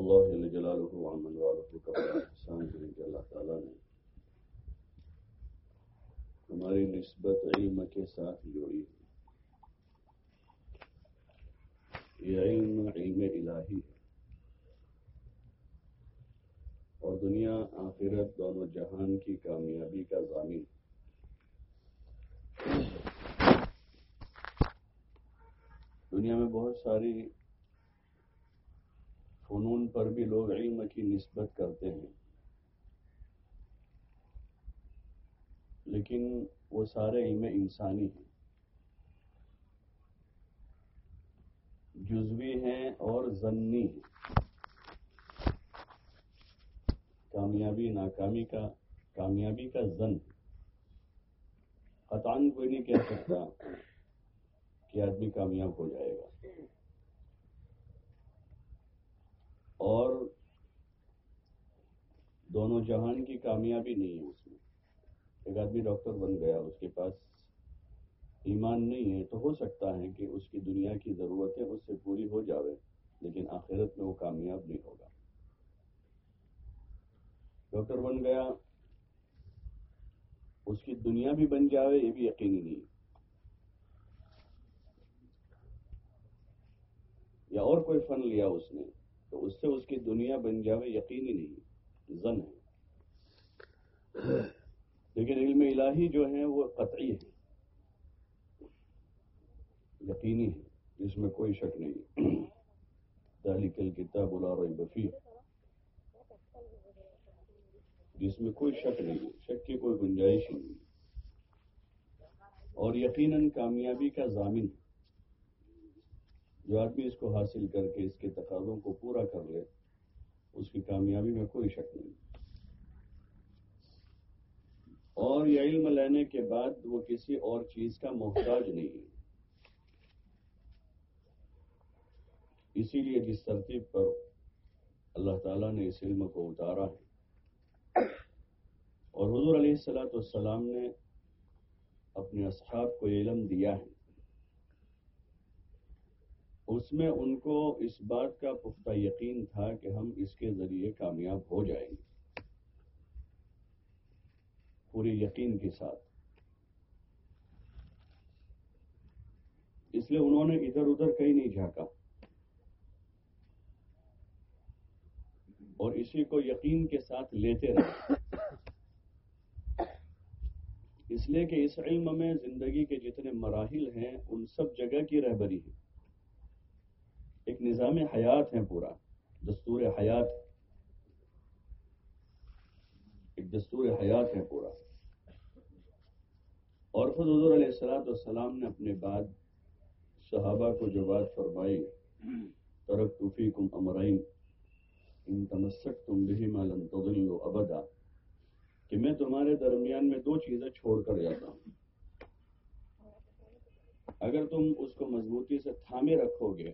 اللہ جل جلالہ وعمل والہ کا بڑا احسان ہے کہ اللہ تعالیٰ نے ہماری نسبت علم کے ساتھ جوڑی ہے۔ یہ علم علم الہی ہے۔ اور دنیا آخرت دونوں جہان کی کامیابی کا ضامن۔ دنیا میں بہت ساری فنون پر بھی لوگ علم کی نسبت کرتے ہیں۔ لیکن وہ سارے علم انسانی ہیں۔ جزوی ہیں اور ضنی ہیں۔ کامیابی ناکامی کا، کامیابی کا زن قطعاً کوئی نہیں کہہ سکتا کہ آدمی کامیاب ہو جائے گا۔ اور دونوں جہان کی کامیابی نہیں ہے اس میں۔ ایک آدمی ڈاکٹر بن گیا، اس کے پاس ایمان نہیں ہے، تو ہو سکتا ہے کہ اس کی دنیا کی ضرورتیں اس سے پوری ہو جاوے لیکن آخرت میں وہ کامیاب نہیں ہوگا۔ ڈاکٹر بن گیا، اس کی دنیا بھی بن جاوے، یہ بھی یقینی نہیں یا اور کوئی فن لیا اس نے؟ تو اس سے اس کی دنیا بن جاوے یقینی نہیں زن ہے۔ لیکن علم الہی جو ہیں وہ قطعی ہے یقینی ہے اس میں کوئی شک نہیں۔ ذالک الکتاب لا ریب فیہ۔ جس میں کوئی شک نہیں، شک کی کوئی گنجائش نہیں۔ اور یقیناً کامیابی کا ضامن۔ ہے جو آدمی اس کو حاصل کر کے اس کے تقاضوں کو پورا کر لے، اس کی کامیابی میں کوئی شک نہیں۔ اور یہ علم لینے کے بعد وہ کسی اور چیز کا محتاج نہیں۔ ہے اسی لیے جس ترتیب پر اللہ تعالیٰ نے اس علم کو اتارا ہے۔ اور حضور علیہ السلاۃ والسلام نے اپنے اصحاب کو علم دیا ہے۔ اس میں ان کو اس بات کا پختہ یقین تھا کہ ہم اس کے ذریعے کامیاب ہو جائیں گے۔ پوری یقین کے ساتھ۔ اس لیے انہوں نے ادھر ادھر کہیں نہیں جھانکا۔ اور اسی کو یقین کے ساتھ لیتے رہے۔ اس لیے کہ اس علم میں زندگی کے جتنے مراحل ہیں، ان سب جگہ کی رہبری ہے۔ ایک نظام حیات ہے پورا، دستور حیات۔ ایک دستور حیات ہے پورا۔ اور خود حضور علیہ السلاۃ والسلام نے اپنے بعد صحابہ کو جو بات فرمائی، ترک توفی کم امرائن ان تمسک تم بھی مالن تغلو میں تمہارے درمیان میں دو چیزیں چھوڑ کر جاتا ہوں۔ اگر تم اس کو مضبوطی سے تھامے رکھو گے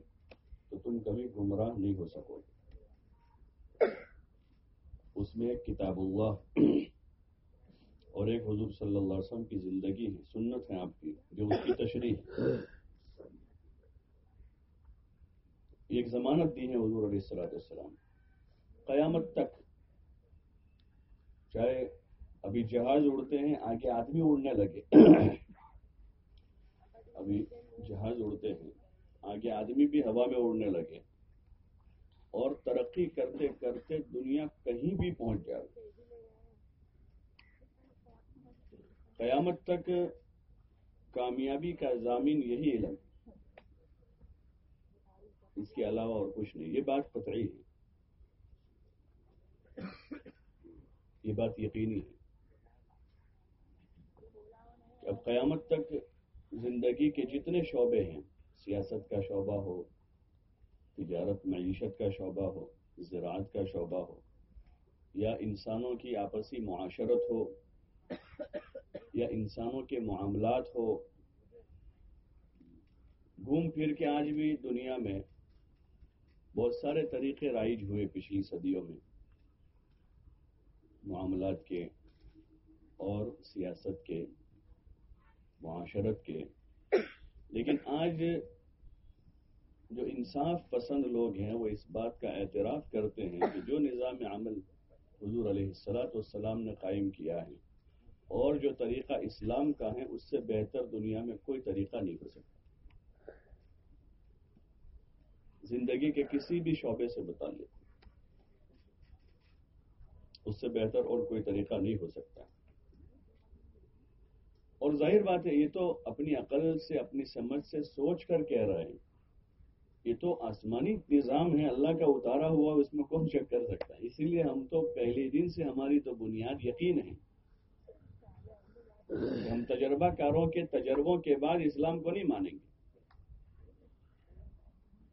تو تم کبھی گمراہ نہیں ہو سکو گے۔ اس میں ایک کتاب اللہ اور ایک حضور صلی اللہ علیہ وسلم کی زندگی ہے، سنت ہے آپ کی، جو اس کی تشریح ہے۔ ایک ضمانت دی ہے حضور علیہ السلاۃ السلام قیامت تک چاہے ابھی جہاز اڑتے ہیں، آگے آدمی اڑنے لگے۔ ابھی جہاز اڑتے ہیں۔ آگے آدمی بھی ہوا میں اڑنے لگے۔ اور ترقی کرتے کرتے دنیا کہیں بھی پہنچ جائے۔ قیامت تک کامیابی کا ضامین یہی علم۔ اس کے علاوہ اور کچھ نہیں۔ یہ بات قطعی ہے۔ یہ بات یقینی ہے۔ کہ اب قیامت تک زندگی کے جتنے شعبے ہیں سیاست کا شعبہ ہو، تجارت، معیشت کا شعبہ ہو، زراعت کا شعبہ ہو، یا انسانوں کی آپسی معاشرت ہو، یا انسانوں کے معاملات ہو، گھوم پھر کے آج بھی دنیا میں بہت سارے طریقے رائج ہوئے پچھلی صدیوں میں، معاملات کے اور سیاست کے، معاشرت کے۔ لیکن آج جو انصاف پسند لوگ ہیں وہ اس بات کا اعتراف کرتے ہیں کہ جو نظام عمل حضور علیہ السلاۃ والسلام نے قائم کیا ہے اور جو طریقہ اسلام کا ہے، اس سے بہتر دنیا میں کوئی طریقہ نہیں ہو سکتا۔ زندگی کے کسی بھی شعبے سے متعلق، اس سے بہتر اور کوئی طریقہ نہیں ہو سکتا۔ اور ظاہر بات ہے، یہ تو اپنی عقل سے، اپنی سمجھ سے سوچ کر کہہ رہے ہیں۔ یہ تو آسمانی نظام ہے، اللہ کا اتارا ہوا، اس میں کون شک کر سکتا ہے؟ اسی لیے ہم تو پہلے دن سے ہماری تو بنیاد یقین ہے۔ ہم تجربہ کاروں کے تجربوں کے بعد اسلام کو نہیں مانیں گے۔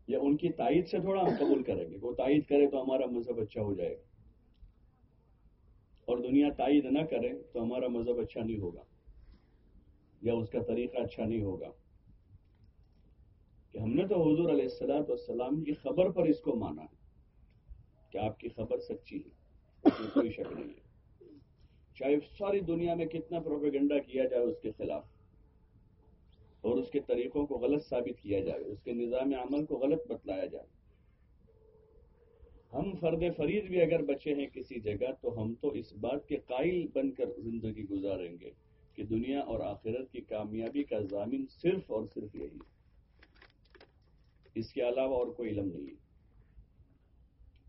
یا ان کی تائید سے تھوڑا ہم قبول کریں گے۔ وہ تائید کرے تو ہمارا مذہب اچھا ہو جائے گا۔ اور دنیا تائید نہ کرے تو ہمارا مذہب اچھا نہیں ہوگا۔ یا اس کا طریقہ اچھا نہیں ہوگا۔ کہ ہم نے تو حضور علیہ السلاۃ والسلام کی خبر پر اس کو مانا ہے کہ آپ کی خبر سچی ہے، اس میں کوئی شک نہیں ہے۔ چاہے ساری دنیا میں کتنا پروپیگنڈا کیا جائے اس کے خلاف، اور اس کے طریقوں کو غلط ثابت کیا جائے، اس کے نظام عمل کو غلط بتلایا جائے۔ ہم فرد فرید بھی اگر بچے ہیں کسی جگہ، تو ہم تو اس بات کے قائل بن کر زندگی گزاریں گے کہ دنیا اور آخرت کی کامیابی کا ضامن صرف اور صرف یہی ہے۔ اس کے علاوہ اور کوئی علم نہیں ہے۔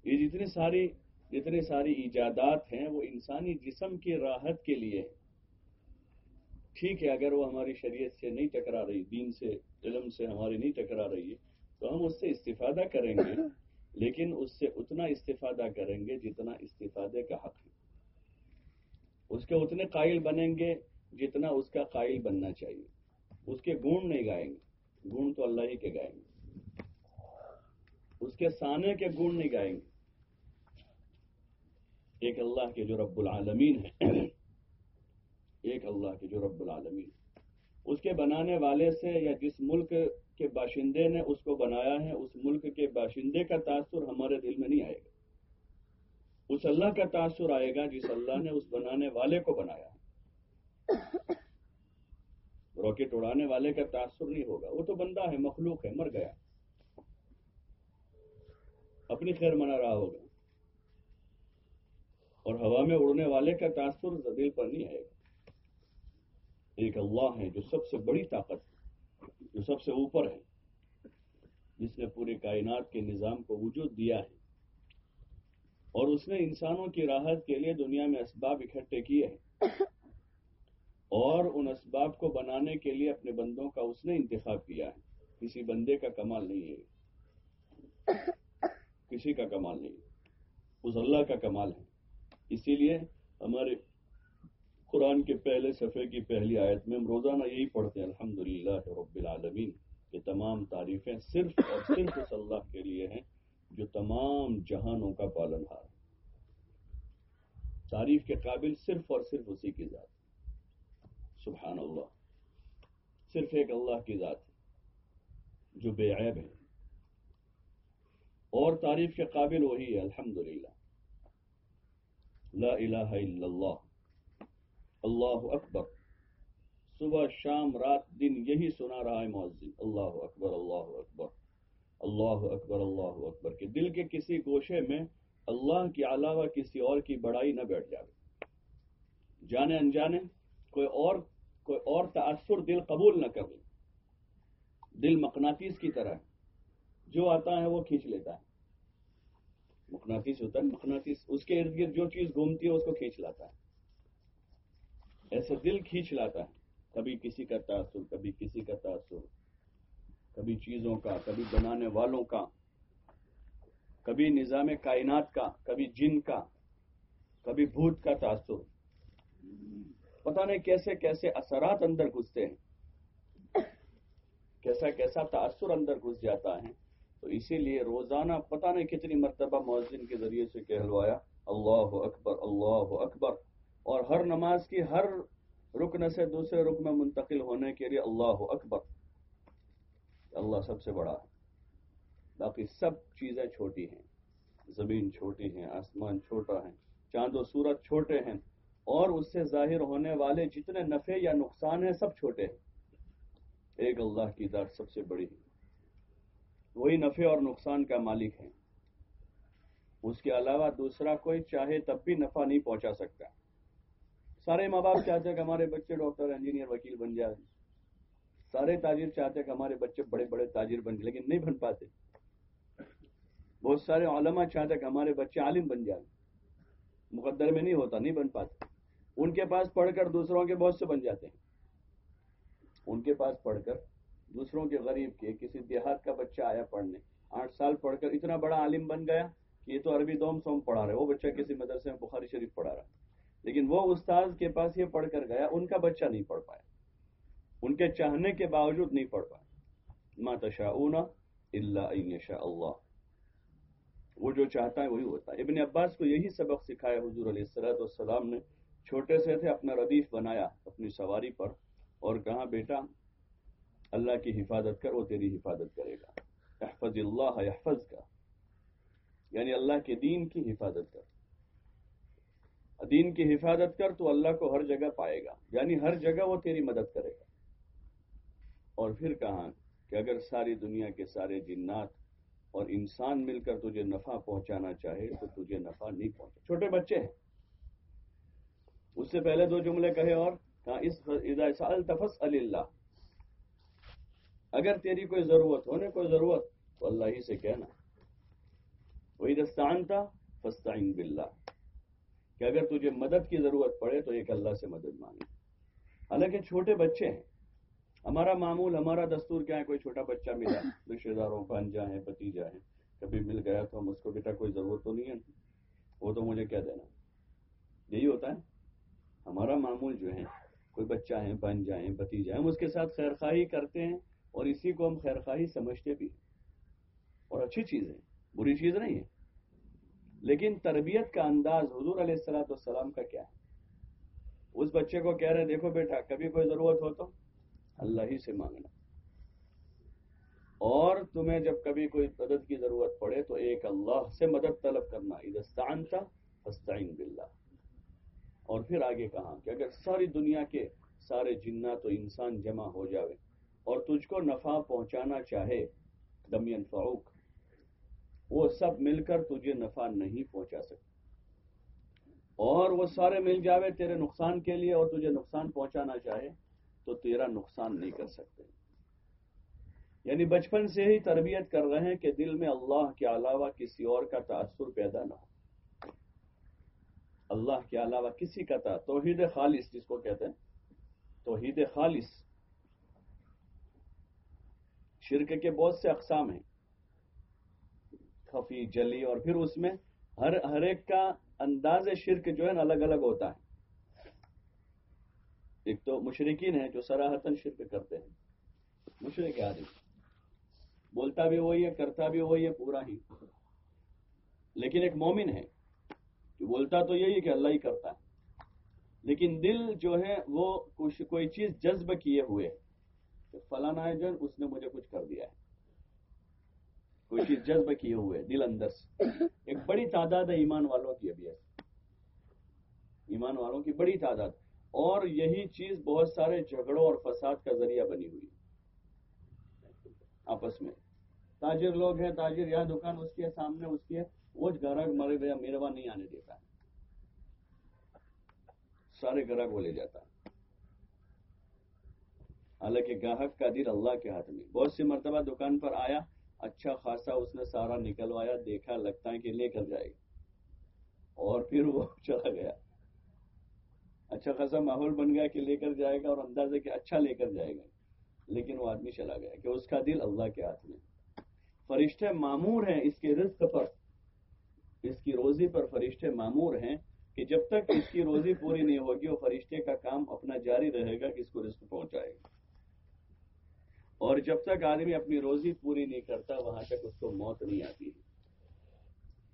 یہ جتنی ساری جتنی ساری ایجادات ہیں، وہ انسانی جسم کی راحت کے لیے ٹھیک ہے، اگر وہ ہماری شریعت سے نہیں ٹکرا رہی، دین سے، علم سے ہماری نہیں ٹکرا رہی ہے، تو ہم اس سے استفادہ کریں گے۔ لیکن اس سے اتنا استفادہ کریں گے جتنا استفادے کا حق ہے۔ اس کے اتنے قائل بنیں گے جتنا اس کا قائل بننا چاہیے۔ اس کے گن نہیں گائیں گے۔ گن تو اللہ ہی کے گائیں گے۔ اس کے سانے کے گن نہیں گائیں گے۔ ایک اللہ کے جو رب العالمین ہے ایک اللہ کے جو رب العالمین۔ اس کے بنانے والے سے یا جس ملک کے باشندے نے اس کو بنایا ہے، اس ملک کے باشندے کا تاثر ہمارے دل میں نہیں آئے گا۔ اس اللہ کا تاثر آئے گا جس اللہ نے اس بنانے والے کو بنایا۔ راکٹ اڑانے والے کا تاثر نہیں ہوگا۔ وہ تو بندہ ہے، مخلوق ہے، مر گیا۔ اپنی خیر منا رہا ہوگا۔ اور ہوا میں اڑنے والے کا تاثر دل پر نہیں آئے گا۔ ایک اللہ ہے جو سب سے بڑی طاقت ہے، جو سب سے اوپر ہے، جس نے پوری کائنات کے نظام کو وجود دیا ہے۔ اور اس نے انسانوں کی راحت کے لیے دنیا میں اسباب اکٹھے کیے ہیں۔ اور ان اسباب کو بنانے کے لیے اپنے بندوں کا اس نے انتخاب کیا ہے۔ کسی بندے کا کمال نہیں ہے۔ کسی کا کمال نہیں اس اللہ کا کمال ہے۔ اسی لیے ہمارے قرآن کے پہلے صفحے کی پہلی آیت میں ہم روزانہ یہی پڑھتے ہیں الحمد للہ رب العالمین یہ تمام تعریفیں صرف اور صرف اس اللہ کے لیے ہیں جو تمام جہانوں کا پالن ہار تعریف کے قابل صرف اور صرف اسی کی ذات۔ سبحان اللہ۔ صرف ایک اللہ کی ذات جو بے عیب ہے۔ اور تعریف کے قابل وہی ہے الحمد لا الہ الا اللہ۔ اللہ اکبر۔ صبح، شام، رات، دن یہی سنا رہا ہے مؤذن اللہ اکبر اللہ اکبر۔ اللہ اکبر اللہ اکبر۔ کے دل کے کسی گوشے میں اللہ کے علاوہ کسی اور کی بڑائی نہ بیٹھ جائے۔ جانے انجانے، کوئی اور کوئی اور تاثر دل قبول نہ کر دل مقناطیس کی طرح۔ جو آتا ہے وہ کھینچ لیتا ہے۔ مقناطیس ہوتا ہے، مقناطیس، اس کے ارد گرد جو چیز گھومتی ہے، اس کو کھینچ لاتا ہے۔ ایسے دل کھینچ لاتا ہے۔ کبھی کسی کا تاثر، کبھی کسی کا تاثر۔ کبھی چیزوں کا، کبھی بنانے والوں کا۔ کبھی نظام کائنات کا، کبھی جن کا، کبھی بھوت کا تاثر۔ پتہ نہیں کیسے کیسے اثرات اندر گھستے ہیں۔ کیسا کیسا تاثر اندر گھس جاتا ہے۔ تو اسی لیے روزانہ پتہ نہیں کتنی مرتبہ مؤذن کے ذریعے سے کہلوایا، اللہ اکبر اللہ اکبر۔ اور ہر نماز کی ہر رکن سے دوسرے رکن میں منتقل ہونے کے لیے اللہ اکبر۔ اللہ سب سے بڑا ہے۔ باقی سب چیزیں چھوٹی ہیں۔ زمین چھوٹی ہیں آسمان چھوٹا ہے، چاند و سورج چھوٹے ہیں۔ اور اس سے ظاہر ہونے والے جتنے نفع یا نقصان ہیں، سب چھوٹے ہیں۔ ایک اللہ کی ذات سب سے بڑی ہے۔ وہی نفع اور نقصان کا مالک ہے اس کے علاوہ دوسرا کوئی چاہے تب بھی نفع نہیں پہنچا سکتا۔ سارے ماں باپ چاہتے ہیں کہ ہمارے بچے ڈاکٹر، انجینئر، وکیل بن جائے۔ سارے تاجر چاہتے ہیں کہ ہمارے بچے بڑے بڑے تاجر بن جائے، لیکن نہیں بن پاتے۔ بہت سارے علماء چاہتے ہیں کہ ہمارے بچے عالم بن جائیں مقدر میں نہیں ہوتا، نہیں بن پاتے۔ ان کے پاس پڑھ کر دوسروں کے بہت سے بن جاتے ہیں۔ ان کے پاس پڑھ کر دوسروں کے غریب کے کسی دیہات کا بچہ آیا پڑھنے۔ آٹھ سال پڑھ کر اتنا بڑا عالم بن گیا کہ یہ تو عربی دوم سوم پڑھا رہے وہ بچہ کسی مدرسے میں بخاری شریف پڑھا رہا لیکن وہ استاذ کے پاس یہ پڑھ کر گیا، ان کا بچہ نہیں پڑھ پایا۔ ان کے چاہنے کے باوجود نہیں پڑھ پایا۔ ما تشاؤون الا ان یشاء اللہ۔ وہ جو چاہتا ہے وہی ہوتا ہے۔ ابن عباس کو یہی سبق سکھایا حضور علیہ السلاۃ والسلام نے، چھوٹے سے تھے، اپنا ردیف بنایا اپنی سواری پر اور کہا، بیٹا اللہ کی حفاظت کر، وہ تیری حفاظت کرے گا۔ احفظ اللہ، احفظ کا۔ یعنی اللہ کے دین کی حفاظت کر۔ دین کی حفاظت کر تو اللہ کو ہر جگہ پائے گا۔ یعنی ہر جگہ وہ تیری مدد کرے گا۔ اور پھر کہا کہ اگر ساری دنیا کے سارے جنات اور انسان مل کر تجھے نفع پہنچانا چاہے تو تجھے نفع نہیں پہنچا۔ چھوٹے بچے ہیں۔ اس سے پہلے دو جملے کہے اور کہا، اس تفس اللہ اگر تیری کوئی ضرورت ہونے کوئی ضرورت، تو اللہ ہی سے کہنا۔ وہی دستان تھا فستعین باللہ کہ اگر تجھے مدد کی ضرورت پڑے تو ایک اللہ سے مدد مانگے حالانکہ چھوٹے بچے ہیں۔ ہمارا معمول، ہمارا دستور کیا ہے؟ کوئی چھوٹا بچہ ملا رشتے داروں بھانجا ہے بتیجا ہے کبھی مل گیا تو ہم اس کو، بیٹا کوئی ضرورت تو نہیں ہے۔ وہ تو مجھے کیا دینا۔ یہی ہوتا ہے۔ ہمارا معمول جو ہے، کوئی بچہ ہے بن جائیں بتیجا ہم اس کے ساتھ خیر خواہی کرتے ہیں۔ اور اسی کو ہم خیر خواہی سمجھتے بھی اور اچھی چیز ہے، بری چیز نہیں ہے۔ لیکن تربیت کا انداز حضور علیہ السلاۃ والسلام کا کیا ہے؟ اس بچے کو کہہ رہے دیکھو بیٹا، کبھی کوئی ضرورت ہو تو اللہ ہی سے مانگنا۔ اور تمہیں جب کبھی کوئی مدد کی ضرورت پڑے تو ایک اللہ سے مدد طلب کرنا۔ ادستان تھا ہستعین باللہ۔ اور پھر آگے کہا کہ اگر ساری دنیا کے سارے جنات و انسان جمع ہو جاوے اور تجھ کو نفع پہنچانا چاہے، دمین فعوق۔ وہ سب مل کر تجھے نفع نہیں پہنچا سکتے۔ اور وہ سارے مل جاوے تیرے نقصان کے لیے اور تجھے نقصان پہنچانا چاہے، تو تیرا نقصان نہیں کر سکتے۔ یعنی بچپن سے ہی تربیت کر رہے ہیں کہ دل میں اللہ کے علاوہ کسی اور کا تاثر پیدا نہ ہو۔ اللہ کے علاوہ کسی کا تھا توحید خالص، جس کو کہتے ہیں، توحید خالص۔ شرک کے بہت سے اقسام ہیں۔ خفی، جلی، اور پھر اس میں ہر ہر ایک کا انداز شرک جو ہے نا الگ الگ ہوتا ہے۔ ایک تو مشرقین ہیں جو سراہتن شرک کرتے ہیں۔ مشرق آدمی۔ بولتا بھی وہی ہے، کرتا بھی وہی ہے، پورا ہی۔ لیکن ایک مومن ہے کہ بولتا تو یہی ہے کہ اللہ ہی کرتا ہے۔ لیکن دل جو ہے وہ کچھ، کوئی چیز جذب کیے ہوئے کہ فلانا ہے اس نے مجھے کچھ کر دیا ہے۔ کوئی چیز جذب کیے ہوئے، دل اندر۔ سے ایک بڑی تعداد ہے ایمان والوں کی ابھی۔ ایمان والوں کی بڑی تعداد۔ اور یہی چیز بہت سارے جھگڑوں اور فساد کا ذریعہ بنی ہوئی۔ آپس میں۔ تاجر لوگ ہیں، تاجر یہاں دکان، اس کے سامنے، اس کے وہ گراہک مرے گیا میرے وہاں نہیں آنے دیتا۔ سارے گراہک وہ لے جاتا۔ حالانکہ گاہک کا دل اللہ کے ہاتھ میں۔ بہت سی مرتبہ دکان پر آیا اچھا خاصا اس نے سارا نکلوایا، دیکھا، لگتا ہے کہ لے کر جائے۔ گا اور پھر وہ چلا گیا۔ اچھا خاصا ماحول بن گیا کہ لے کر جائے گا اور اندازے کہ اچھا لے کر جائے گا۔ لیکن وہ آدمی چلا گیا کہ اس کا دل اللہ کے ہاتھ میں۔ فرشتے معمور ہیں اس کے رزق پر۔ اس کی روزی پر فرشتے معمور ہیں کہ جب تک اس کی روزی پوری نہیں ہوگی، وہ فرشتے کا کام اپنا جاری رہے گا کہ اس کو رزق پہنچائے۔ گا اور جب تک آدمی اپنی روزی پوری نہیں کرتا، وہاں تک اس کو موت نہیں آتی ہے۔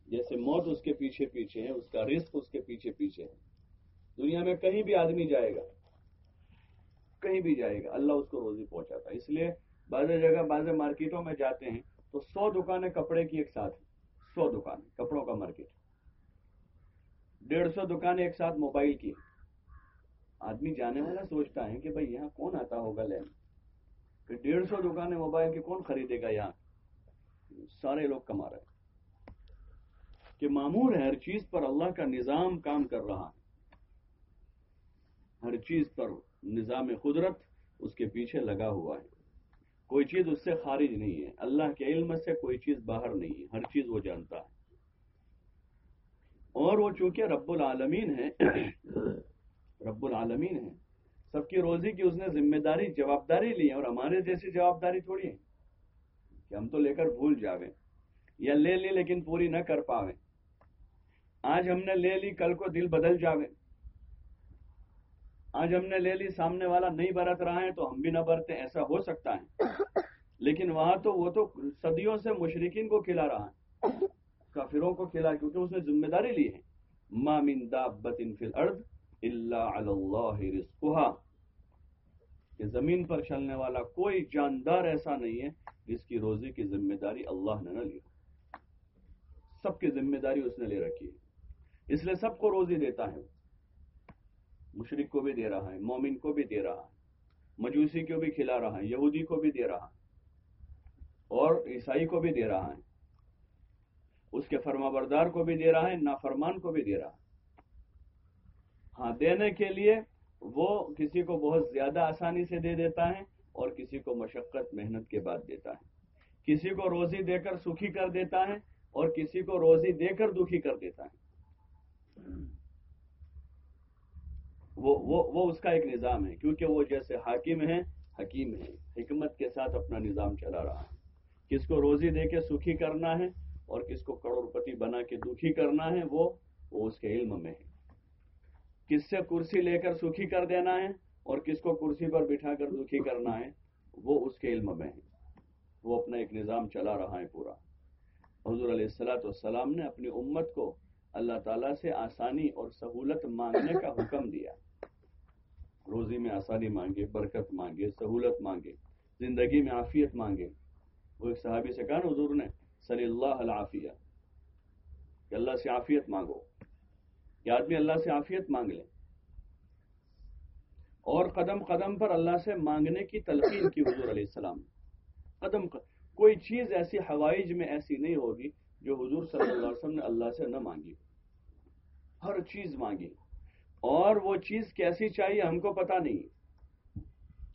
جیسے موت اس کے پیچھے پیچھے ہے، اس کا رزق اس کے پیچھے پیچھے ہے۔ دنیا میں کہیں بھی آدمی جائے گا، کہیں بھی جائے گا، اللہ اس کو روزی پہنچاتا ہے۔ اس لیے بعض جگہ بعض مارکیٹوں میں جاتے ہیں تو سو دکانیں کپڑے کی ایک ساتھ سو دکانیں، کپڑوں کا مارکیٹ۔ ڈیڑھ سو دکانیں ایک ساتھ موبائل کی آدمی جانے والا سوچتا ہے کہ بھائی یہاں کون آتا ہوگا لینے؟ کہ ڈیڑھ سو دکانیں موبائل کی کون خریدے گا یہاں؟ سارے لوگ کما رہے کہ معمور ہے ہر چیز پر اللہ کا نظام کام کر رہا ہے۔ ہر چیز پر نظام قدرت اس کے پیچھے لگا ہوا ہے۔ کوئی چیز اس سے خارج نہیں ہے۔ اللہ کے علم سے کوئی چیز باہر نہیں ہے۔ ہر چیز وہ جانتا ہے۔ اور وہ چونکہ رب العالمین ہے رب العالمین ہے سب کی روزی کی اس نے ذمہ داری، جوابداری لی ہے اور ہمارے جیسی جوابداری تھوڑی ہے کہ ہم تو لے کر بھول جاویں یا لے لی لیکن پوری نہ کر پاویں۔ آج ہم نے لے لی، کل کو دل بدل جاویں۔ آج ہم نے لے لی، سامنے والا نہیں برت رہا ہے تو ہم بھی نہ برتے ایسا ہو سکتا ہے۔ لیکن وہاں تو، وہ تو صدیوں سے مشرقین کو کھلا رہا ہے۔ کافروں کو کھلا، کیونکہ اس نے ذمہ داری لی ہے۔ ما من دابت فی الارض الا علی اللہ رزقها کہ زمین پر چلنے والا کوئی جاندار ایسا نہیں ہے جس کی روزی کی ذمہ داری اللہ نے نہ لی سب کی ذمہ داری اس نے لے رکھی ہے۔ اس لیے سب کو روزی دیتا ہے۔ مشرق کو بھی دے رہا ہے، مومن کو بھی دے رہا ہے، مجوسی کو بھی کھلا رہا ہے، یہودی کو بھی دے رہا ہے، اور عیسائی کو بھی دے رہا ہے۔ اس کے فرما بردار کو بھی دے رہا ہے، نافرمان کو بھی دے رہا ہے۔ ہاں دینے کے لیے وہ کسی کو بہت زیادہ آسانی سے دے دیتا ہے اور کسی کو مشقت، محنت کے بعد دیتا ہے۔ کسی کو روزی دے کر سکھی کر دیتا ہے اور کسی کو روزی دے کر دکھی کر دیتا ہے۔ وہ وہ وہ اس کا ایک نظام ہے، کیونکہ وہ جیسے حاکم ہے حکیم ہے حکمت کے ساتھ اپنا نظام چلا رہا ہے۔ کس کو روزی دے کے سکھی کرنا ہے اور کس کو کروڑ پتی بنا کے دکھی کرنا ہے، وہ وہ اس کے علم میں ہے۔ کس سے کرسی لے کر سکھی کر دینا ہے اور کس کو کرسی پر بٹھا کر دکھی کرنا ہے، وہ اس کے علم میں ہے۔ وہ اپنا ایک نظام چلا رہا ہے پورا۔ حضور علیہ السلاۃ والسلام نے اپنی امت کو اللہ تعالیٰ سے آسانی اور سہولت مانگنے کا حکم دیا۔ روزی میں آسانی مانگے، برکت مانگے، سہولت مانگے، زندگی میں عافیت مانگے۔ وہ ایک صحابی سے کہا نا حضور نے، صلی اللہ العافیہ، کہ اللہ سے عافیت مانگو۔ کہ آدمی اللہ سے عافیت مانگ لے۔ اور قدم قدم پر اللہ سے مانگنے کی تلقین کی حضور علیہ السلام۔ قدم قدم کوئی چیز ایسی ہوائج میں ایسی نہیں ہوگی جو حضور صلی اللہ علیہ وسلم نے اللہ سے نہ مانگی۔ ہر چیز مانگی۔ اور وہ چیز کیسی چاہیے ہم کو پتا نہیں۔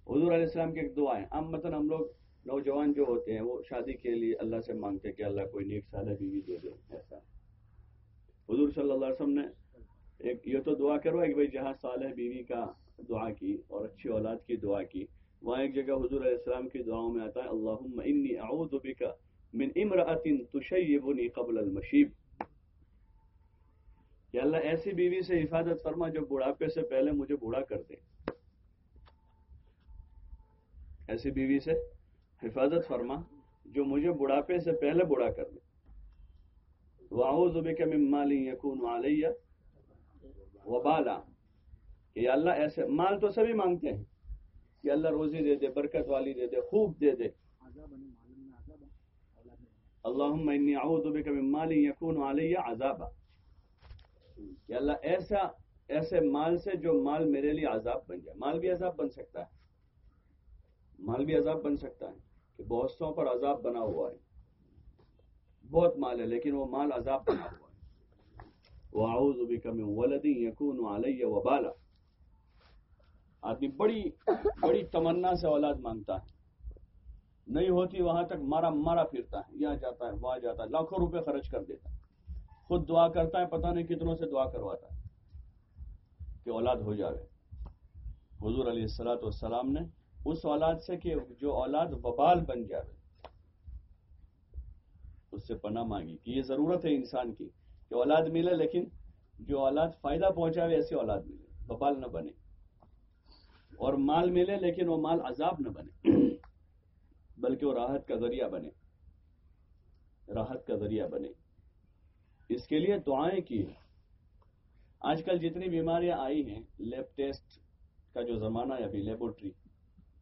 حضور علیہ السلام کی ایک دعا ہے۔ عام مطلب ہم لوگ نوجوان جو ہوتے ہیں، وہ شادی کے لیے اللہ سے مانگتے کہ اللہ کوئی نیک سالہ بیوی دے دے، ایسا۔ حضور صلی اللہ علیہ وسلم نے ایک یہ تو دعا کرو ایک بھائی جہاں صالح بیوی کا دعا کی اور اچھی اولاد کی دعا کی، وہاں ایک جگہ حضور علیہ السلام کی دعاؤں میں آتا ہے، اللہم انی اعوذ بکا من امرأت تشیبنی قبل المشیب. کہ اللہ ایسی بیوی سے حفاظت فرما جو بڑھاپے سے پہلے مجھے بوڑھا کر دے۔ ایسی بیوی سے حفاظت فرما جو مجھے بڑھاپے سے پہلے بوڑھا کر دے۔ واؤز بک من مال یکون علی وبالا، کہ اللہ ایسے مال تو سبھی مانگتے ہیں، کہ اللہ روزی دے دے، برکت والی دے دے، خوب دے دے۔ اللہم انی اعوذ بک من مال یکون علی عذابا۔ کہ اللہ ایسا، ایسے مال سے جو مال میرے لیے عذاب بن جائے۔ مال بھی عذاب بن سکتا ہے۔ مال بھی عذاب بن سکتا ہے کہ بہت سو پر عذاب بنا ہوا ہے۔ بہت مال ہے، لیکن وہ مال عذاب بنا ہوا ہے۔ وَأَعُوذُ بِكَ مِنْ وَلَدٍ يَكُونُ عَلَيَّ وَبَالًا آدمی بڑی بڑی تمنا سے اولاد مانگتا ہے۔ نہیں ہوتی وہاں تک مارا مارا پھرتا ہے۔ یہاں جاتا ہے، وہاں جاتا ہے۔ لاکھوں روپے خرچ کر دیتا ہے۔ خود دعا کرتا ہے، پتہ نہیں کتنوں سے دعا کرواتا ہے۔ کہ اولاد ہو جاوے۔ حضور علیہ السلاۃ والسلام نے اس اولاد سے کہ جو اولاد وبال بن جاوے، اس سے پناہ مانگی کہ یہ ضرورت ہے انسان کی۔ کہ اولاد ملے لیکن جو اولاد فائدہ پہنچاوے ایسی اولاد ملے وبال نہ بنے۔ اور مال ملے لیکن وہ مال عذاب نہ بنے۔ بلکہ وہ راحت کا ذریعہ بنے۔ راحت کا ذریعہ بنے۔ اس کے لیے دعائیں کی۔ آج کل جتنی بیماریاں آئی ہیں، لیب ٹیسٹ کا جو زمانہ ہے ابھی، لیبورٹری،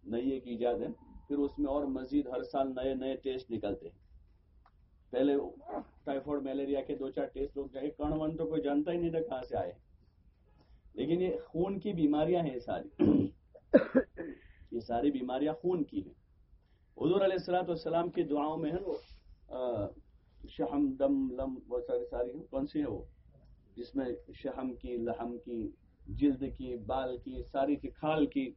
نئی ایک ایجاد ہے۔ پھر اس میں اور مزید ہر سال نئے نئے ٹیسٹ نکلتے ہیں۔ پہلے ٹائیفائڈ ملیریا کے دو چار ٹیسٹ لوگ جائے کڑ ون تو کوئی جانتا ہی نہیں تھا کہاں سے آئے لیکن یہ خون کی بیماریاں ہیں ساری یہ ساری بیماریاں خون کی ہیں حضور علیہ السلاۃ والسلام کی دعاؤں میں ہے وہ شہم دم لم وہ ساری ساری کون سی ہے وہ جس میں شہم کی لہم کی جلد کی بال کی ساری کی کھال کی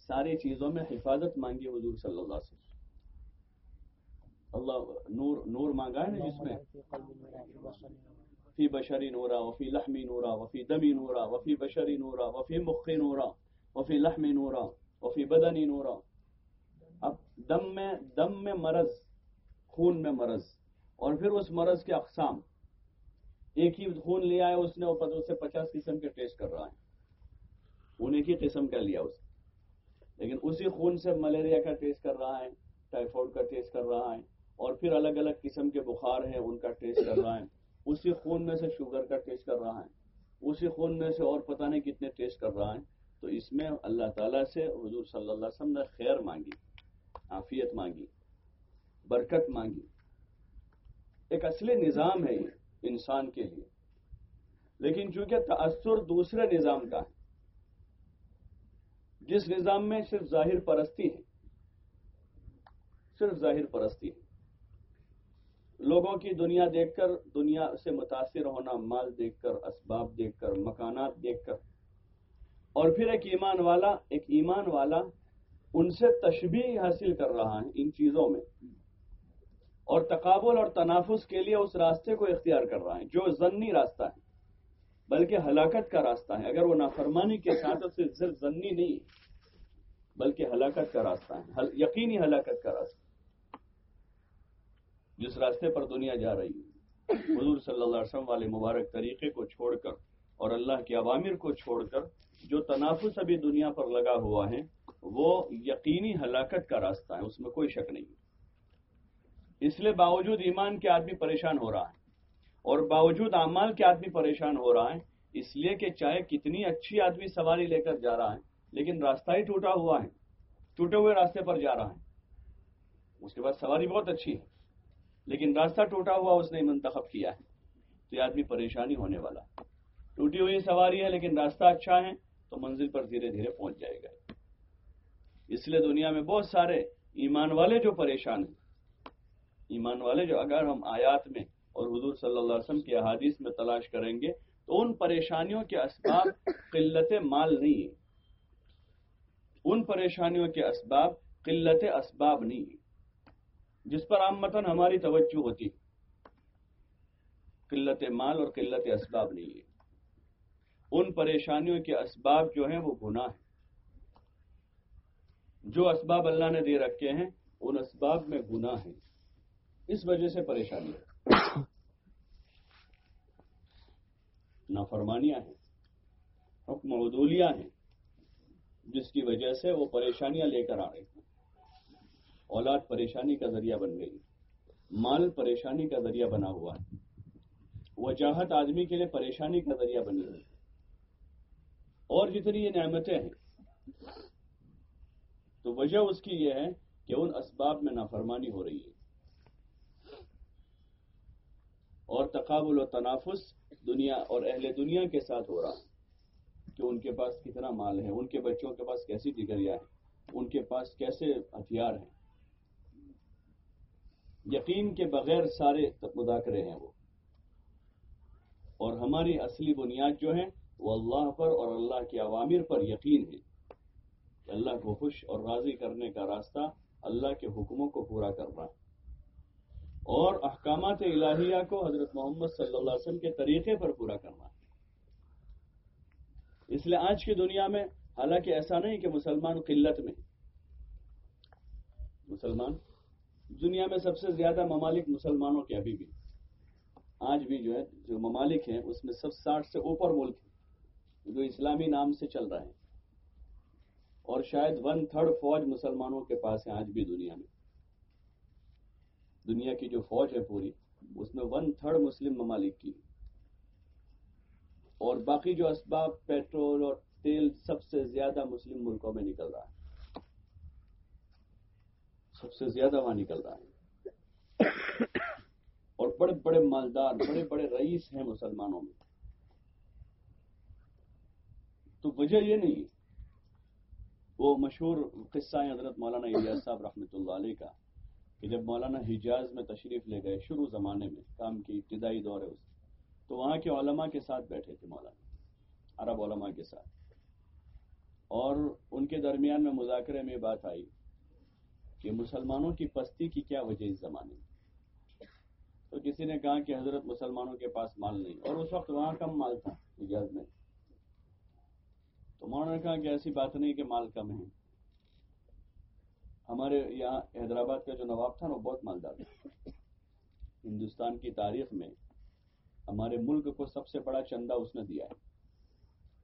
ساری چیزوں میں حفاظت مانگی حضور صلی اللہ علیہ وسلم اللہ نور نور مانگا ہے نا جس میں؟ فی بشری نورا وفی لحمی نورا وفی دمی نورا وفی بشری نورا وفی مخی نورا وفی لحمی نورا وفی بدنی نورا۔ اب دم میں دم میں مرض خون میں مرض۔ اور پھر اس مرض کے اقسام۔ ایک ہی خون لیا ہے اس نے اوپر سے پچاس قسم کے ٹیسٹ کر رہا ہے۔ خون ایک ہی قسم کا لیا اس لیکن اسی خون سے ملیریا کا ٹیسٹ کر رہا ہے ٹائیفائڈ کا ٹیسٹ کر رہا ہے۔ اور پھر الگ الگ قسم کے بخار ہیں، ان کا ٹیسٹ کر رہا ہے۔ اسی خون میں سے شوگر کا ٹیسٹ کر رہا ہے۔ اسی خون میں سے اور پتہ نہیں کتنے ٹیسٹ کر رہا ہے۔ تو اس میں اللہ تعالیٰ سے حضور صلی اللہ علیہ وسلم نے خیر مانگی، عافیت مانگی، برکت مانگی۔ ایک اصلی نظام ہے یہ انسان کے لیے۔ لیکن چونکہ تأثر دوسرے نظام کا ہے، جس نظام میں صرف ظاہر پرستی ہے، صرف ظاہر پرستی ہے۔ لوگوں کی دنیا دیکھ کر، دنیا سے متاثر ہونا، مال دیکھ کر، اسباب دیکھ کر، مکانات دیکھ کر۔ اور پھر ایک ایمان والا، ایک ایمان والا ان سے تشبیح حاصل کر رہا ہے ان چیزوں میں۔ اور تقابل اور تنافس کے لیے اس راستے کو اختیار کر رہا ہے، جو ضنی راستہ ہے، بلکہ ہلاکت کا راستہ ہے۔ اگر وہ نافرمانی کے ساتھ صرف ضنی نہیں ہے، بلکہ ہلاکت کا راستہ ہے، یقینی ہلاکت کا راستہ جس راستے پر دنیا جا رہی ہے۔ حضور صلی اللہ علیہ وسلم والے مبارک طریقے کو چھوڑ کر اور اللہ کے عوامر کو چھوڑ کر جو تنافس ابھی دنیا پر لگا ہوا ہے، وہ یقینی ہلاکت کا راستہ ہے، اس میں کوئی شک نہیں۔ اس لیے باوجود ایمان کے آدمی پریشان ہو رہا ہے اور باوجود اعمال کے آدمی پریشان ہو رہا ہے، اس لیے کہ چاہے کتنی اچھی آدمی سواری لے کر جا رہا ہے، لیکن راستہ ہی ٹوٹا ہوا ہے، ٹوٹے ہوئے راستے پر جا رہا ہے۔ اس کے بعد سواری بہت اچھی ہے۔ لیکن راستہ ٹوٹا ہوا اس نے منتخب کیا ہے۔ تو یہ آدمی پریشانی ہونے والا ٹوٹی ہوئی سواری ہے، لیکن راستہ اچھا ہے، تو منزل پر دھیرے دھیرے پہنچ جائے گا۔ اس لیے دنیا میں بہت سارے ایمان والے جو پریشان ہیں، ایمان والے جو اگر ہم آیات میں اور حضور صلی اللہ علیہ وسلم کی احادیث میں تلاش کریں گے، تو ان پریشانیوں کے اسباب قلت مال نہیں ہے ان پریشانیوں کے اسباب قلت اسباب نہیں ہے جس پر عام متن ہماری توجہ ہوتی قلت مال اور قلت اسباب نہیں ہے۔ ان پریشانیوں کے اسباب جو ہیں وہ گناہ ہیں۔ جو اسباب اللہ نے دے رکھے ہیں، ان اسباب میں گناہ ہیں۔ اس وجہ سے پریشانی ہے۔ نافرمانیاں ہیں۔ حکم عدولیاں ہیں۔ جس کی وجہ سے وہ پریشانیاں لے کر آ رہی ہیں۔ اولاد پریشانی کا ذریعہ بن گئی، مال پریشانی کا ذریعہ بنا ہوا ہے۔ وجاہت آدمی کے لیے پریشانی کا ذریعہ بنی ہوئی۔ اور جتنی یہ نعمتیں ہیں، تو وجہ اس کی یہ ہے کہ ان اسباب میں نافرمانی ہو رہی ہے۔ اور تقابل و تنافس دنیا اور اہل دنیا کے ساتھ ہو رہا کہ ان کے پاس کتنا مال ہے، ان کے بچوں کے پاس کیسی ڈگریاں ہیں، ان کے پاس کیسے ہتھیار ہیں۔ یقین کے بغیر سارے مذاکرے ہیں وہ۔ اور ہماری اصلی بنیاد جو ہے وہ اللہ پر اور اللہ کے عوامر پر یقین ہے کہ اللہ کو خوش اور راضی کرنے کا راستہ اللہ کے حکموں کو پورا کرنا اور احکامات الہیہ کو حضرت محمد صلی اللہ علیہ وسلم کے طریقے پر پورا کرنا اس لیے آج کی دنیا میں حالانکہ ایسا نہیں کہ مسلمان قلت میں مسلمان دنیا میں سب سے زیادہ ممالک مسلمانوں کے ابھی بھی آج بھی جو ہے، جو ممالک ہیں، اس میں سب ساٹھ سے اوپر ملک ہیں، جو اسلامی نام سے چل رہے ہیں۔ اور شاید ون تھرڈ فوج مسلمانوں کے پاس ہے آج بھی دنیا میں۔ دنیا کی جو فوج ہے پوری، اس میں ون تھرڈ مسلم ممالک کی اور باقی جو اسباب، پیٹرول اور تیل سب سے زیادہ مسلم ملکوں میں نکل رہا ہے۔ سب سے زیادہ وہاں نکل رہا ہے۔ اور بڑے بڑے مالدار، بڑے بڑے رئیس ہیں مسلمانوں میں۔ تو وجہ یہ نہیں، وہ مشہور قصہ ہے حضرت مولانا الیاس صاحب رحمۃ اللہ علیہ کا، کہ جب مولانا حجاز میں تشریف لے گئے شروع زمانے میں، کام کی ابتدائی دور ہے اس تو وہاں کے علماء کے ساتھ بیٹھے تھے مولانا، عرب علماء کے ساتھ۔ اور ان کے درمیان میں مذاکرے میں بات آئی کہ مسلمانوں کی پستی کی کیا وجہ اس زمانے میں؟ تو کسی نے کہا کہ حضرت مسلمانوں کے پاس مال نہیں، اور اس وقت وہاں کم مال تھا حجاز میں تو مولانا نے کہا کہ ایسی بات نہیں کہ مال کم ہے۔ ہمارے یہاں حیدرآباد کا جو نواب تھا نا، وہ بہت مالدار تھا۔ ہندوستان کی تاریخ میں ہمارے ملک کو سب سے بڑا چندہ اس نے دیا ہے۔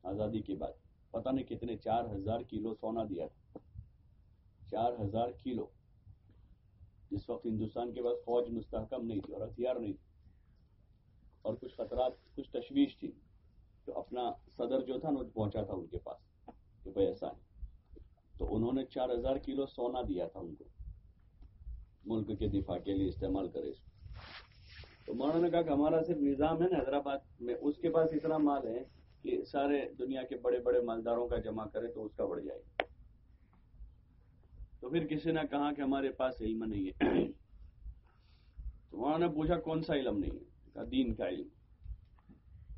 آزادی کے بعد، پتہ نہیں کتنے، چار ہزار کلو سونا دیا تھا۔ چار ہزار کلو۔ جس وقت ہندوستان کے پاس فوج مستحکم نہیں تھی اور ہتھیار نہیں تھی اور کچھ خطرات، کچھ تشویش تھی، تو اپنا صدر جو تھا نا پہنچا تھا ان کے پاس، کہ بھائی ایسا ہے۔ تو انہوں نے چار ہزار کلو سونا دیا تھا ان کو۔ ملک کے دفاع کے لیے استعمال کرے۔ اس کو تو مولانا نے کہا کہ ہمارا صرف نظام ہے نا حیدرآباد میں، اس کے پاس اتنا مال ہے کہ سارے دنیا کے بڑے بڑے مالداروں کا جمع کرے تو اس کا بڑھ جائے۔ گا تو پھر کسی نے کہا کہ ہمارے پاس علم نہیں ہے۔ تو مولانا نے پوچھا، کون سا علم نہیں ہے؟ کہا دین کا علم۔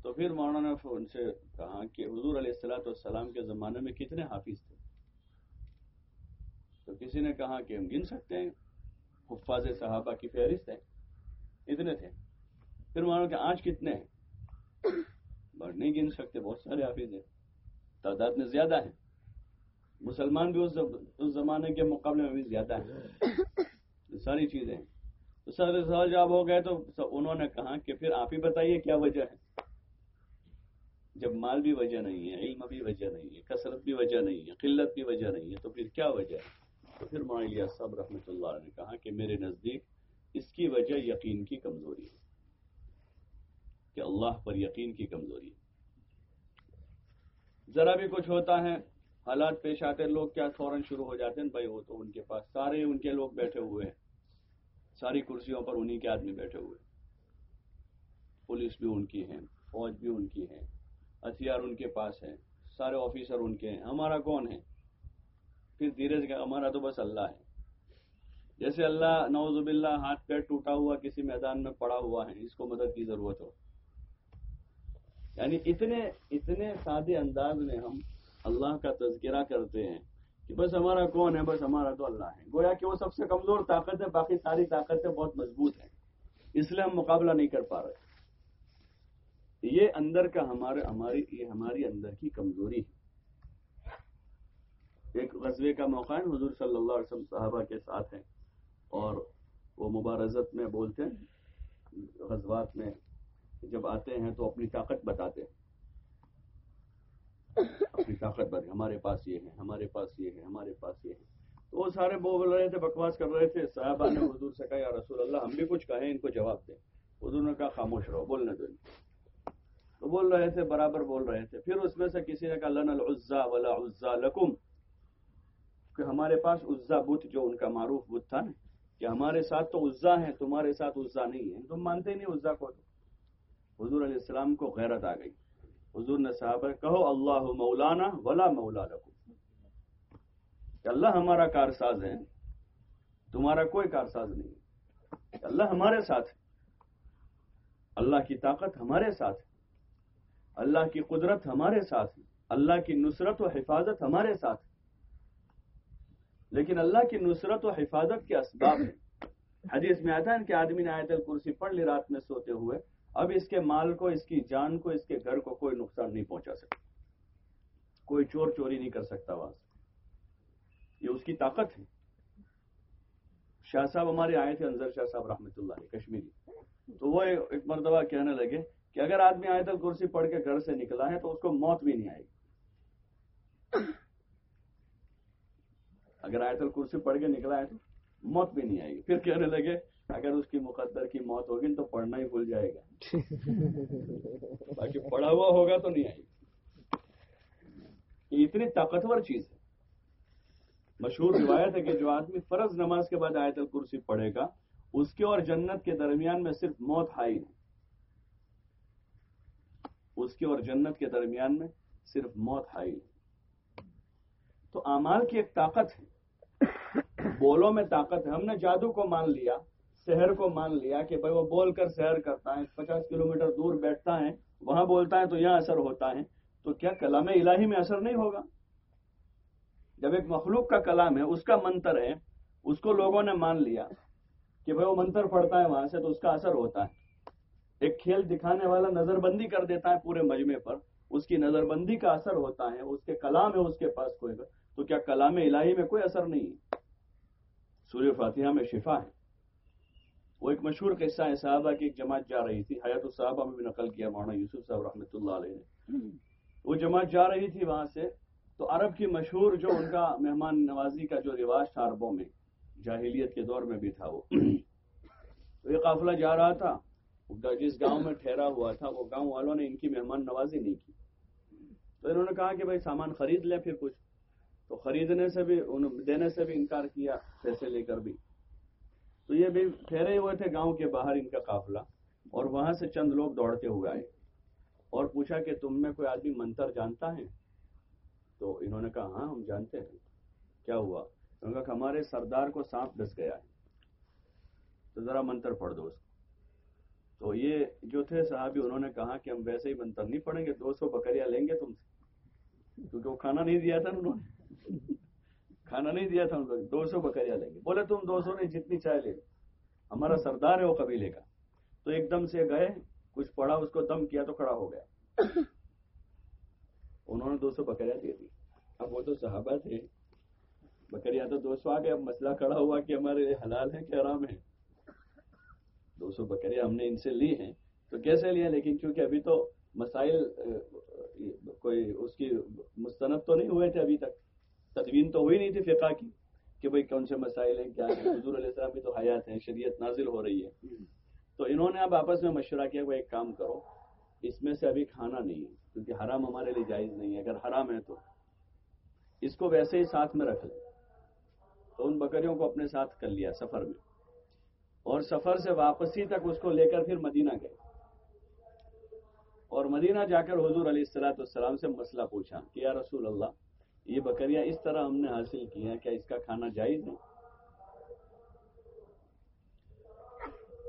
تو پھر مولانا نے ان سے کہا کہ حضور علیہ السلاۃ والسلام کے زمانے میں کتنے حافظ تھے؟ تو کسی نے کہا کہ ہم گن سکتے ہیں، حفاظ صحابہ کی فہرست ہے۔ اتنے تھے۔ پھر مولانا کہ آج کتنے ہیں؟ بٹ نہیں گن سکتے، بہت سارے حافظ ہیں۔ تعداد میں زیادہ ہیں۔ مسلمان بھی اس زمانے کے مقابلے میں بھی زیادہ ہیں۔ ساری چیزیں۔ تو سارے سوال جواب ہو گئے تو انہوں نے کہا کہ پھر آپ ہی بتائیے کیا وجہ ہے۔ جب مال بھی وجہ نہیں ہے علم بھی وجہ نہیں ہے کثرت بھی وجہ نہیں ہے قلت بھی وجہ نہیں ہے تو پھر کیا وجہ ہے؟ تو پھر معلیہ صاحب رحمۃ اللہ نے کہا کہ میرے نزدیک اس کی وجہ یقین کی کمزوری ہے۔ کہ اللہ پر یقین کی کمزوری ہے۔ ذرا بھی کچھ ہوتا ہے حالات پیش آتے لوگ کیا فوراً شروع ہو جاتے ہیں، بھائی وہ تو ان کے پاس سارے ان کے لوگ بیٹھے ہوئے ہیں۔ ساری کرسیوں پر انہی کے آدمی بیٹھے ہوئے پولیس بھی ان کی ہے فوج بھی ان کی ہے ہتھیار ان کے پاس ہے سارے آفیسر ان کے ہیں۔ ہمارا کون ہے؟ پھر دھیرے سے ہمارا تو بس اللہ ہے۔ جیسے اللہ نوزب اللہ ہاتھ پیر ٹوٹا ہوا، کسی میدان میں پڑا ہوا ہے، اس کو مدد کی ضرورت ہو۔ یعنی اتنے اتنے سادے انداز میں ہم اللہ کا تذکرہ کرتے ہیں کہ بس ہمارا کون ہے؟ بس ہمارا تو اللہ ہے۔ گویا کہ وہ سب سے کمزور طاقت ہے، باقی ساری طاقتیں بہت مضبوط ہیں۔ اس لیے ہم مقابلہ نہیں کر پا رہے۔ یہ اندر کا ہمارے، ہماری، یہ ہماری اندر کی کمزوری ہے۔ ایک غزبے کا موقع ہے، حضور صلی اللہ علیہ وسلم صحابہ کے ساتھ ہیں۔ اور وہ مبارزت میں بولتے ہیں، غزوات میں جب آتے ہیں تو اپنی طاقت بتاتے ہیں۔ اپنی طاقت بتاتے ہمارے پاس یہ ہے ہمارے پاس یہ ہے ہمارے پاس یہ ہے تو وہ سارے بول رہے تھے، بکواس کر رہے تھے صاحبہ نے حضور سے کہا، یا رسول اللہ، ہم بھی کچھ کہیں، ان کو جواب دیں۔ حضور نے کہا، خاموش رہو، بولنے دو تو بول رہے تھے، برابر بول رہے تھے۔ پھر اس میں سے کسی نے کہا لن العزا ولا عزا لکم۔ کہ ہمارے پاس عزا بت، جو ان کا معروف بت تھا نا، کہ ہمارے ساتھ تو عزا ہے تمہارے ساتھ عزا نہیں ہے تم مانتے نہیں عزا کو تو۔ حضور علیہ السلام کو غیرت آ گئی۔ حضور نے صحابہ کہو اللہ مولانا ولا مولا لکم۔ کہ اللہ ہمارا کارساز ہے تمہارا کوئی کارساز نہیں۔ ہے کہ اللہ ہمارے ساتھ اللہ کی طاقت ہمارے ساتھ اللہ کی قدرت ہمارے ساتھ اللہ کی نصرت و حفاظت ہمارے ساتھ لیکن اللہ کی نصرت و حفاظت کے اسباب ہیں۔ حدیث میں آتا ہے کہ آدمی نے آیت الکرسی پڑھ لی، رات میں سوتے ہوئے اب اس کے مال کو، اس کی جان کو، اس کے گھر کو کوئی نقصان نہیں پہنچا سکتا۔ کوئی چور چوری نہیں کر سکتا وہاں سے۔ یہ اس کی طاقت ہے۔ شاہ صاحب ہمارے آئے تھے انضر شاہ صاحب رحمۃ اللہ علیہ، کشمیری۔ تو وہ ایک مرتبہ کہنے لگے کہ اگر آدمی آیت الکرسی پڑھ کے گھر سے نکلا ہے تو اس کو موت بھی نہیں آئے گی۔ اگر آیت الکرسی پڑھ کے نکلا ہے تو موت بھی نہیں آئے گی۔ پھر کہنے لگے اگر اس کی مقدر کی موت ہوگی تو پڑھنا ہی بھول جائے گا۔ باقی پڑھا ہوا ہوگا تو نہیں آئے گی یہ اتنی طاقتور چیز ہے۔ مشہور روایت ہے کہ جو آدمی فرض نماز کے بعد آیت الکرسی پڑھے گا، اس کے اور جنت کے درمیان میں صرف موت ہائی ہے اس کے اور جنت کے درمیان میں صرف موت ہائی تو اعمال کی ایک طاقت ہے۔ بولوں میں طاقت ہے۔ ہم نے جادو کو مان لیا۔ شہر کو مان لیا کہ بھائی وہ بول کر سحر کرتا ہے، پچاس کلومیٹر دور بیٹھتا ہے، وہاں بولتا ہے تو یہاں اثر ہوتا ہے۔ تو کیا کلام الہی میں اثر نہیں ہوگا؟ جب ایک مخلوق کا کلام ہے، اس کا منتر ہے، اس کو لوگوں نے مان لیا کہ بھائی وہ منتر پڑھتا ہے وہاں سے تو اس کا اثر ہوتا ہے۔ ایک کھیل دکھانے والا نظر بندی کر دیتا ہے پورے مجمے پر، اس کی نظر بندی کا اثر ہوتا ہے، اس کے کلام ہے، اس کے پاس کوئی تو کیا کلام الہی میں کوئی اثر نہیں ہے؟ سوریہ فاتحہ میں شفا ہے۔ وہ ایک مشہور قصہ ہے صحابہ کی ایک جماعت جا رہی تھی حیات الصحابہ میں بھی نقل کیا مولانا یوسف صاحب رحمۃ اللہ علیہ نے۔ وہ جماعت جا رہی تھی وہاں سے تو عرب کی مشہور جو ان کا مہمان نوازی کا جو رواج تھا عربوں میں جاہلیت کے دور میں بھی تھا وہ۔ تو یہ قافلہ جا رہا تھا جس گاؤں میں ٹھہرا ہوا تھا وہ گاؤں والوں نے ان کی مہمان نوازی نہیں کی۔ تو انہوں نے کہا کہ بھائی سامان خرید لے پھر کچھ۔ تو خریدنے سے بھی دینے سے بھی انکار کیا پیسے لے کر بھی۔ تو یہ بھی ٹھہرے ہوئے تھے گاؤں کے باہر ان کا قافلہ اور وہاں سے چند لوگ دوڑتے ہوئے آئے اور پوچھا کہ تم میں کوئی آدمی منتر جانتا ہے؟ تو انہوں نے کہا ہاں ہم جانتے ہیں۔ کیا ہوا؟ انہوں نے کہا، ہمارے سردار کو سانپ ڈس گیا ہے۔ تو ذرا منتر پڑھ دو اس کو۔ تو یہ جو تھے صحابی، انہوں نے کہا کہ ہم ویسے ہی منتر نہیں پڑھیں گے، دو سو بکریاں لیں گے تم سے۔ کیونکہ وہ کھانا نہیں دیا تھا انہوں نے۔ کھانا نہیں دیا تھا ان کو دو سو بکریاں لیں گے بولے تم دو سو نہیں، جتنی چائے لے ہمارا سردار ہے وہ قبیلے کا۔ تو ایک دم سے گئے، کچھ پڑا، اس کو دم کیا تو کھڑا ہو گیا۔ انہوں نے دو سو بکریاں دے دی۔ اب وہ تو صحابہ تھے۔ بکریاں تو دو سو آ گئے۔ اب مسئلہ کھڑا ہوا کہ ہمارے حلال ہے کہ حرام ہے دو سو بکریاں ہم نے ان سے لی ہیں۔ تو کیسے لیا لیکن چونکہ ابھی تو مسائل کوئی اس کی مستند تو نہیں ہوئے تھے ابھی تک۔ تدوین تو ہوئی نہیں تھی فقہ کی کہ بھائی کون سے مسائل ہیں، کیا ہیں؟ حضور علیہ السلام کی تو حیات ہیں، شریعت نازل ہو رہی ہے۔ تو انہوں نے اب آپس میں مشورہ کیا وہ ایک کام کرو، اس میں سے ابھی کھانا نہیں ہے، کیونکہ حرام ہمارے لیے جائز نہیں ہے، اگر حرام ہے تو۔ اس کو ویسے ہی ساتھ میں رکھ لیں۔ تو ان بکریوں کو اپنے ساتھ کر لیا سفر میں۔ اور سفر سے واپسی تک اس کو لے کر پھر مدینہ گئے۔ اور مدینہ جا کر حضور علیہ السلاۃ السلام سے مسئلہ پوچھا کہ یا رسول اللہ یہ بکریاں اس طرح ہم نے حاصل کی ہیں کیا اس کا کھانا جائز نہیں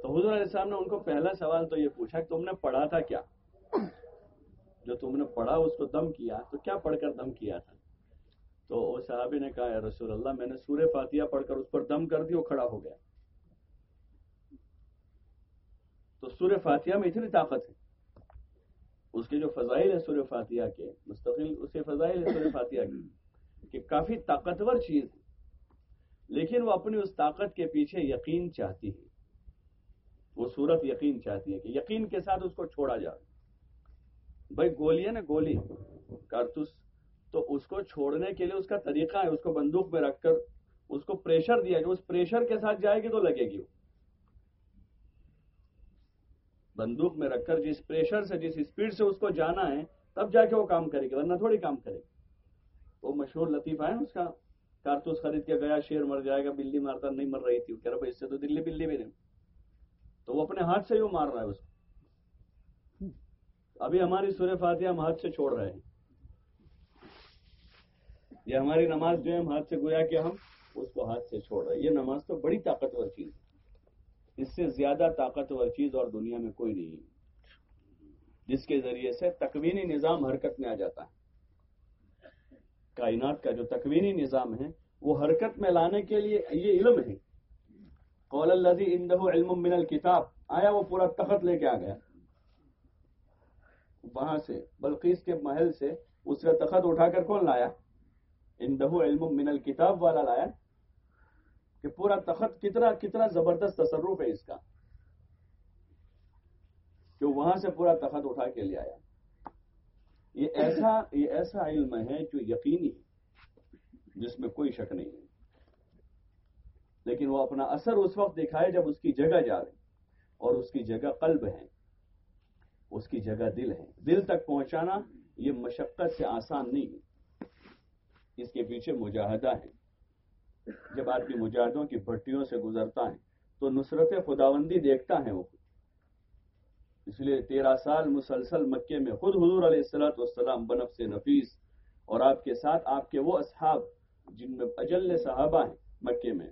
تو حضور علیہ السلام نے ان کو پہلا سوال تو یہ پوچھا کہ تم نے پڑھا تھا کیا؟ جو تم نے پڑھا اس کو دم کیا، تو کیا پڑھ کر دم کیا تھا؟ تو وہ صحابی نے کہا، یا رسول اللہ، میں نے سورہ فاتحہ پڑھ کر اس پر دم کر دی، وہ کھڑا ہو گیا۔ تو سورہ فاتحہ میں اتنی طاقت ہے۔ اس کے جو فضائل ہے سورہ فاتحہ کے، مستقل اس کے فضائل ہے سورہ فاتحہ کی کہ کافی طاقتور چیز ہے لیکن وہ اپنی اس طاقت کے پیچھے یقین چاہتی ہے وہ صورت یقین چاہتی ہے کہ یقین کے ساتھ اس کو چھوڑا جائے۔ بھائی گولی ہے نا گولی، کارتوس، تو اس کو چھوڑنے کے لیے اس کا طریقہ ہے، اس کو بندوق میں رکھ کر اس کو پریشر دیا۔ جو اس پریشر کے ساتھ جائے گی تو لگے گی وہ۔ بندوق میں رکھ کر جس پریشر سے، جس اسپیڈ سے اس کو جانا ہے، تب جا کے وہ کام کرے گی ورنہ تھوڑی کام کرے گی وہ مشہور لطیفہ ہے نا، اس کا کارتوس خرید کے گیا شیر مر جائے گا، بلی مارتا، نہیں مر رہی تھی کہہ رہا بھائی اس سے تو دلی بلی بھی نہیں۔ تو وہ اپنے ہاتھ سے یوں مار رہا ہے اس کو۔ ابھی ہماری سورہ فاتحہ ہم ہاتھ سے چھوڑ رہے ہیں۔ یہ ہماری نماز جو ہے، ہم ہاتھ سے گویا کہ ہم اس کو ہاتھ سے چھوڑ رہے ہیں۔ یہ نماز تو بڑی طاقتور چیز ہے۔ اس سے زیادہ طاقتور چیز اور دنیا میں کوئی نہیں۔ جس کے ذریعے سے تکوینی نظام حرکت میں آ جاتا ہے۔ کائنات کا جو تکوینی نظام ہے، وہ حرکت میں لانے کے لیے یہ علم ہے۔ قول الذي عنده علم من الكتاب۔ آیا وہ پورا تخت لے کے آ گیا؟ وہاں سے، بلقیس کے محل سے اس کا تخت اٹھا کر کون لایا؟ عنده علم من الكتاب والا لایا۔ کہ پورا تخت کتنا کتنا زبردست تصرف ہے اس کا۔ کہ وہاں سے پورا تخت اٹھا کے لے آیا۔ یہ ایسا یہ ایسا علم ہے جو یقینی ہے، جس میں کوئی شک نہیں ہے۔ لیکن وہ اپنا اثر اس وقت دکھائے جب اس کی جگہ جا رہے اور اس کی جگہ قلب ہے، اس کی جگہ دل ہے۔ دل تک پہنچانا یہ مشقت سے آسان نہیں ہے۔ اس کے پیچھے مجاہدہ ہے۔ جب آدمی مجاہدوں کی بھٹیوں سے گزرتا ہے، تو نصرت خداوندی دیکھتا ہے وہ اس لیے تیرہ سال مسلسل مکے میں خود حضور علیہ السلاۃ والسلام بنف سے نفیس اور آپ کے ساتھ آپ کے وہ اصحاب جن میں اجل صحابہ ہیں مکے میں،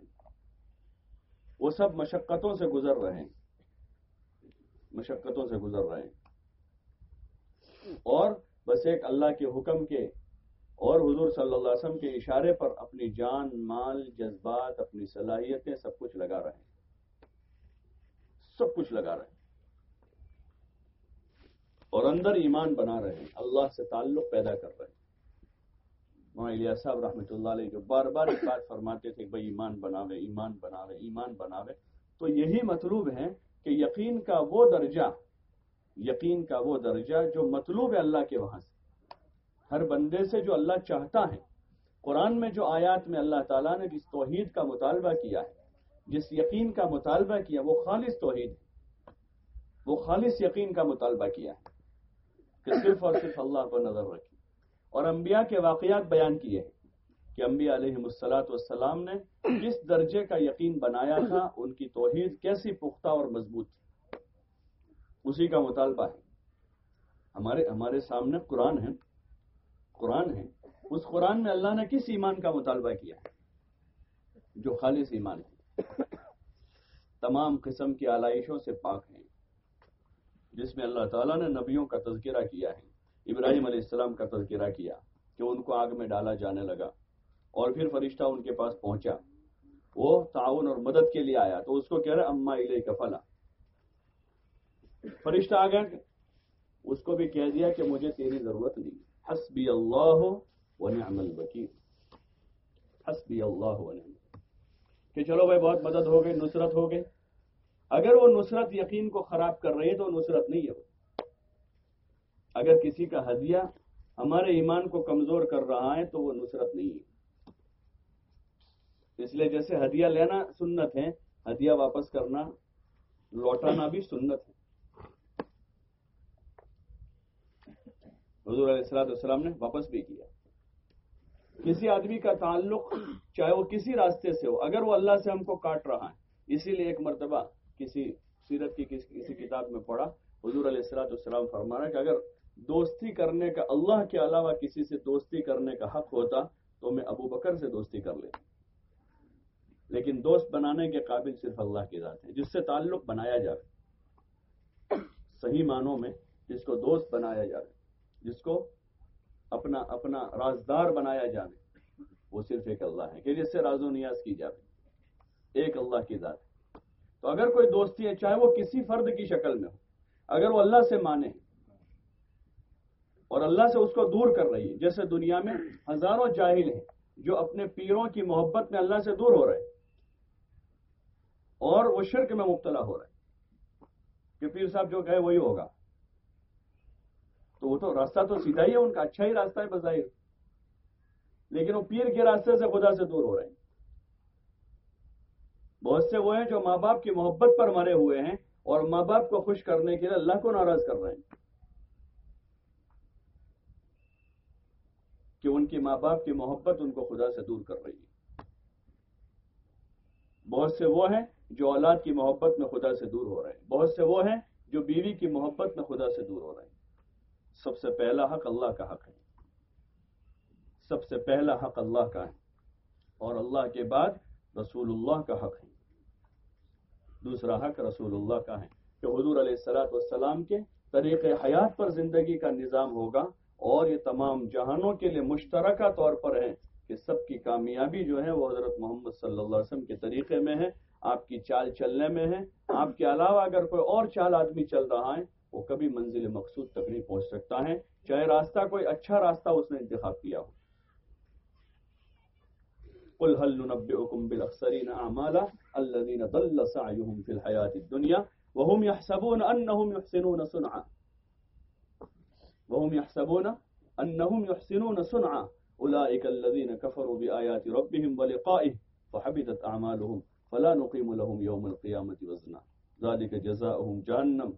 وہ سب مشقتوں سے گزر رہے ہیں۔ مشقتوں سے گزر رہے ہیں۔ اور بس ایک اللہ کے حکم کے اور حضور صلی اللہ علیہ وسلم کے اشارے پر اپنی جان، مال، جذبات، اپنی صلاحیتیں سب کچھ لگا رہے ہیں۔ سب کچھ لگا رہے ہیں۔ اور اندر ایمان بنا رہے ہیں۔ اللہ سے تعلق پیدا کر رہے ہیں۔ وہاں صاحب رحمۃ اللہ علیہ جو بار بار ایک بات فرماتے تھے کہ بھائی ایمان بناوے ایمان بناوے ایمان بناوے۔ تو یہی مطلوب ہے کہ یقین کا وہ درجہ، یقین کا وہ درجہ جو مطلوب ہے اللہ کے وہاں سے۔ ہر بندے سے جو اللہ چاہتا ہے۔ قرآن میں جو آیات میں اللہ تعالیٰ نے جس توحید کا مطالبہ کیا ہے، جس یقین کا مطالبہ کیا، وہ خالص توحید ہے۔ وہ خالص یقین کا مطالبہ کیا ہے کہ صرف اور صرف اللہ پر نظر رکھی اور انبیاء کے واقعات بیان کیے ہیں کہ انبیاء علیہ السلاۃ والسلام نے کس درجے کا یقین بنایا تھا، ان کی توحید کیسی پختہ اور مضبوط تھی۔ اسی کا مطالبہ ہے۔ ہمارے ہمارے سامنے قرآن ہے۔ قرآن ہے، اس قرآن میں اللہ نے کس ایمان کا مطالبہ کیا؟ جو خالص ایمان ہے تمام قسم کی آلائشوں سے پاک ہیں، جس میں اللہ تعالیٰ نے نبیوں کا تذکرہ کیا ہے، ابراہیم علیہ السلام کا تذکرہ کیا کہ ان کو آگ میں ڈالا جانے لگا اور پھر فرشتہ ان کے پاس پہنچا۔ وہ تعاون اور مدد کے لیے آیا، تو اس کو کہہ رہے اما علیہ کفلا فرشتہ آ گیا اس کو بھی کہہ دیا کہ مجھے تیری ضرورت نہیں۔ حسبی اللہ و نعم الوکیل۔ حسبی اللہ و نعم۔ کہ چلو بھائی، بہت مدد ہو گئی، نصرت ہو گئی۔ اگر وہ نصرت یقین کو خراب کر رہی ہے تو نصرت نہیں ہے وہ۔ اگر کسی کا ہدیہ ہمارے ایمان کو کمزور کر رہا ہے تو وہ نصرت نہیں ہے۔ اس لیے جیسے ہدیہ لینا سنت ہے، ہدیہ واپس کرنا، لوٹانا بھی سنت ہے۔ حضور علیہ السلاۃ والسلام نے واپس بھی کیا۔ کسی آدمی کا تعلق چاہے وہ کسی راستے سے ہو، اگر وہ اللہ سے ہم کو کاٹ رہا ہے، اسی لیے ایک مرتبہ کسی سیرت کی کسی کتاب میں پڑھا، حضور علیہ السلاۃ والسلام فرما رہا کہ اگر دوستی کرنے کا، اللہ کے علاوہ کسی سے دوستی کرنے کا حق ہوتا تو میں ابو بکر سے دوستی کر لیتا۔ لیکن دوست بنانے کے قابل صرف اللہ کی ذات ہے، جس سے تعلق بنایا جائے صحیح معنوں میں جس کو دوست بنایا جائے جس کو اپنا اپنا رازدار بنایا جائے وہ صرف ایک اللہ ہے کہ جس سے راز و نیاز کی جائے ایک اللہ کی ذات۔ ہے تو اگر کوئی دوستی ہے، چاہے وہ کسی فرد کی شکل میں ہو، اگر وہ اللہ سے مانے اور اللہ سے اس کو دور کر رہی ہے، جیسے دنیا میں ہزاروں جاہل ہیں جو اپنے پیروں کی محبت میں اللہ سے دور ہو رہے ہیں، اور وہ شرک میں مبتلا ہو رہے ہیں۔ کہ پیر صاحب جو کہے، وہی ہوگا۔ تو وہ تو راستہ تو سیدھا ہی ہے، ان کا اچھا ہی راستہ ہے، بظاہر۔ لیکن وہ پیر کے راستے سے خدا سے دور ہو رہے ہیں۔ بہت سے وہ ہیں جو ماں باپ کی محبت پر مرے ہوئے ہیں اور ماں باپ کو خوش کرنے کے لیے اللہ کو ناراض کر رہے ہیں۔ کہ ان کی ماں باپ کی محبت ان کو خدا سے دور کر رہی ہے۔ بہت سے وہ ہیں جو اولاد کی محبت میں خدا سے دور ہو رہے ہیں۔ بہت سے وہ ہیں جو بیوی کی محبت میں خدا سے دور ہو رہے ہیں۔ سب سے پہلا حق اللہ کا حق ہے۔ سب سے پہلا حق اللہ کا ہے۔ اور اللہ کے بعد رسول اللہ کا حق ہے۔ دوسرا حق رسول اللہ کا ہے کہ حضور علیہ السلاۃ والسلام کے طریق حیات پر زندگی کا نظام ہوگا اور یہ تمام جہانوں کے لیے مشترکہ طور پر ہے کہ سب کی کامیابی جو ہے وہ حضرت محمد صلی اللہ علیہ وسلم کے طریقے میں ہے، آپ کی چال چلنے میں ہے۔ آپ کے علاوہ اگر کوئی اور چال آدمی چل رہا ہے وہ کبھی منزل مقصود تک نہیں پہنچ سکتا ہے چاہے راستہ کوئی اچھا راستہ اس نے انتخاب کیا ہو قل هل ننبئكم بالأخسرين أعمالا الذين ضل سعيهم في الحياة الدنيا وهم يحسبون أنهم يحسنون صنعا وهم يحسبون أنهم يحسنون صنعا أولئك الذين كفروا بآيات ربهم ولقائه فحبطت أعمالهم فلا نقيم لهم يوم القيامة وزنا ذلك جزاؤهم جهنم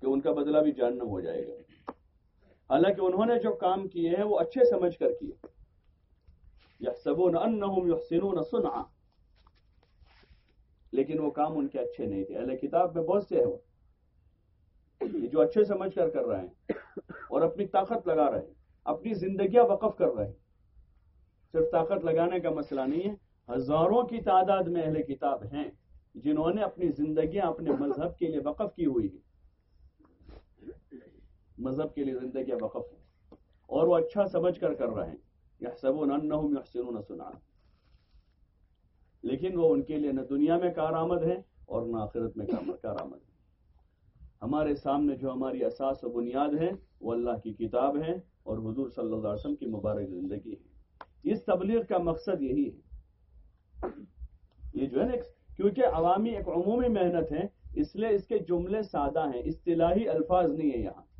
کہ ان کا بدلہ بھی جہنم ہو جائے گا۔ حالانکہ انہوں نے جو کام کیے ہیں وہ اچھے سمجھ کر کیے۔ یحسبون انہم یحسنون صنعا۔ لیکن وہ کام ان کے اچھے نہیں تھے۔ اہل کتاب میں بہت سے ہیں جو اچھے سمجھ کر کر رہے ہیں اور اپنی طاقت لگا رہے ہیں، اپنی زندگیاں وقف کر رہے ہیں۔ صرف طاقت لگانے کا مسئلہ نہیں ہے، ہزاروں کی تعداد میں اہل کتاب ہیں جنہوں نے اپنی زندگیاں اپنے مذہب کے لیے وقف کی ہوئی ہیں۔ مذہب کے لیے زندگیاں وقف ہیں اور وہ اچھا سمجھ کر کر رہے ہیں۔ یحسبون انہم یحسنون سنا لیکن وہ ان کے لیے نہ دنیا میں کارآمد ہے اور نہ آخرت میں کارآمد ہے۔ ہمارے سامنے جو ہماری اساس و بنیاد ہے، وہ اللہ کی کتاب ہے اور حضور صلی اللہ علیہ وسلم کی مبارک زندگی ہے۔ اس تبلیغ کا مقصد یہی ہے۔ یہ جو ہے نا کیونکہ عوامی ایک عمومی محنت ہے، اس لیے اس کے جملے سادہ ہیں، اصطلاحی الفاظ نہیں ہے یہاں۔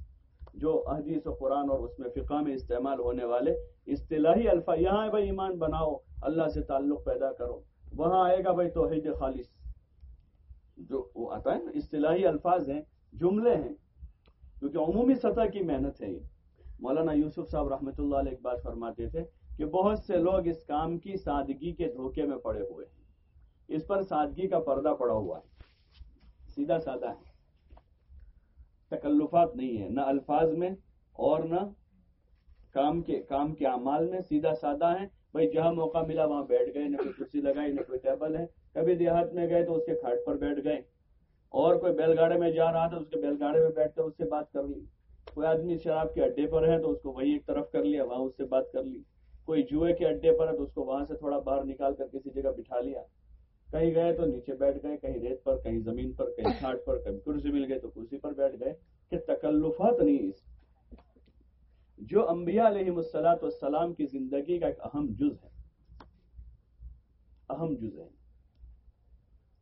جو حدیث و قرآن اور اس میں فقہ میں استعمال ہونے والے اصطلاحی الفاظ، یہاں ہے بھائی ایمان بناؤ، اللہ سے تعلق پیدا کرو۔ وہاں آئے گا بھائی توحید خالص۔ جو وہ آتا ہے نا، اصطلاحی الفاظ ہیں، جملے ہیں۔ کیونکہ عمومی سطح کی محنت ہے یہ۔ مولانا یوسف صاحب رحمۃ اللہ علیہ ایک بات فرماتے تھے کہ بہت سے لوگ اس کام کی سادگی کے دھوکے میں پڑے ہوئے ہیں۔ اس پر سادگی کا پردہ پڑا ہوا ہے۔ سیدھا سادہ ہے۔ تکلفات نہیں ہے نہ الفاظ میں اور نہ کام کے کام کے اعمال میں، سیدھا سادہ ہے بھائی، جہاں موقع ملا وہاں بیٹھ گئے، نہ کوئی کرسی لگائی، نہ کوئی ٹیبل ہے۔ کبھی دیہات میں گئے تو اس کے کھاٹ پر بیٹھ گئے۔ اور کوئی بیل گاڑے میں جا رہا تھا، اس کے بیل گاڑے میں بیٹھ کر اس سے بات کر لی۔ کوئی آدمی شراب کے اڈے پر ہے تو اس کو وہی ایک طرف کر لیا، وہاں اس سے بات کر لی۔ کوئی جوئے کے اڈے پر ہے تو اس کو وہاں سے تھوڑا باہر نکال کر کسی جگہ بٹھا لیا۔ کہیں گئے تو نیچے بیٹھ گئے، کہیں ریت پر، کہیں زمین پر، کہیں کھاٹ پر، کہیں کرسی مل گئے تو کرسی پر بیٹھ گئے کہ تکلفات نہیں اس۔ جو انبیاء علیہ السلاۃ والسلام کی زندگی کا ایک اہم جز ہے۔ اہم جز ہے۔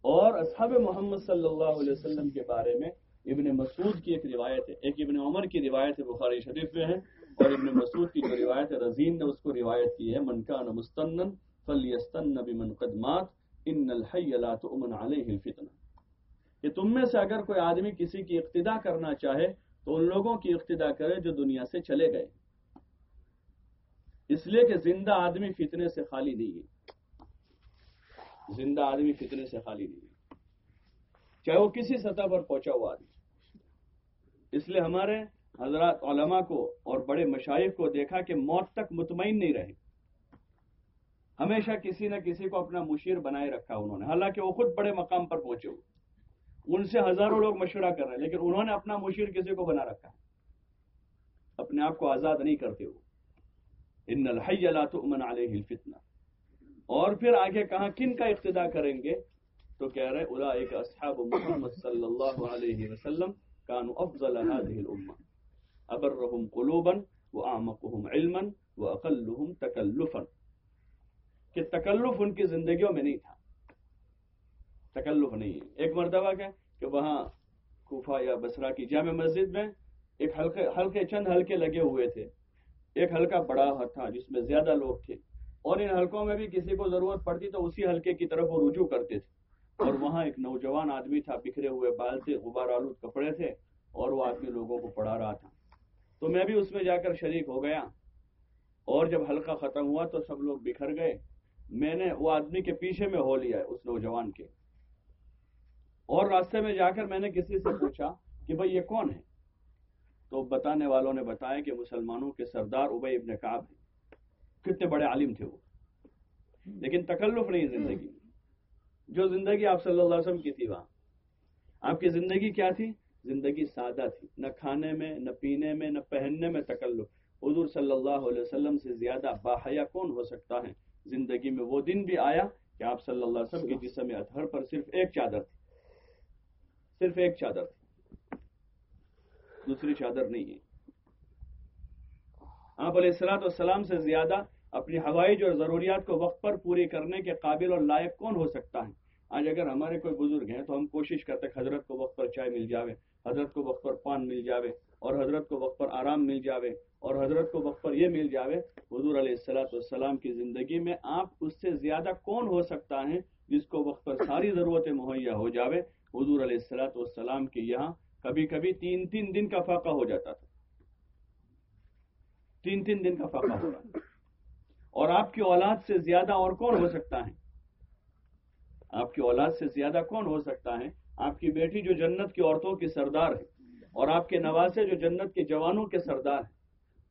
اور اصحاب محمد صلی اللہ علیہ وسلم کے بارے میں ابن مسعود کی ایک روایت ہے۔ ایک ابن عمر کی روایت ہے، بخاری شریف میں ہے۔ اور ابن مسعود کی جو روایت ہے رضین نے اس کو روایت کی ہے منکان مستن فلیستن بمن قدمات ان الحی لا تؤمن علیہ الفتنہ۔ کہ تم میں سے اگر کوئی آدمی کسی کی اقتدا کرنا چاہے تو ان لوگوں کی اقتدا کرے جو دنیا سے چلے گئے۔ اس لیے کہ زندہ آدمی فتنے سے خالی نہیں ہے۔ زندہ آدمی فتنے سے خالی نہیں ہے۔ چاہے وہ کسی سطح پر پہنچا ہوا آدمی۔ اس لیے ہمارے حضرات علماء کو اور بڑے مشائق کو دیکھا کہ موت تک مطمئن نہیں رہے۔ ہمیشہ کسی نہ کسی کو اپنا مشیر بنائے رکھا انہوں نے۔ حالانکہ وہ خود بڑے مقام پر پہنچے ہوئے۔ ان سے ہزاروں لوگ مشورہ کر رہے ہیں، لیکن انہوں نے اپنا مشیر کسی کو بنا رکھا۔ ہے اپنے آپ کو آزاد نہیں کرتے وہ ان الحی لا تؤمن علیہ الفتنہ۔ اور پھر آگے کہاں کن کا اقتدا کریں گے؟ تو کہہ رہے اولئک اصحاب محمد صلی اللہ علیہ وسلم كانوا افضل هذه الامه ابرهم قلوبا واعمقهم علما واقلهم تكلفا کہ تکلف ان کی زندگیوں میں نہیں تھا۔ تکلف نہیں ہے۔ ایک مرتبہ کیا کہ وہاں کوفہ یا بسرا کی جامع مسجد میں ایک ہلکے ہلکے، چند ہلکے لگے ہوئے تھے۔ ایک ہلکا بڑا تھا جس میں زیادہ لوگ تھے۔ اور ان حلقوں میں بھی کسی کو ضرورت پڑتی تو اسی حلقے کی طرف وہ رجوع کرتے تھے۔ اور وہاں ایک نوجوان آدمی تھا، بکھرے ہوئے بال تھے غبار آلود کپڑے تھے اور وہ آدمی لوگوں کو پڑھا رہا تھا۔ تو میں بھی اس میں جا کر شریک ہو گیا۔ اور جب حلقہ ختم ہوا تو سب لوگ بکھر گئے۔ میں نے وہ آدمی کے پیچھے میں ہو لیا اس نوجوان کے۔ اور راستے میں جا کر میں نے کسی سے پوچھا کہ بھائی یہ کون ہے؟ تو بتانے والوں نے بتایا کہ مسلمانوں کے سردار ابئی ابن کعب ہیں۔ کتنے بڑے عالم تھے وہ۔ لیکن تکلف نہیں زندگی۔ جو زندگی آپ صلی اللہ علیہ وسلم کی تھی وہاں۔ آپ کی زندگی کیا تھی؟ زندگی سادہ تھی۔ نہ کھانے میں، نہ پینے میں، نہ پہننے میں تکلف۔ حضور صلی اللہ علیہ وسلم سے زیادہ باحیا کون ہو سکتا ہے؟ زندگی میں وہ دن بھی آیا کہ آپ صلی اللہ علیہ وسلم کے جسم اطہر پر صرف ایک چادر تھی۔ صرف ایک چادر تھی۔ دوسری چادر نہیں ہے۔ آپ علیہ السلاط والسلام سے زیادہ اپنی ہوائی اور ضروریات کو وقت پر پوری کرنے کے قابل اور لائق کون ہو سکتا ہے؟ آج اگر ہمارے کوئی بزرگ ہیں تو ہم کوشش کرتے حضرت کو وقت پر چائے مل جاوے حضرت کو وقت پر پان مل جاوے اور حضرت کو وقت پر آرام مل جاوے۔ اور حضرت کو وقت پر یہ مل جاوے، حضور علیہ السلاۃ والسلام کی زندگی میں آپ اس سے زیادہ کون ہو سکتا ہے جس کو وقت پر ساری ضرورتیں مہیا ہو جاوے؟ حضور علیہ السلاۃ والسلام کے یہاں کبھی کبھی تین تین دن کا فاقہ ہو جاتا تھا۔ تین تین دن کا فاقہ ہو رہا اور آپ کی اولاد سے زیادہ اور کون ہو سکتا ہے؟ آپ کی اولاد سے زیادہ کون ہو سکتا ہے؟ آپ کی بیٹی جو جنت کی عورتوں کی سردار ہے اور آپ کے نواسے جو جنت کے جوانوں کے سردار ہیں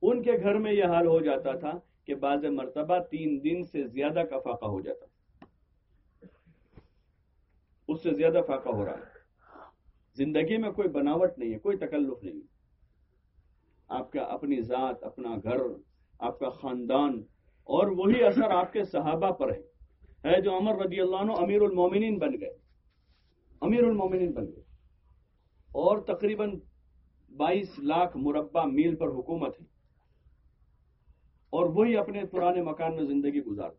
ان کے گھر میں یہ حال ہو جاتا تھا کہ بعض مرتبہ تین دن سے زیادہ کا فاقہ ہو جاتا اس سے زیادہ فاقہ ہو رہا ہے۔ زندگی میں کوئی بناوٹ نہیں ہے، کوئی تکلف نہیں آپ کا اپنی ذات، اپنا گھر، آپ کا خاندان اور وہی اثر آپ کے صحابہ پر ہے۔ ہے جو عمر رضی اللہ عنہ امیر المومنین بن گئے۔ امیر المومنین بن گئے۔ اور تقریباً بائیس لاکھ مربع میل پر حکومت ہے۔ اور وہی اپنے پرانے مکان میں زندگی گزار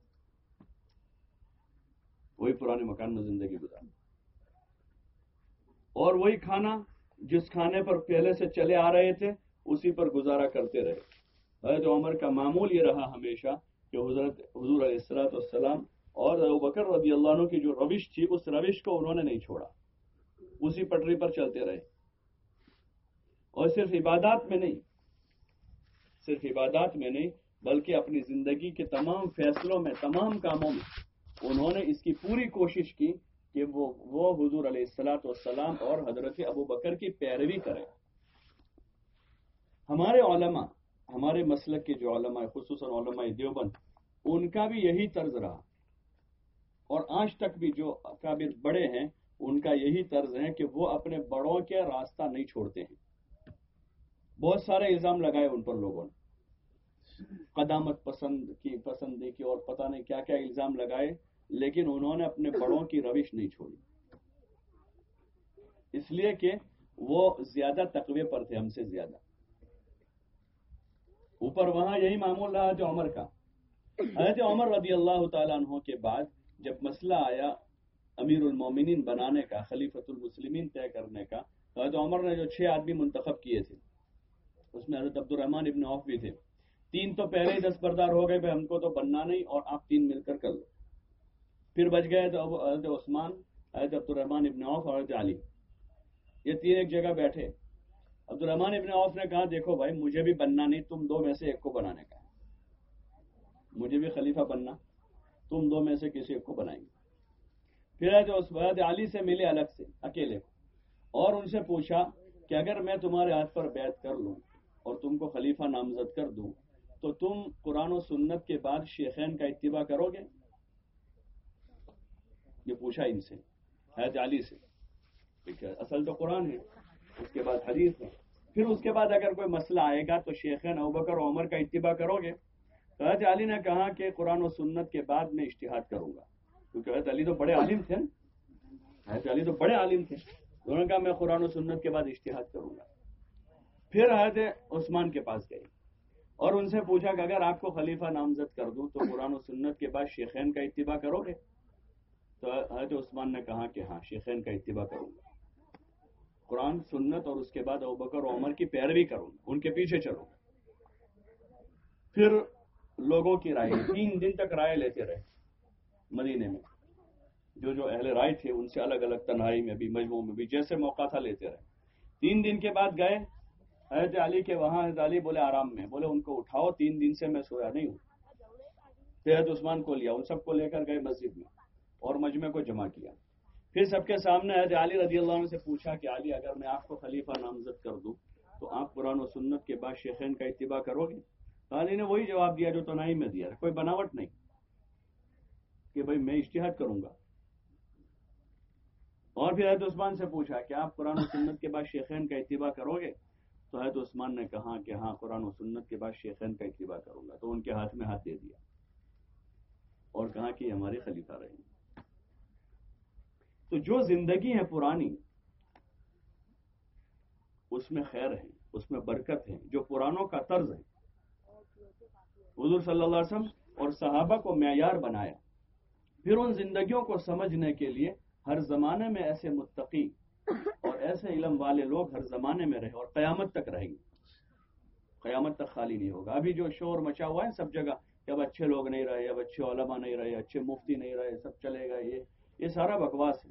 وہی پرانے مکان میں زندگی گزار اور وہی کھانا جس کھانے پر پہلے سے چلے آ رہے تھے، اسی پر گزارا کرتے رہے۔ جو عمر کا معمول یہ رہا ہمیشہ کہ حضرت حضور علیہ السلاۃ والسلام اور بکر رضی اللہ عنہ کی جو روش تھی، اس روش کو انہوں نے نہیں چھوڑا۔ اسی پٹری پر چلتے رہے۔ اور صرف عبادات میں نہیں، صرف عبادات میں نہیں بلکہ اپنی زندگی کے تمام فیصلوں میں، تمام کاموں میں انہوں نے اس کی پوری کوشش کی کہ وہ وہ حضور علیہ السلاۃ والسلام اور حضرت ابو بکر کی پیروی کریں۔ ہمارے علماء، ہمارے مسلک کے جو علماء، خصوصاً علماء دیوبند، ان کا بھی یہی طرز رہا۔ اور آج تک بھی جو اکابر بڑے ہیں، ان کا یہی طرز ہے کہ وہ اپنے بڑوں کے راستہ نہیں چھوڑتے ہیں۔ بہت سارے الزام لگائے ان پر لوگوں نے۔ قدامت پسند کی پسند کی اور پتہ نہیں کیا کیا الزام لگائے، لیکن انہوں نے اپنے بڑوں کی روش نہیں چھوڑی۔ اس لیے کہ وہ زیادہ تقوی پر تھے، ہم سے زیادہ۔ اوپر وہاں یہی معمول رہا جو عمر کا۔ حضرت عمر رضی اللہ تعالیٰ عنہ کے بعد جب مسئلہ آیا امیر المومنین بنانے کا، خلیفۃ المسلمین طے کرنے کا حضرت عمر نے جو چھ آدمی منتخب کیے تھے، اس میں حضرت عبد الرحمان ابن عوف بھی تھے۔ تین تو پہلے ہی دس بردار ہو گئے، بھائی ہم کو تو بننا نہیں اور آپ تین مل کر کر لو۔ پھر بچ گئے تو حضرت عثمان، حضرت عبد الرحمان ابن عوف اور حضرت علی۔ یہ تین ایک جگہ بیٹھے۔ عبد الرحمان ابن عوف نے کہا، دیکھو بھائی، مجھے بھی بننا نہیں، تم دو میں سے ایک کو بنانے کا مجھے بھی خلیفہ بننا، تم دو میں سے کسی ایک کو بنائیں گے۔ پھر جو اس بعد علی سے ملے الگ سے، اکیلے۔ کو اور ان سے پوچھا کہ اگر میں تمہارے ہاتھ پر بیعت کر لوں اور تم کو خلیفہ نامزد کر دوں تو تم قرآن و سنت کے بعد شیخین کا اتباع کرو گے؟ یہ پوچھا ان سے حیرت علی سے۔ اصل تو قرآن ہے، اس کے بعد حدیث ہے۔ پھر اس کے بعد اگر کوئی مسئلہ آئے گا تو شیخین اوبکر و عمر کا اتباع کرو گے۔ تو حضرت علی نے کہا کہ قرآن و سنت کے بعد میں اشتہاد کروں گا۔ کیونکہ حضرت علی تو بڑے عالم تھے۔ حضرت علی تو بڑے عالم تھے۔ انہوں نے کہا میں قرآن و سنت کے بعد اشتہاد کروں گا۔ پھر حضرت عثمان کے پاس گئی اور ان سے پوچھا کہ اگر آپ کو خلیفہ نامزد کر دوں تو قرآن و سنت کے بعد شیخین کا اتباع کرو گے؟ تو حضرت عثمان نے کہا کہ ہاں شیخین کا اتباع کروں گا۔ قرآن، سنت اور اس کے بعد اوبکر و عمر کی پیروی کروں گا، ان کے پیچھے چلوں گا۔ پھر لوگوں کی رائے، تین دن تک رائے لیتے رہے مدینے میں۔ جو جو اہل رائے تھے، ان سے الگ الگ تنہائی میں بھی مجموع میں بھی، جیسے موقع تھا لیتے رہے۔ تین دن کے بعد گئے حضرت علی کے وہاں، حضرت علی بولے آرام میں، بولے ان کو اٹھاؤ، تین دن سے میں سویا نہیں ہوں۔ پھر حضرت عثمان کو لیا، ان سب کو لے کر گئے مسجد میں اور مجمع کو جمع کیا۔ پھر سب کے سامنے حضرت علی رضی اللہ عنہ سے پوچھا کہ علی، اگر میں آپ کو خلیفہ نامزد کر دوں تو آپ قرآن و سنت کے بعد شیخین کا اتباع کرو گے؟ تو علی نے وہی جواب دیا جو تنہائی میں دیا، کوئی بناوٹ نہیں کہ بھائی میں اشتہاد کروں گا۔ اور پھر حضرت عثمان سے پوچھا کہ آپ قرآن و سنت کے بعد شیخین کا اتباع کرو گے؟ تو حضرت عثمان نے کہا کہ ہاں قرآن و سنت کے بعد شیخین کا اتباع کروں گا، تو ان کے ہاتھ میں ہاتھ دے دیا۔ اور کہا کہ یہ ہمارے خلیفہ رہیں۔ گے تو جو زندگی ہے پرانی، اس میں خیر ہے اس میں برکت ہے جو پرانوں کا طرز ہے۔ حضور صلی اللہ علیہ وسلم اور صحابہ کو معیار بنایا۔ پھر ان زندگیوں کو سمجھنے کے لیے ہر زمانے میں ایسے متقی اور ایسے علم والے لوگ ہر زمانے میں رہے اور قیامت تک رہیں گے۔ قیامت تک خالی نہیں ہوگا۔ ابھی جو شور مچا ہوا ہے سب جگہ کہ اب اچھے لوگ نہیں رہے اب اچھے علماء نہیں رہے، اچھے مفتی نہیں رہے، سب چلے گا یہ یہ سارا بکواس ہے۔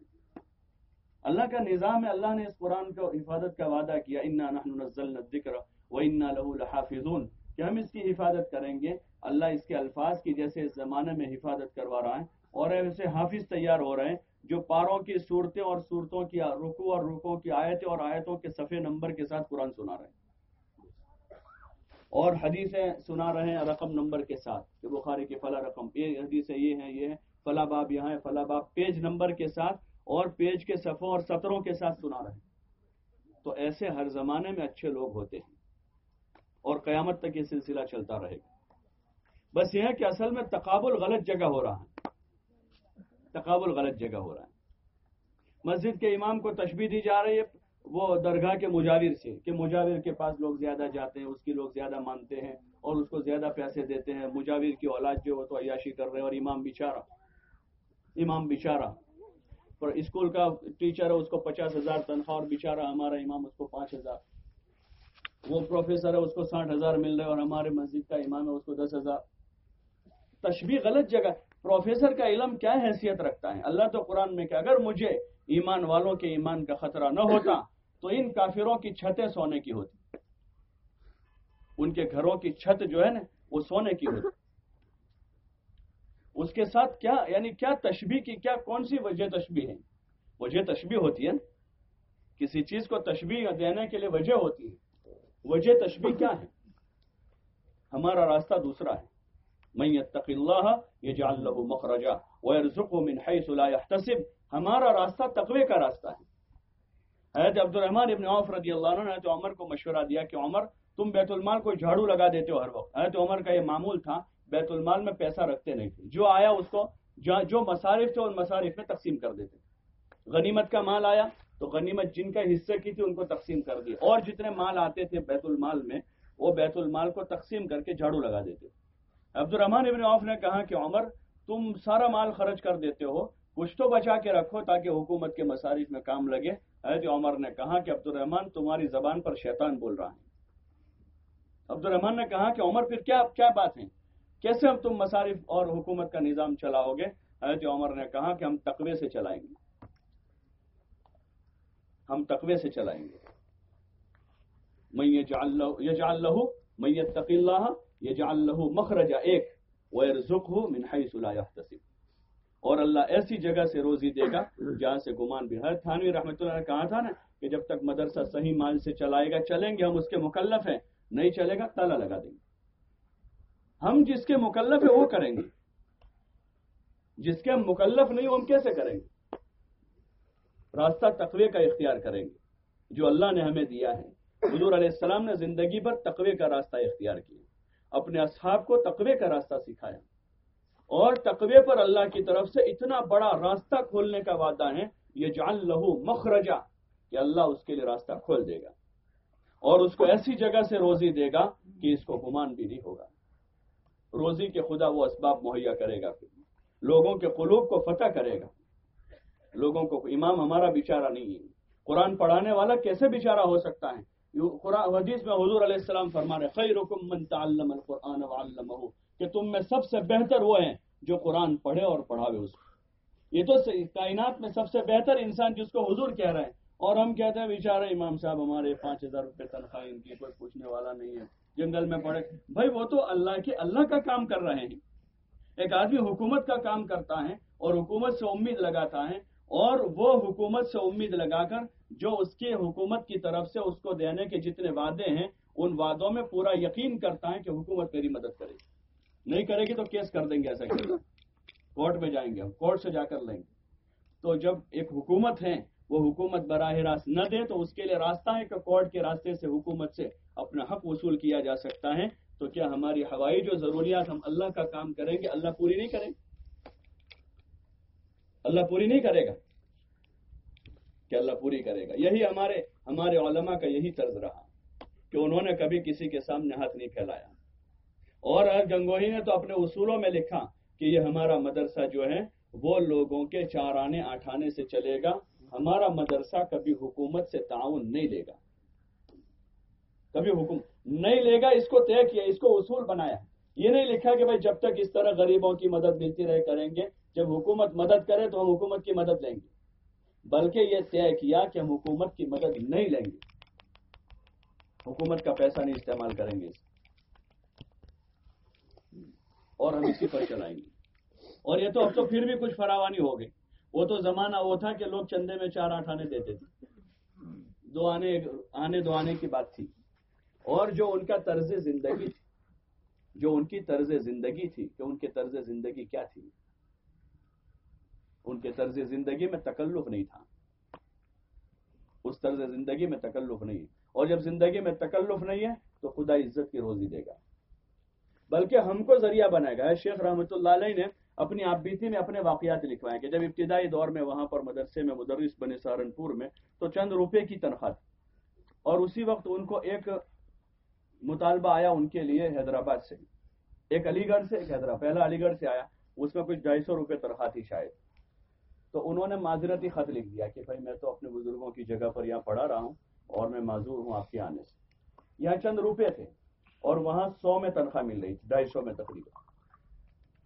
اللہ کا نظام ہے، اللہ نے اس قرآن کو حفاظت کا وعدہ کیا، انا نزلنا الذکر و انا له لحافظون۔ کہ ہم اس کی حفاظت کریں گے، اللہ اس کے الفاظ کی جیسے اس زمانے میں حفاظت کروا رہا ہے اور ایسے حافظ تیار ہو رہے ہیں جو پاروں کی صورتیں اور صورتوں کی رکو اور رکو کی آیتیں اور آیتوں کے صفحے نمبر کے ساتھ قرآن سنا رہے ہیں۔ اور حدیثیں سنا رہے ہیں رقم نمبر کے ساتھ کہ بخاری کی فلاں رقم، یہ حدیثیں، یہ ہیں، یہ ہے فلاں باب یہاں ہے، فلاں باب پیج نمبر کے ساتھ اور پیج کے صفوں اور سطروں کے ساتھ سنا رہے ہیں۔ تو ایسے ہر زمانے میں اچھے لوگ ہوتے ہیں اور قیامت تک یہ سلسلہ چلتا رہے گا۔ بس یہ ہے کہ اصل میں تقابل غلط جگہ ہو رہا ہے۔ تقابل غلط جگہ ہو رہا ہے۔ مسجد کے امام کو تشبیح دی جا رہی ہے، وہ درگاہ کے مجاور سے، کہ مجاور کے پاس لوگ زیادہ جاتے ہیں، اس کی لوگ زیادہ مانتے ہیں اور اس کو زیادہ پیسے دیتے ہیں۔ مجاور کی اولاد جو تو عیاشی کر رہے ہیں اور امام بچارا امام بچارا اور اسکول کا ٹیچر ہے، اس کو پچاس ہزار تنخواہ اور بچارا ہمارا امام اس کو پانچ ہزار۔ وہ پروفیسر ہے، اس کو ساٹھ ہزار مل رہے اور ہمارے مسجد کا امام ہے، اس کو دس ہزار۔ تشبیح غلط جگہ پروفیسر کا علم کیا حیثیت رکھتا ہے؟ اللہ تو قرآن میں کہ اگر مجھے ایمان والوں کے ایمان کا خطرہ نہ ہوتا تو ان کافروں کی چھتیں سونے کی ہوتی۔ ان کے گھروں کی چھت جو ہے نا، وہ سونے کی ہوتی۔ اس کے ساتھ کیا یعنی کیا تشبیح کی، کیا کون سی وجہ تشبیح ہے؟ وجہ تشبیح ہوتی ہے نا۔ کسی چیز کو تشبیح دینے کے لیے وجہ ہوتی ہے۔ وجہ تشبیح کیا ہے؟ ہمارا راستہ دوسرا ہے۔ من يتق اللہ يجعل له مخرجا ويرزقه من حيث لا يحتسب ہمارا راستہ تقوی کا راستہ ہے۔ حضرت عبد الرحمن ابن عوف رضی اللہ عنہ نے حضرت عمر کو مشورہ دیا کہ عمر، تم بیت المال کو جھاڑو لگا دیتے ہو ہر وقت۔ حضرت عمر کا یہ معمول تھا، بیت المال میں پیسہ رکھتے نہیں تھے۔ جو آیا اس کو جو مصارف تھے، ان مصارف میں تقسیم کر دیتے غنیمت کا مال آیا، تو غنیمت جن کا حصہ کی تھی، ان کو تقسیم کر دی۔ اور جتنے مال آتے تھے بیت المال میں، وہ بیت المال کو تقسیم کر کے جھاڑو لگا دیتے عبد الرحمان ابن عوف نے کہا کہ عمر، تم سارا مال خرچ کر دیتے ہو، کچھ تو بچا کے رکھو تاکہ حکومت کے مصارف میں کام لگے۔ حضرت عمر نے کہا کہ عبد الرحمان تمہاری زبان پر شیطان بول رہا ہے۔ عبد الرحمان نے کہا کہ عمر، پھر کیا کیا بات ہے؟ کیسے ہم تم مصارف اور حکومت کا نظام چلاؤ گے؟ حضرت عمر نے کہا کہ ہم تقوی سے چلائیں گے۔ ہم تقوی سے چلائیں گے۔ میں یہ جان میں یہ اللہ یجعل له مخرجا ایک ويرزقه من حيث لا يحتسب اور اللہ ایسی جگہ سے روزی دے گا جہاں سے گمان بھی۔ ہر تھانوی رحمۃ اللہ نے کہا تھا نا کہ جب تک مدرسہ صحیح مال سے چلائے گا، چلیں گے، ہم اس کے مکلف ہیں۔ نہیں چلے گا، تالا لگا دیں گے۔ ہم جس کے مکلف ہیں، وہ کریں گے۔ جس کے ہم مکلف نہیں ہم کیسے کریں گے؟ راستہ تقوی کا اختیار کریں گے۔ جو اللہ نے ہمیں دیا ہے۔ حضور علیہ السلام نے زندگی پر تقوی کا راستہ اختیار کیا۔ اپنے اصحاب کو تقوی کا راستہ سکھایا۔ اور تقوی پر اللہ کی طرف سے اتنا بڑا راستہ کھولنے کا وعدہ ہے یہ جان لہو مخرجا، کہ اللہ اس کے لیے راستہ کھول دے گا۔ اور اس کو ایسی جگہ سے روزی دے گا کہ اس کو گمان بھی نہیں ہوگا۔ روزی کے خدا وہ اسباب مہیا کرے گا۔ لوگوں کے قلوب کو فتح کرے گا۔ لوگوں کو، امام ہمارا بیچارہ نہیں ہے۔ قرآن پڑھانے والا کیسے بیچارہ ہو سکتا ہے؟ قرآن حدیث میں حضور علیہ السلام فرما رہے خیرکم من تعلم القرآن وعلمہ کہ تم میں سب سے بہتر وہ ہیں جو قرآن پڑھے اور پڑھاوے اس کو۔ یہ تو کائنات میں سب سے بہتر انسان جس کو حضور کہہ رہے ہیں۔ اور ہم کہتے ہیں، بیچارے امام صاحب، ہمارے پانچ ہزار روپے تنخواہ ان کی کوئی پوچھنے والا نہیں ہے۔ جنگل میں پڑے بھائی، وہ تو اللہ کے اللہ کا کام کر رہے ہیں۔ ایک آدمی حکومت کا کام کرتا ہے اور حکومت سے امید لگاتا ہے اور وہ حکومت سے امید لگا کر جو اس کی حکومت کی طرف سے اس کو دینے کے جتنے وعدے ہیں، ان وعدوں میں پورا یقین کرتا ہے کہ حکومت میری مدد کرے گی۔ نہیں کرے گی تو کیس کر دیں گے ایسا کہ کورٹ میں جائیں گے ہم، کورٹ سے جا کر لیں گے۔ تو جب ایک حکومت ہے، وہ حکومت براہ راست نہ دے تو اس کے لیے راستہ ہے کہ کورٹ کے راستے سے حکومت سے اپنا حق وصول کیا جا سکتا ہے۔ تو کیا ہماری ہوائی جو ضروریات ہم اللہ کا کام کریں گے، اللہ پوری نہیں کریں؟ گے اللہ پوری نہیں کرے گا کہ اللہ پوری کرے گا یہی ہمارے ہمارے علماء کا یہی طرز رہا کہ انہوں نے کبھی کسی کے سامنے ہاتھ نہیں پھیلایا اور گنگوہی نے تو اپنے اصولوں میں لکھا کہ یہ ہمارا مدرسہ جو ہے وہ لوگوں کے چار آنے آٹھ آنے سے چلے گا، ہمارا مدرسہ کبھی حکومت سے تعاون نہیں لے گا۔ کبھی حکم نہیں لے گا، اس کو طے کیا، اس کو اصول بنایا۔ یہ نہیں لکھا کہ بھائی جب تک اس طرح غریبوں کی مدد ملتی رہے کریں گے جب حکومت مدد کرے تو ہم حکومت کی مدد لیں گے۔ بلکہ یہ طے کیا کہ ہم حکومت کی مدد نہیں لیں گے۔ حکومت کا پیسہ نہیں استعمال کریں گے۔ اور ہم اسی پر چلائیں گے۔ اور یہ تو اب تو پھر بھی کچھ فراوانی ہو گئی وہ تو زمانہ وہ تھا کہ لوگ چندے میں چار آٹھ آنے دیتے تھے۔ دو آنے آنے دو آنے کی بات تھی۔ اور جو ان کا طرز زندگی تھی، جو ان کی طرز زندگی تھی، کہ ان کے طرز زندگی کیا تھی؟ ان کے طرز زندگی میں تکلف نہیں تھا۔ اس طرز زندگی میں تکلف نہیں۔ اور جب زندگی میں تکلف نہیں ہے، تو خدا عزت کی روزی دے گا۔ بلکہ ہم کو ذریعہ بنائے گا۔ شیخ رحمۃ اللہ علیہ نے اپنی آپ بیتی میں اپنے واقعات لکھوائے کہ جب ابتدائی دور میں وہاں پر مدرسے میں مدرس بنے سہارنپور میں، تو چند روپے کی تنخواہ اور اسی وقت ان کو ایک مطالبہ آیا ان کے لیے حیدرآباد سے۔ ایک علی گڑھ سے، ایک حیدرآباد، پہلا علی گڑھ سے آیا۔ اس میں کچھ ڈھائی سو روپے تنخواہ تھی شاید۔ تو انہوں نے معذرتی خط لکھ دیا کہ بھائی میں تو اپنے بزرگوں کی جگہ پر یہاں پڑھا رہا ہوں اور میں معذور ہوں آپ کے آنے سے۔ یہاں چند روپے تھے اور وہاں سو میں تنخواہ مل رہی تھی، ڈھائی سو میں تقریباً۔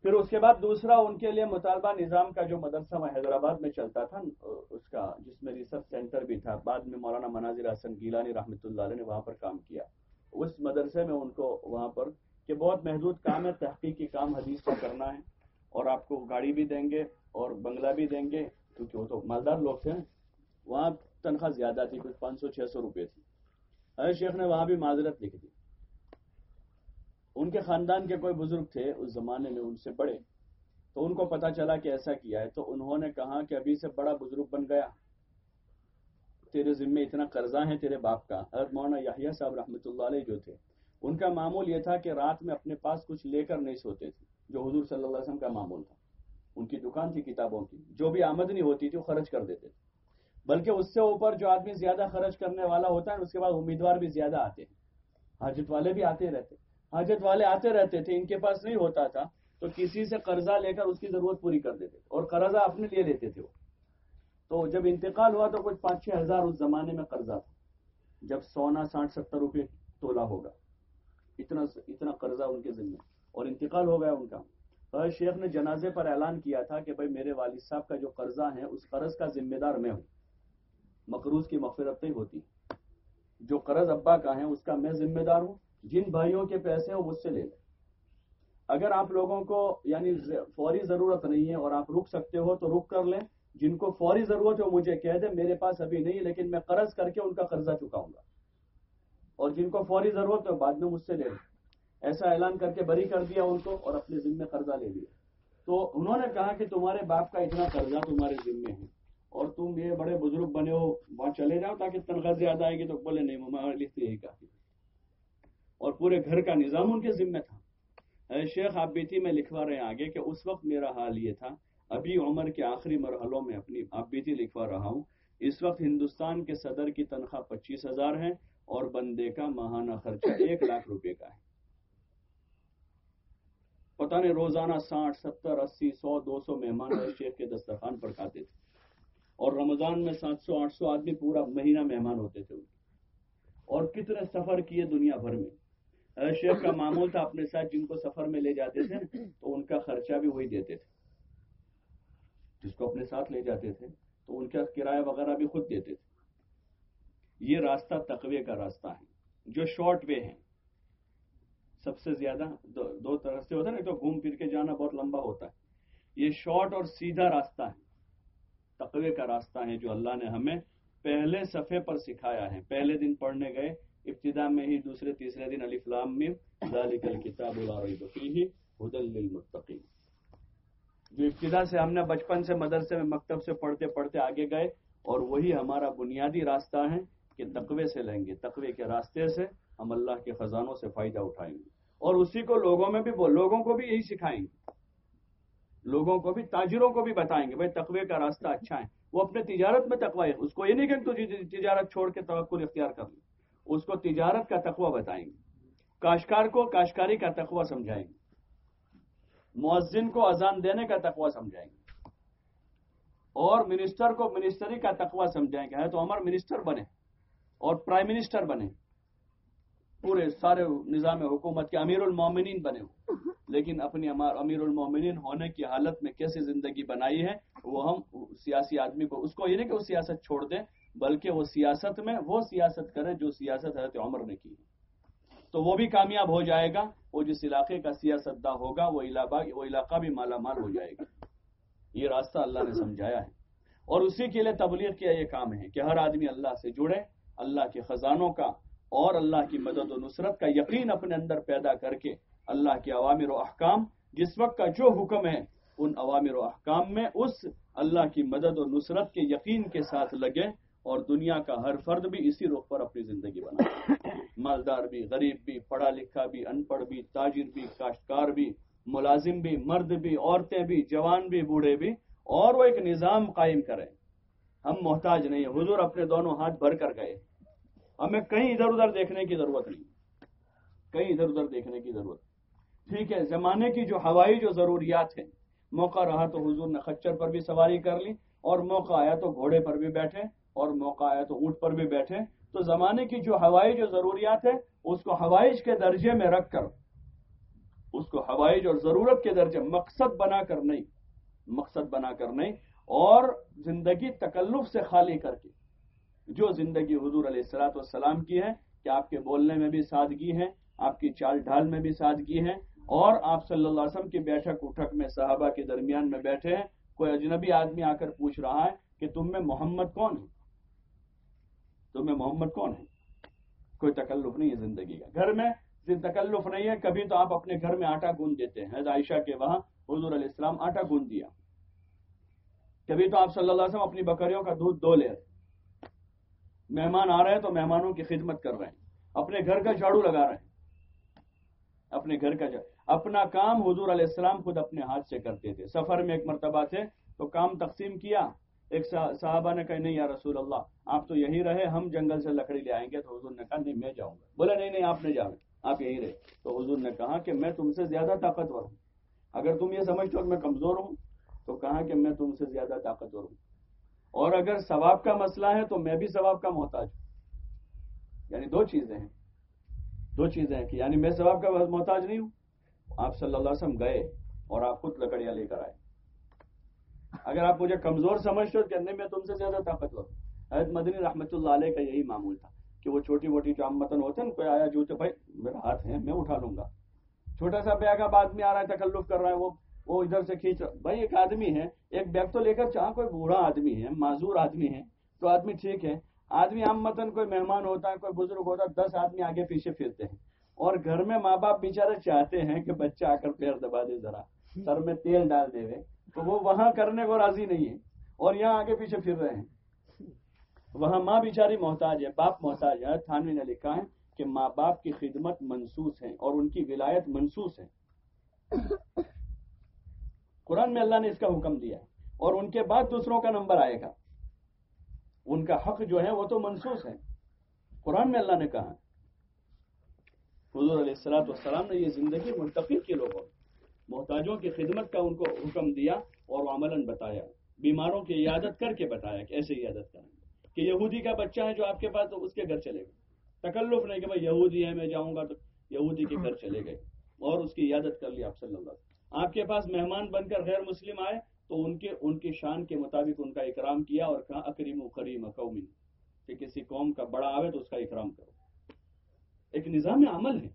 پھر اس کے بعد دوسرا ان کے لیے مطالبہ نظام کا جو مدرسہ میں حیدرآباد میں چلتا تھا، اس کا جس میں ریسرچ سینٹر بھی تھا۔ بعد میں مولانا مناظر حسن گیلانی رحمۃ اللہ علیہ نے وہاں پر کام کیا۔ اس مدرسے میں ان کو وہاں پر کہ بہت محدود کام ہے، تحقیقی کام حدیث کا کرنا ہے اور آپ کو گاڑی بھی دیں گے۔ اور بنگلہ بھی دیں گے، کیونکہ وہ تو مالدار لوگ تھے۔ وہاں تنخواہ زیادہ تھی، کچھ پانچ سو، چھ سو روپے تھی۔ ارے شیخ نے وہاں بھی معذرت لکھ دی ان کے خاندان کے کوئی بزرگ تھے اس زمانے میں ان سے بڑے۔ تو ان کو پتا چلا کہ ایسا کیا ہے۔ تو انہوں نے کہا کہ ابھی سے بڑا بزرگ بن گیا۔ تیرے ذمے اتنا قرضہ ہے تیرے باپ کا۔ حضرت مولانا یاہیا صاحب رحمۃ اللہ علیہ جو تھے، ان کا معمول یہ تھا کہ رات میں اپنے پاس کچھ لے کر نہیں سوتے تھے، جو حضور صلی اللہ علیہ وسلم کا معمول تھا۔ ان کی دکان تھی، کتابوں کی۔ جو بھی آمدنی ہوتی تھی، وہ خرچ کر دیتے تھے۔ بلکہ اس سے اوپر جو آدمی زیادہ خرچ کرنے والا ہوتا ہے، اس کے بعد امیدوار بھی زیادہ آتے ہیں۔ حاجت والے بھی آتے رہتے۔ حاجت والے آتے رہتے تھے، ان کے پاس نہیں ہوتا تھا، تو کسی سے قرضہ لے کر اس کی ضرورت پوری کر دیتے اور قرضہ اپنے لیے لیتے تھے وہ۔ تو جب انتقال ہوا تو کچھ پانچ چھ ہزار اس زمانے میں قرضہ تھا۔ جب سونا ساٹھ ستر روپے تولا ہوگا۔ اتنا اتنا قرضہ ان کے ذمہ اور انتقال ہو گیا ان کا۔ شیخ نے جنازے پر اعلان کیا تھا کہ بھائی میرے والد صاحب کا جو قرضہ ہے اس قرض کا ذمہ دار میں ہوں۔ مقروض کی مغفرت نہیں ہوتی جو قرض ابا کا ہے اس کا میں ذمہ دار ہوں۔ جن بھائیوں کے پیسے ہیں، وہ سے لے لیں۔ اگر آپ لوگوں کو یعنی فوری ضرورت نہیں ہے اور آپ رک سکتے ہو، تو رک کر لیں۔ جن کو فوری ضرورت ہے مجھے کہہ دیں، میرے پاس ابھی نہیں، لیکن میں قرض کر کے ان کا قرضہ چکاؤں گا۔ اور جن کو فوری ضرورت ہے بعد میں مجھ سے لے لیں۔ ایسا اعلان کر کے بری کر دیا ان کو اور اپنے ذمے قرضہ لے لیا۔ تو انہوں نے کہا کہ تمہارے باپ کا اتنا قرضہ تمہارے ذمے ہے اور تم یہ بڑے بزرگ بنے ہو، وہاں چلے جاؤ تاکہ تنخواہ زیادہ آئے گی تو بولے نہیں ہمارے لکھتے یہی کافی اور پورے گھر کا نظام ان کے ذمے تھا۔ شیخ، آپ بیتی میں لکھوا رہے ہیں آگے کہ اس وقت میرا حال یہ تھا۔ ابھی عمر کے آخری مرحلوں میں اپنی آپ بیتی لکھوا رہا ہوں۔ اس وقت ہندوستان کے صدر کی تنخواہ پچیس ہزار ہے اور بندے کا ماہانہ خرچہ ایک لاکھ روپے کا ہے۔ پتہ نہیں، روزانہ ساٹھ، ستر، اسی، سو، دو سو مہمان شیخ کے دسترخوان پر کھاتے تھے۔ اور رمضان میں سات سو، آٹھ سو آدمی پورا مہینہ مہمان ہوتے تھے۔ اور کتنے سفر کیے دنیا بھر میں۔ شیخ کا معمول تھا اپنے ساتھ جن کو سفر میں لے جاتے تھے، تو ان کا خرچہ بھی وہی دیتے تھے۔ جس کو اپنے ساتھ لے جاتے تھے، تو ان کا کرایہ وغیرہ بھی خود دیتے تھے۔ یہ راستہ تقوی کا راستہ ہے۔ جو شارٹ وے ہے۔ سب سے زیادہ دو طرح سے ہوتا ہے نا تو گھوم پھر کے جانا بہت لمبا ہوتا ہے۔ یہ شارٹ اور سیدھا راستہ ہے۔ تقوی کا راستہ ہے جو اللہ نے ہمیں پہلے صفحے پر سکھایا ہے۔ پہلے دن پڑھنے گئے، ابتدا میں ہی دوسرے، تیسرے دن علی فلام میں ذالک الکتاب لا ریب فیہ للمتقین۔ جو ابتدا سے ہم نے بچپن سے مدرسے میں مکتب سے پڑھتے پڑھتے آگے گئے، اور وہی ہمارا بنیادی راستہ ہے کہ تقوی سے لیں گے۔ تقوی کے راستے سے ہم اللہ کے خزانوں سے فائدہ اٹھائیں گے۔ اور اسی کو لوگوں میں بھی لوگوں کو بھی یہی سکھائیں گے۔ لوگوں کو بھی، تاجروں کو بھی بتائیں گے، بھائی تقوی کا راستہ اچھا ہے۔ وہ اپنے تجارت میں تقوی اس کو یہ نہیں کہ تجھے تجارت چھوڑ کے توقل اختیار کر لیں۔ اس کو تجارت کا تقوی بتائیں گے۔ کاشکار کو کاشکاری کا تقوی سمجھائیں گے۔ مؤذن کو اذان دینے کا تقوی سمجھائیں گے۔ اور منسٹر کو منسٹری کا تقوی سمجھائیں گے۔ تو امر منسٹر بنے اور پرائم منسٹر بنے۔ پورے سارے نظام حکومت کے امیر المومنین بنے ہو لیکن اپنی امیر المومنین ہونے کی حالت میں کیسے زندگی بنائی ہے وہ ہم سیاسی آدمی کو اس کو یہ نہیں کہ وہ سیاست چھوڑ دیں بلکہ وہ سیاست میں وہ سیاست کرے جو سیاست حضرت عمر نے کی۔ تو وہ بھی کامیاب ہو جائے گا وہ جس علاقے کا سیاست دہ ہوگا وہ علاقہ وہ علاقہ بھی مالا مال ہو جائے گا۔ یہ راستہ اللہ نے سمجھایا ہے۔ اور اسی کے لیے تبلیغ کیا یہ کام ہے کہ ہر آدمی اللہ سے جڑے اللہ کے خزانوں کا اور اللہ کی مدد و نصرت کا یقین اپنے اندر پیدا کر کے اللہ کے عوامر و احکام جس وقت کا جو حکم ہے ان عوامر و احکام میں اس اللہ کی مدد و نصرت کے یقین کے ساتھ لگے اور دنیا کا ہر فرد بھی اسی رخ پر اپنی زندگی بنا مالدار بھی غریب بھی پڑھا لکھا بھی ان پڑھ بھی تاجر بھی کاشتکار بھی ملازم بھی مرد بھی عورتیں بھی جوان بھی بوڑھے بھی اور وہ ایک نظام قائم کریں۔ ہم محتاج نہیں حضور اپنے دونوں ہاتھ بھر کر گئے۔ ہمیں کہیں ادھر ادھر دیکھنے کی ضرورت نہیں۔ کہیں ادھر ادھر دیکھنے کی ضرورت۔ ٹھیک ہے، زمانے کی جو ہوائی جو ضروریات ہیں، موقع رہا تو حضور نے خچر پر بھی سواری کر لی اور موقع آیا تو گھوڑے پر بھی بیٹھے اور موقع آیا تو اونٹ پر بھی بیٹھے۔ تو زمانے کی جو ہوائی جو ضروریات ہے اس کو ہوائش کے درجے میں رکھ کر، اس کو ہوائج اور ضرورت کے درجے، مقصد بنا کر نہیں، مقصد بنا کر نہیں، اور زندگی تکلف سے خالی کر کے۔ جو زندگی حضور علیہ السلاۃ والسلام کی ہے، کہ آپ کے بولنے میں بھی سادگی ہے، آپ کی چال ڈھال میں بھی سادگی ہے، اور آپ صلی اللہ علیہ وسلم کی بیٹھک اٹھک میں صحابہ کے درمیان میں بیٹھے ہیں۔ کوئی اجنبی آدمی آ کر پوچھ رہا ہے کہ تم میں محمد کون ہے؟ تمہیں محمد کون ہے؟ کوئی تکلف نہیں ہے زندگی کا۔ گھر میں تکلف نہیں ہے، کبھی تو آپ اپنے گھر میں آٹا گوند دیتے ہیں۔ عائشہ کے وہاں حضور علیہ السلام آٹا گوند دیا۔ کبھی تو آپ صلی اللہ علیہ وسلم اپنی بکریوں کا دودھ دو لے مہمان آ رہے ہیں تو مہمانوں کی خدمت کر رہے ہیں۔ اپنے گھر کا جھاڑو لگا رہے ہیں۔ اپنے گھر کا جھاڑو اپنا کام حضور علیہ السلام خود اپنے ہاتھ سے کرتے تھے۔ سفر میں ایک مرتبہ تھے تو کام تقسیم کیا۔ ایک صحابہ نے کہا، نہیں یا رسول اللہ، آپ تو یہی رہے، ہم جنگل سے لکڑی لے آئیں گے۔ تو حضور نے کہا، نہیں، میں جاؤں گا۔ بولا، نہیں نہیں، آپ نے جاؤ آپ یہی رہے۔ تو حضور نے کہا کہ میں تم سے زیادہ طاقتور ہوں۔ اگر تم یہ سمجھتے ہو کہ میں کمزور ہوں، تو کہا کہ میں تم سے زیادہ طاقتور ہوں۔ اور اگر ثواب کا مسئلہ ہے تو میں بھی ثواب کا محتاج ہوں۔ یعنی دو چیزیں ہیں۔ دو چیزیں ہیں کہ یعنی میں ثواب کا محتاج نہیں ہوں، آپ صلی اللہ علیہ وسلم گئے اور آپ خود لکڑیاں لے کر آئے۔ اگر آپ مجھے کمزور سمجھتے ہو کہنے میں تم سے زیادہ طاقتور حضرت مدنی رحمۃ اللہ علیہ کا یہی معمول تھا کہ وہ چھوٹی موٹی جو متن ہوتے ہیں، کوئی آیا جوتے بھائی میرا ہاتھ ہے، میں اٹھا لوں گا۔ چھوٹا سا بیگ اب آدمی آ رہا ہے، تکلف کر رہا ہے، وہ وہ ادھر سے کھینچ بھائی ایک آدمی ہے، ایک بیگ تو لے کر چاہ کوئی بوڑھا آدمی ہے، معذور آدمی ہے، تو آدمی ٹھیک ہے۔ آدمی عام متن کوئی مہمان ہوتا ہے، کوئی بزرگ ہوتا ہے، دس آدمی آگے پیچھے پھرتے ہیں۔ اور گھر میں ماں باپ بیچارے چاہتے ہیں کہ بچہ آ کر پیر دبا دے ذرا، سر میں تیل ڈال دے تو وہ وہاں کرنے کو راضی نہیں ہے اور یہاں آگے پیچھے پھر رہے ہیں۔ وہاں ماں بیچاری محتاج ہے، باپ محتاج ہے۔ تھانوی نے لکھا ہے کہ ماں باپ کی خدمت منسوس ہے اور ان کی ولایت منسوس ہے۔ قرآن میں اللہ نے اس کا حکم دیا اور ان کے بعد دوسروں کا نمبر آئے گا۔ ان کا حق جو ہے وہ تو منسوس ہے۔ قرآن میں اللہ نے کہا حضور علیہ السلاۃ والسلام نے یہ زندگی منتقل کی لوگوں، محتاجوں کی خدمت کا ان کو حکم دیا اور وہ عملاً بتایا۔ بیماروں کی عیادت کر کے بتایا کہ ایسے عیادت کریں کہ یہودی کا بچہ ہے جو آپ کے پاس اس کے گھر چلے گئے۔ تکلف نہیں کہ بھائی یہودی ہے میں جاؤں گا تو یہودی کے گھر چلے گئے اور اس کی عیادت کر لی آپ صلی اللہ علیہ آپ کے پاس مہمان بن کر غیر مسلم آئے تو ان کے، ان کی شان کے مطابق ان کا اکرام کیا اور کہا اکریم و کریم قومی کہ کسی قوم کا بڑا آوے تو اس کا اکرام کرو۔ ایک نظام عمل ہے۔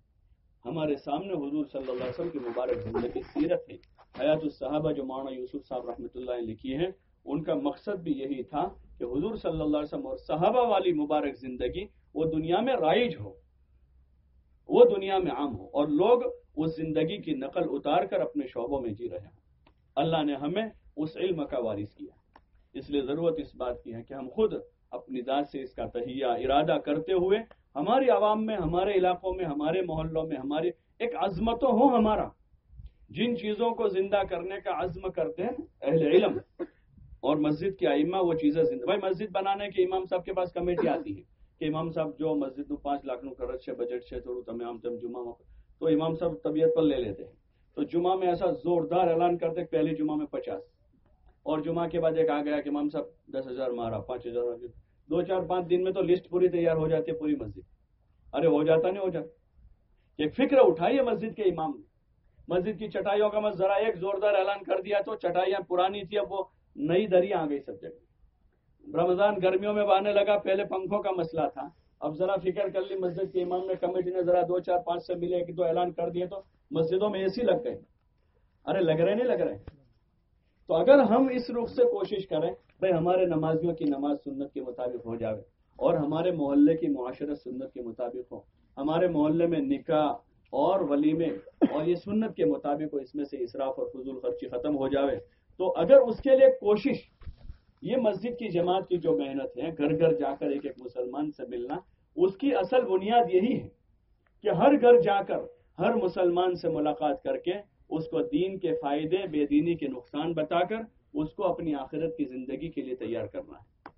ہمارے سامنے حضور صلی اللہ علیہ وسلم کی مبارک زندگی سیرت ہے۔ حیات الصحابہ جو مولانا یوسف صاحب رحمۃ اللہ نے لکھی ہے ان کا مقصد بھی یہی تھا کہ حضور صلی اللہ علیہ وسلم اور صحابہ والی مبارک زندگی وہ دنیا میں رائج ہو، وہ دنیا میں عام ہو۔ اور لوگ اس زندگی کی نقل اتار کر اپنے شعبوں میں جی رہے ہیں۔ اللہ نے ہمیں اس علم کا وارث کیا۔ اس لیے ضرورت اس بات کی ہے کہ ہم خود اپنی ذات سے اس کا تہیہ ارادہ کرتے ہوئے ہماری عوام میں، ہمارے علاقوں میں، ہمارے محلوں میں، ہماری ایک عظمت ہو ہمارا۔ جن چیزوں کو زندہ کرنے کا عزم کرتے ہیں اہل علم۔ اور مسجد کی ائمہ وہ چیزیں زندہ، بھائی مسجد بنانے کے امام صاحب کے پاس کمیٹی آتی ہے کہ امام صاحب جو مسجد پانچ لاکھ نو خرچ ہے بجٹ سے تھوڑا تمہیں عام تم جمعہ تو امام صاحب طبیعت پر لے لیتے ہیں۔ تو جمعہ میں ایسا زوردار اعلان کرتے پہلے جمعہ میں پچاس۔ اور جمعہ کے بعد ایک آ گیا کہ امام صاحب دس ہزار مارا، پانچ ہزار۔ دو چار پانچ دن میں تو لسٹ پوری تیار ہو جاتی ہے پوری مسجد۔ ارے ہو جاتا نہیں ہو جاتا۔ ایک فکر اٹھائیے مسجد کے امام نے۔ مسجد کی چٹائیوں کا میں ذرا ایک زوردار اعلان کر دیا تو چٹائیاں پرانی تھی، اب وہ نئی دریا آ گئی سب جگہ۔ رمضان گرمیوں میں آنے لگا، پہلے پنکھوں کا مسئلہ تھا۔ اب ذرا فکر کر لی مسجد کے امام نے کمیٹی نے ذرا دو چار پانچ سے ملے کہ تو اعلان کر دیے تو مسجدوں میں اے سی لگ گئے۔ ارے لگ رہے نہیں لگ رہے۔ تو اگر ہم اس رخ سے کوشش کریں، بھائی ہمارے نمازیوں کی نماز سنت کے مطابق ہو جاوے اور ہمارے محلے کی معاشرت سنت کے مطابق ہو، ہمارے محلے میں نکاح اور ولیمے اور یہ سنت کے مطابق ہو، اس میں سے اسراف اور فضول خرچی ختم ہو جاوے۔ تو اگر اس کے لیے کوشش، یہ مسجد کی جماعت کی جو محنت ہے، گھر گھر جا کر ایک ایک مسلمان سے ملنا اس کی اصل بنیاد یہی ہے کہ ہر گھر جا کر ہر مسلمان سے ملاقات کر کے اس کو دین کے فائدے، بے دینی کے نقصان بتا کر اس کو اپنی آخرت کی زندگی کے لیے تیار کرنا ہے۔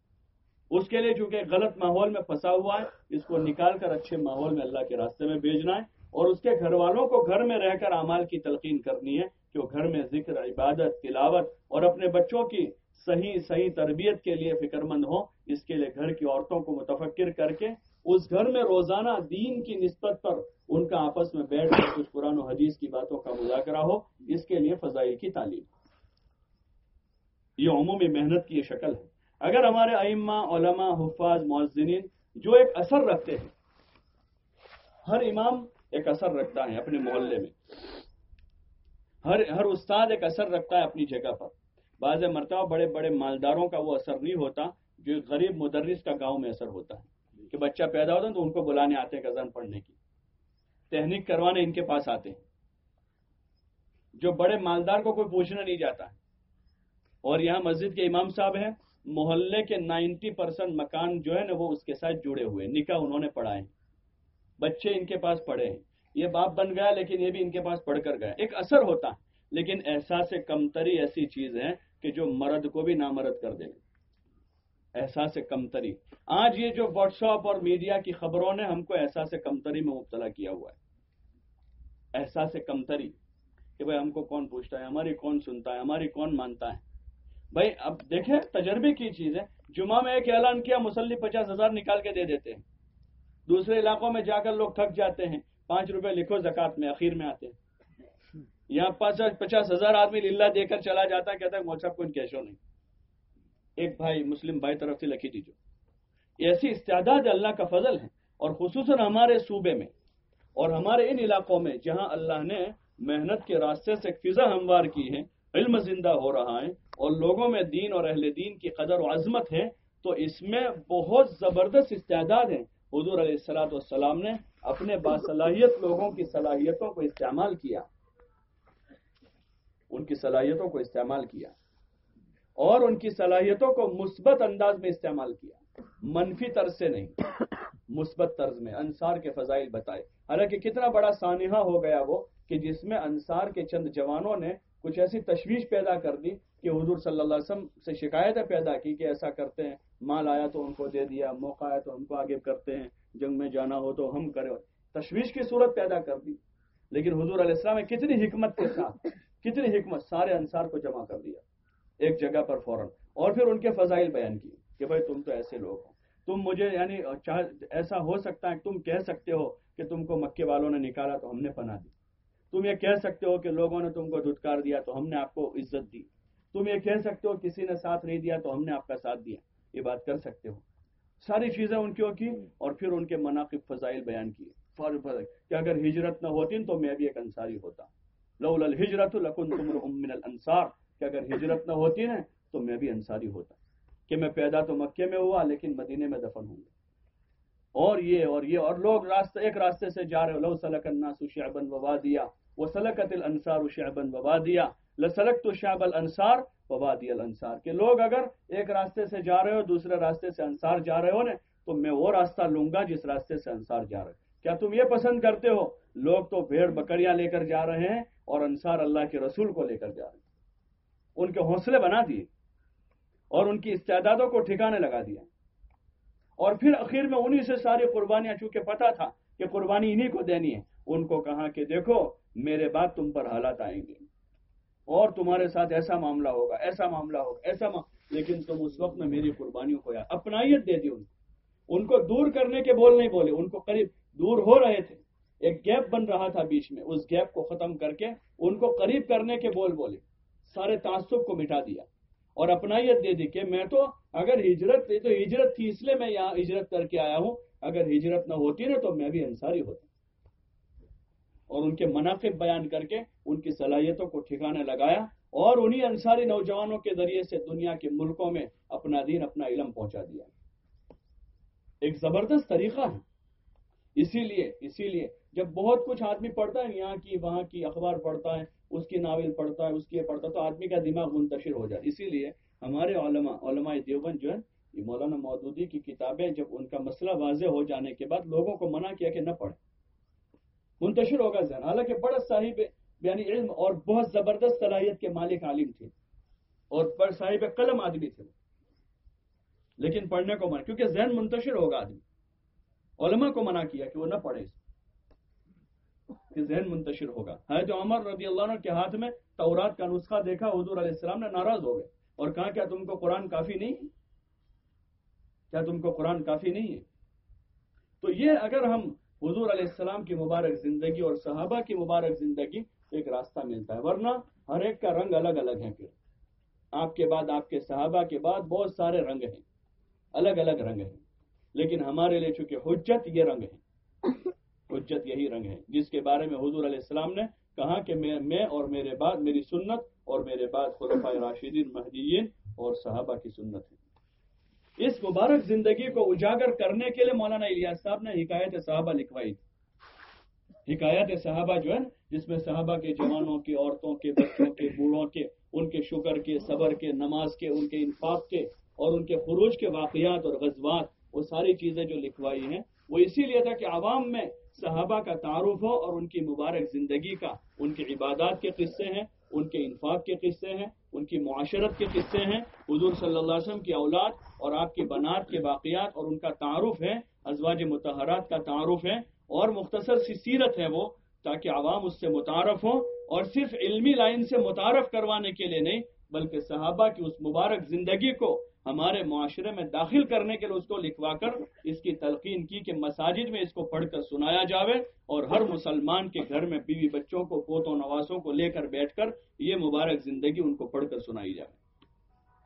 اس کے لیے چونکہ غلط ماحول میں پھنسا ہوا ہے، اس کو نکال کر اچھے ماحول میں اللہ کے راستے میں بھیجنا ہے اور اس کے گھر والوں کو گھر میں رہ کر اعمال کی تلقین کرنی ہے کہ وہ گھر میں ذکر، عبادت، تلاوت اور اپنے بچوں کی صحیح صحیح تربیت کے لیے فکر مند ہو اس کے لیے گھر کی عورتوں کو متفکر کر کے اس گھر میں روزانہ دین کی نسبت پر ان کا آپس میں بیٹھ کر کچھ قرآن و حدیث کی باتوں کا مذاکرہ ہو، اس کے لیے فضائی کی تعلیم۔ یہ عمومی محنت کی یہ شکل ہے۔ اگر ہمارے ائمہ، علماء، حفاظ معذنین جو ایک اثر رکھتے ہیں، ہر امام ایک اثر رکھتا ہے اپنے محلے میں۔ ہر ہر استاد ایک اثر رکھتا ہے اپنی جگہ پر۔ بعض مرتبہ بڑے بڑے مالداروں کا وہ اثر نہیں ہوتا جو غریب مدرس کا گاؤں میں اثر ہوتا ہے۔ کہ بچہ پیدا ہوتا ہے تو ان کو بلانے آتے ہیں کزن پڑھنے کی۔ تحنیک کروانے ان کے پاس آتے ہیں۔ جو بڑے مالدار کو کوئی پوچھنا نہیں جاتا۔ اور یہاں مسجد کے امام صاحب ہیں، محلے کے نائنٹی پرسینٹ مکان جو ہے نا، وہ اس کے ساتھ جڑے ہوئے نکاح انہوں نے پڑھائے بچے ان کے پاس پڑھے ہیں۔ یہ باپ بن گیا، لیکن یہ بھی ان کے پاس پڑھ کر گیا۔ ایک اثر ہوتا ہے لیکن احساس کمتری ایسی چیز ہے کہ جو مرد کو بھی نامرد کر دے گا۔ احساس کمتری۔ آج یہ جو واٹس ایپ اور میڈیا کی خبروں نے ہم کو احساس کمتری میں مبتلا کیا ہوا ہے۔ احساس کمتری کہ بھائی ہم کو کون پوچھتا ہے، ہماری کون سنتا ہے، ہماری کون مانتا ہے۔ بھائی اب دیکھیں، تجربے کی چیز ہے۔ جمعہ میں ایک اعلان کیا، مسلی پچاس ہزار نکال کے دے دیتے ہیں۔ دوسرے علاقوں میں جا کر لوگ تھک جاتے ہیں۔ پانچ روپے لکھو زکات میں، اخیر میں آتے ہیں۔ یہاں پچاس ہزار آدمی للہ دے کر چلا جاتا ہے، کہتا ہے موچا کوئی کیشو نہیں۔ ایک بھائی مسلم بھائی طرف سے لکھی دیجو ایسی استعداد اللہ کا فضل ہے اور خصوصاً ہمارے صوبے میں اور ہمارے ان علاقوں میں جہاں اللہ نے محنت کے راستے سے فضا ہموار کی ہے، علم زندہ ہو رہا ہے اور لوگوں میں دین اور اہل دین کی قدر و عظمت ہے، تو اس میں بہت زبردست استعداد ہیں۔ حضور علیہ السلاۃ والسلام نے اپنے باصلاحیت لوگوں کی صلاحیتوں کو استعمال کیا۔ ان کی صلاحیتوں کو استعمال کیا۔ اور ان کی صلاحیتوں کو مثبت انداز میں استعمال کیا۔ منفی طرز سے نہیں، مثبت طرز میں۔ انصار کے فضائل بتائے۔ حالانکہ کتنا بڑا سانحہ ہو گیا وہ کہ جس میں انصار کے چند جوانوں نے کچھ ایسی تشویش پیدا کر دی کہ حضور صلی اللہ علیہ وسلم سے شکایتیں پیدا کی کہ ایسا کرتے ہیں، مال آیا تو ان کو دے دیا، موقع آیا تو ہم کو آگے کرتے ہیں، جنگ میں جانا ہو تو ہم کرے تشویش کی صورت پیدا کر دی۔ لیکن حضور علیہ السلام نے کتنی حکمت کے ساتھ، کتنی حکمت سارے انصار کو جمع کر دیا۔ ایک جگہ پر فوراً۔ اور پھر ان کے فضائل بیان کیے کہ بھائی تم تو ایسے لوگ ہو۔ تم مجھے یعنی ایسا ہو سکتا ہے تم کہہ سکتے ہو کہ تم کو مکے والوں نے نکالا تو ہم نے پناہ دی۔ تم یہ کہہ سکتے ہو کہ لوگوں نے تم کو دھتکار دیا تو ہم نے آپ کو عزت دی۔ تم یہ کہہ سکتے ہو کسی نے ساتھ نہیں دیا تو ہم نے آپ کا ساتھ دیا۔ یہ بات کر سکتے ہو۔ ساری چیزیں ان کی کی؟ اور پھر ان کے مناقب فضائل بیان کیے۔ کہ اگر ہجرت نہ ہوتی تو میں بھی ایک انصاری ہوتا۔ لول الحجرت لکن تم من الانصار۔ کہ اگر ہجرت نہ ہوتی نا، تو میں بھی انصاری ہوتا۔ کہ میں پیدا تو مکے میں ہوا، لیکن مدینے میں دفن ہوں گا۔ اور یہ اور یہ، اور لوگ راستہ ایک راستے سے جا رہے، لو سلک الناس شعبا ووادیا وسلکت الانصار شعبا ووادیا لسلکت شعب الانصار ووادی الانصار۔ کہ لوگ اگر ایک راستے سے جا رہے ہو، دوسرے راستے سے انصار جا رہے ہو نا، تو میں وہ راستہ لوں گا جس راستے سے انصار جا رہے۔ کیا تم یہ پسند کرتے ہو؟ لوگ تو بھیڑ بکریاں لے کر جا رہے ہیں اور انصار اللہ کے رسول کو لے کر جا رہے ہیں۔ ان کے حوصلے بنا دیے اور ان کی استعدادوں کو ٹھکانے لگا دیا۔ اور پھر اخیر میں انہی سے ساری قربانیاں، چونکہ پتا تھا کہ قربانی انہی کو دینی ہے، ان کو کہا کہ دیکھو، میرے بعد تم پر حالات آئیں گے۔ اور تمہارے ساتھ ایسا معاملہ ہوگا، ایسا معاملہ ہوگا، ایسا لیکن تم اس وقت میں میری قربانیوں کو یاد، اپنائیت دے دی ان کو ان کو دور کرنے کے بول نہیں بولے، ان کو قریب دور ہو رہے تھے۔ ایک گیپ بن رہا تھا بیچ میں، اس گیپ کو ختم کر کے ان کو قریب کرنے کے بول بولے۔ سارے تعصب کو مٹا دیا اور اپنائیت دے دی کہ میں تو اگر ہجرت تو ہجرت تھی، اس لیے میں یہاں ہجرت کر کے آیا ہوں۔ اگر ہجرت نہ ہوتی نا تو میں بھی انصاری ہوتا۔ اور ان کے مناقب بیان کر کے ان کی صلاحیتوں کو ٹھکانے لگایا اور انہی انصاری نوجوانوں کے ذریعے سے دنیا کے ملکوں میں اپنا دین، اپنا علم پہنچا دیا۔ ایک زبردست طریقہ ہے۔ اسی لیے اسی لیے جب بہت کچھ آدمی پڑھتا ہے، یہاں کی، وہاں کی اخبار پڑھتا ہے اس کی ناول پڑھتا ہے، اس کی پڑھتا ہے، تو آدمی کا دماغ منتشر ہو جائے اسی لیے ہمارے علماء علماء دیوبند جو ہے یہ مولانا مودودی کی کتابیں جب ان کا مسئلہ واضح ہو جانے کے بعد لوگوں کو منع کیا کہ نہ پڑھیں۔ منتشر ہوگا ذہن۔ حالانکہ بڑا صاحب یعنی علم اور بہت زبردست صلاحیت کے مالک عالم تھے۔ اور صاحب قلم آدمی تھے۔ لیکن پڑھنے کو منع، کیونکہ ذہن منتشر ہوگا آدمی۔ علماء کو منع کیا کہ وہ نہ پڑھے کہ ذہن منتشر ہوگا۔ حضرت عمر رضی اللہ عنہ کے ہاتھ میں تورات کا نسخہ دیکھا، حضور علیہ السلام نے ناراض ہو گئے اور کہا، کیا تم کو قرآن کافی نہیں ہے؟ کیا تم کو قرآن کافی نہیں ہے؟ تو یہ اگر ہم حضور علیہ السلام کی مبارک زندگی اور صحابہ کی مبارک زندگی ایک راستہ ملتا ہے، ورنہ ہر ایک کا رنگ الگ الگ ہے۔ پھر آپ کے بعد، آپ کے صحابہ کے بعد بہت سارے رنگ ہیں، الگ الگ رنگ ہیں، لیکن ہمارے لیے چونکہ حجت یہ رنگ ہے حجت یہی رنگ ہے جس کے بارے میں حضور علیہ السلام نے کہا کہ میں میں اور میرے بعد میری سنت اور میرے بعد خلفۂ راشدین، مہدیین اور صحابہ کی سنت ہے اس مبارک زندگی کو اجاگر کرنے کے لیے مولانا الیاس صاحب نے حکایت صحابہ لکھوائی تھی۔ حکایت صحابہ جو ہے، جس میں صحابہ کے جوانوں کی، عورتوں کے، بچوں کے، بوڑھوں کے، ان کے شکر کے، صبر کے، نماز کے، ان کے انفاق کے اور ان کے خروج کے واقعات اور غزوات، وہ ساری چیزیں جو لکھوائی ہیں وہ اسی لیے تھا کہ عوام میں صحابہ کا تعارف ہو اور ان کی مبارک زندگی کا، ان کی عبادات کے قصے ہیں، ان کے انفاق کے قصے ہیں، ان کی معاشرت کے قصے ہیں۔ حضور صلی اللہ علیہ وسلم کی اولاد اور آپ کی بنات کے واقعات اور ان کا تعارف ہے، ازواج متحرات کا تعارف ہے اور مختصر سی سیرت ہے وہ تاکہ عوام اس سے متعارف ہوں اور صرف علمی لائن سے متعارف کروانے کے لیے نہیں، بلکہ صحابہ کی اس مبارک زندگی کو ہمارے معاشرے میں داخل کرنے کے لیے اس کو لکھوا کر اس کی تلقین کی کہ مساجد میں اس کو پڑھ کر سنایا جاوے اور ہر مسلمان کے گھر میں بیوی بچوں کو، پوتوں نواسوں کو لے کر بیٹھ کر یہ مبارک زندگی ان کو پڑھ کر سنائی جائے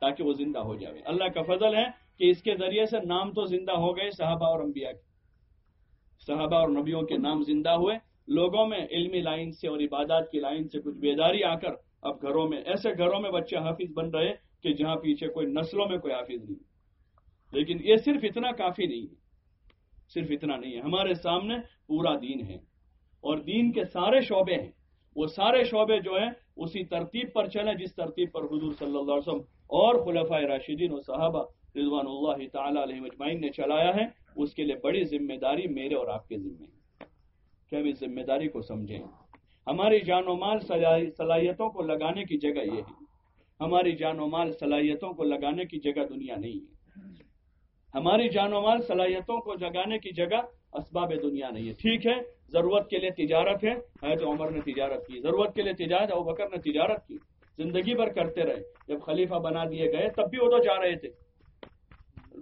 تاکہ وہ زندہ ہو جائے اللہ کا فضل ہے کہ اس کے ذریعے سے نام تو زندہ ہو گئے صحابہ اور انبیاء کے۔ صحابہ اور نبیوں کے نام زندہ ہوئے۔ لوگوں میں علمی لائن سے اور عبادات کی لائن سے کچھ بیداری آ کر اب گھروں میں، ایسے گھروں میں بچے حافظ بن رہے کہ جہاں پیچھے کوئی نسلوں میں کوئی حافظ نہیں۔ لیکن یہ صرف اتنا کافی نہیں ہے۔ صرف اتنا نہیں ہے۔ ہمارے سامنے پورا دین ہے۔ اور دین کے سارے شعبے ہیں۔ وہ سارے شعبے جو ہیں، اسی ترتیب پر چلے جس ترتیب پر حضور صلی اللہ علیہ وسلم اور خلفۂ راشدین و صحابہ رضوان اللہ تعالی علیہ مجمعین نے چلایا ہے، اس کے لیے بڑی ذمہ داری میرے اور آپ کے ذمے ہے۔ کہ ہم اس ذمہ داری کو سمجھیں۔ ہماری جان و مال صلاحیتوں کو لگانے کی جگہ یہ ہے۔ ہماری جان و مال صلاحیتوں کو لگانے کی جگہ دنیا نہیں ہے۔ ہماری جان و مال صلاحیتوں کو جگانے کی جگہ اسباب دنیا نہیں ہے۔ ٹھیک ہے، ضرورت کے لیے تجارت ہے حید عمر نے تجارت کی۔ ضرورت کے لیے تجارت، ابو بکر نے تجارت کی۔ زندگی بھر کرتے رہے۔ جب خلیفہ بنا دیے گئے، تب بھی وہ تو جا رہے تھے۔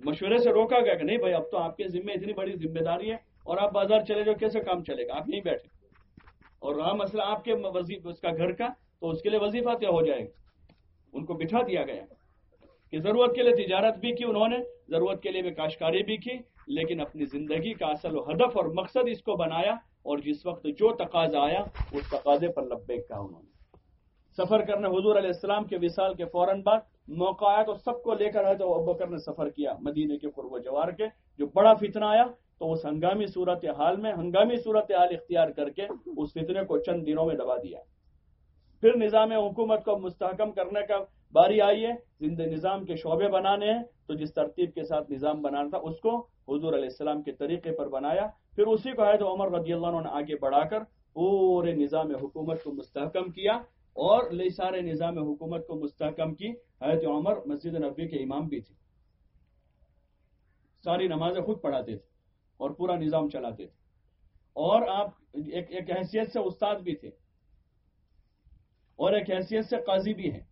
مشورے سے روکا گیا کہ نہیں بھائی، اب تو آپ کے ذمہ اتنی بڑی ذمہ داری ہے اور آپ بازار چلے جو کیسے کام چلے گا؟ آپ نہیں بیٹھے۔ اور رہا مسئلہ آپ کے اس کا گھر کا، تو اس کے لیے وظیفہ کیا ہو جائے گا؟ ان کو بٹھا دیا گیا کہ ضرورت کے لیے تجارت بھی کی انہوں نے، ضرورت کے لیے بھی کاشکاری بھی کی، لیکن اپنی زندگی کا اصل و ہدف اور مقصد اس کو بنایا اور جس وقت جو تقاضا آیا، اس تقاضے پر لبیک کہا انہوں نے۔ سفر کرنے حضور علیہ السلام کے وصال کے فوراً بعد موقع آیا تو سب کو لے کر آئے تو ابو بکر نے سفر کیا مدینے کے قرب و جوار کے۔ جو بڑا فتنہ آیا تو اس ہنگامی صورت حال میں، ہنگامی صورت حال اختیار کر کے اس فتنے کو چند دنوں میں دبا دیا۔ پھر نظام حکومت کو مستحکم کرنے کا باری آئی ہے زند نظام کے شعبے بنانے ہیں۔ تو جس ترتیب کے ساتھ نظام بنانا تھا، اس کو حضور علیہ السلام کے طریقے پر بنایا۔ پھر اسی کو ہے تو عمر رضی اللہ عنہ نے آگے بڑھا کر پورے نظام حکومت کو مستحکم کیا اور لئی سارے نظام حکومت کو مستحکم کی۔ حضرت عمر مسجد نبی کے امام بھی تھے۔ ساری نمازیں خود پڑھاتے تھے اور پورا نظام چلاتے تھے۔ اور آپ، ایک ایک حیثیت سے استاد بھی تھے۔ اور ایک حیثیت سے قاضی بھی ہیں۔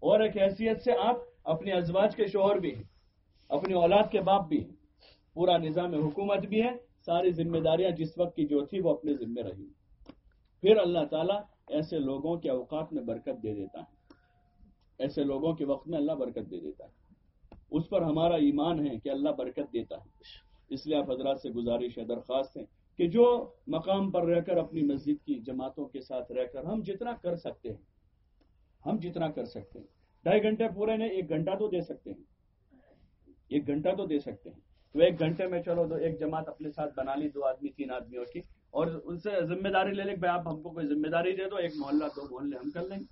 اور ایک حیثیت سے آپ اپنے ازواج کے شوہر بھی ہیں۔ اپنی اولاد کے باپ بھی ہیں۔ پورا نظام حکومت بھی ہے۔ ساری ذمہ داریاں جس وقت کی جو تھی وہ اپنے ذمہ رہی۔ پھر اللہ تعالیٰ ایسے لوگوں کے اوقات میں برکت دے دیتا ہے۔ ایسے لوگوں کے وقت میں اللہ برکت دے دیتا ہے۔ اس پر ہمارا ایمان ہے کہ اللہ برکت دیتا ہے۔ اس لیے آپ حضرات سے گزارش ہے، درخواست ہے کہ جو مقام پر رہ کر اپنی مسجد کی جماعتوں کے ساتھ رہ کر ہم جتنا کر سکتے ہیں، ہم جتنا کر سکتے ہیں۔ ڈھائی گھنٹے پورے نے ایک گھنٹہ تو دے سکتے ہیں۔ ایک گھنٹہ تو دے سکتے ہیں۔ تو ایک گھنٹے میں چلو دو ایک جماعت اپنے ساتھ بنا لی، دو آدمی، تین آدمیوں کی اور ان سے ذمہ داری لے لیں بھائی آپ ہم کو کوئی ذمہ داری دے دو، ایک محلہ، دو محلے ہم کر لیں۔ گے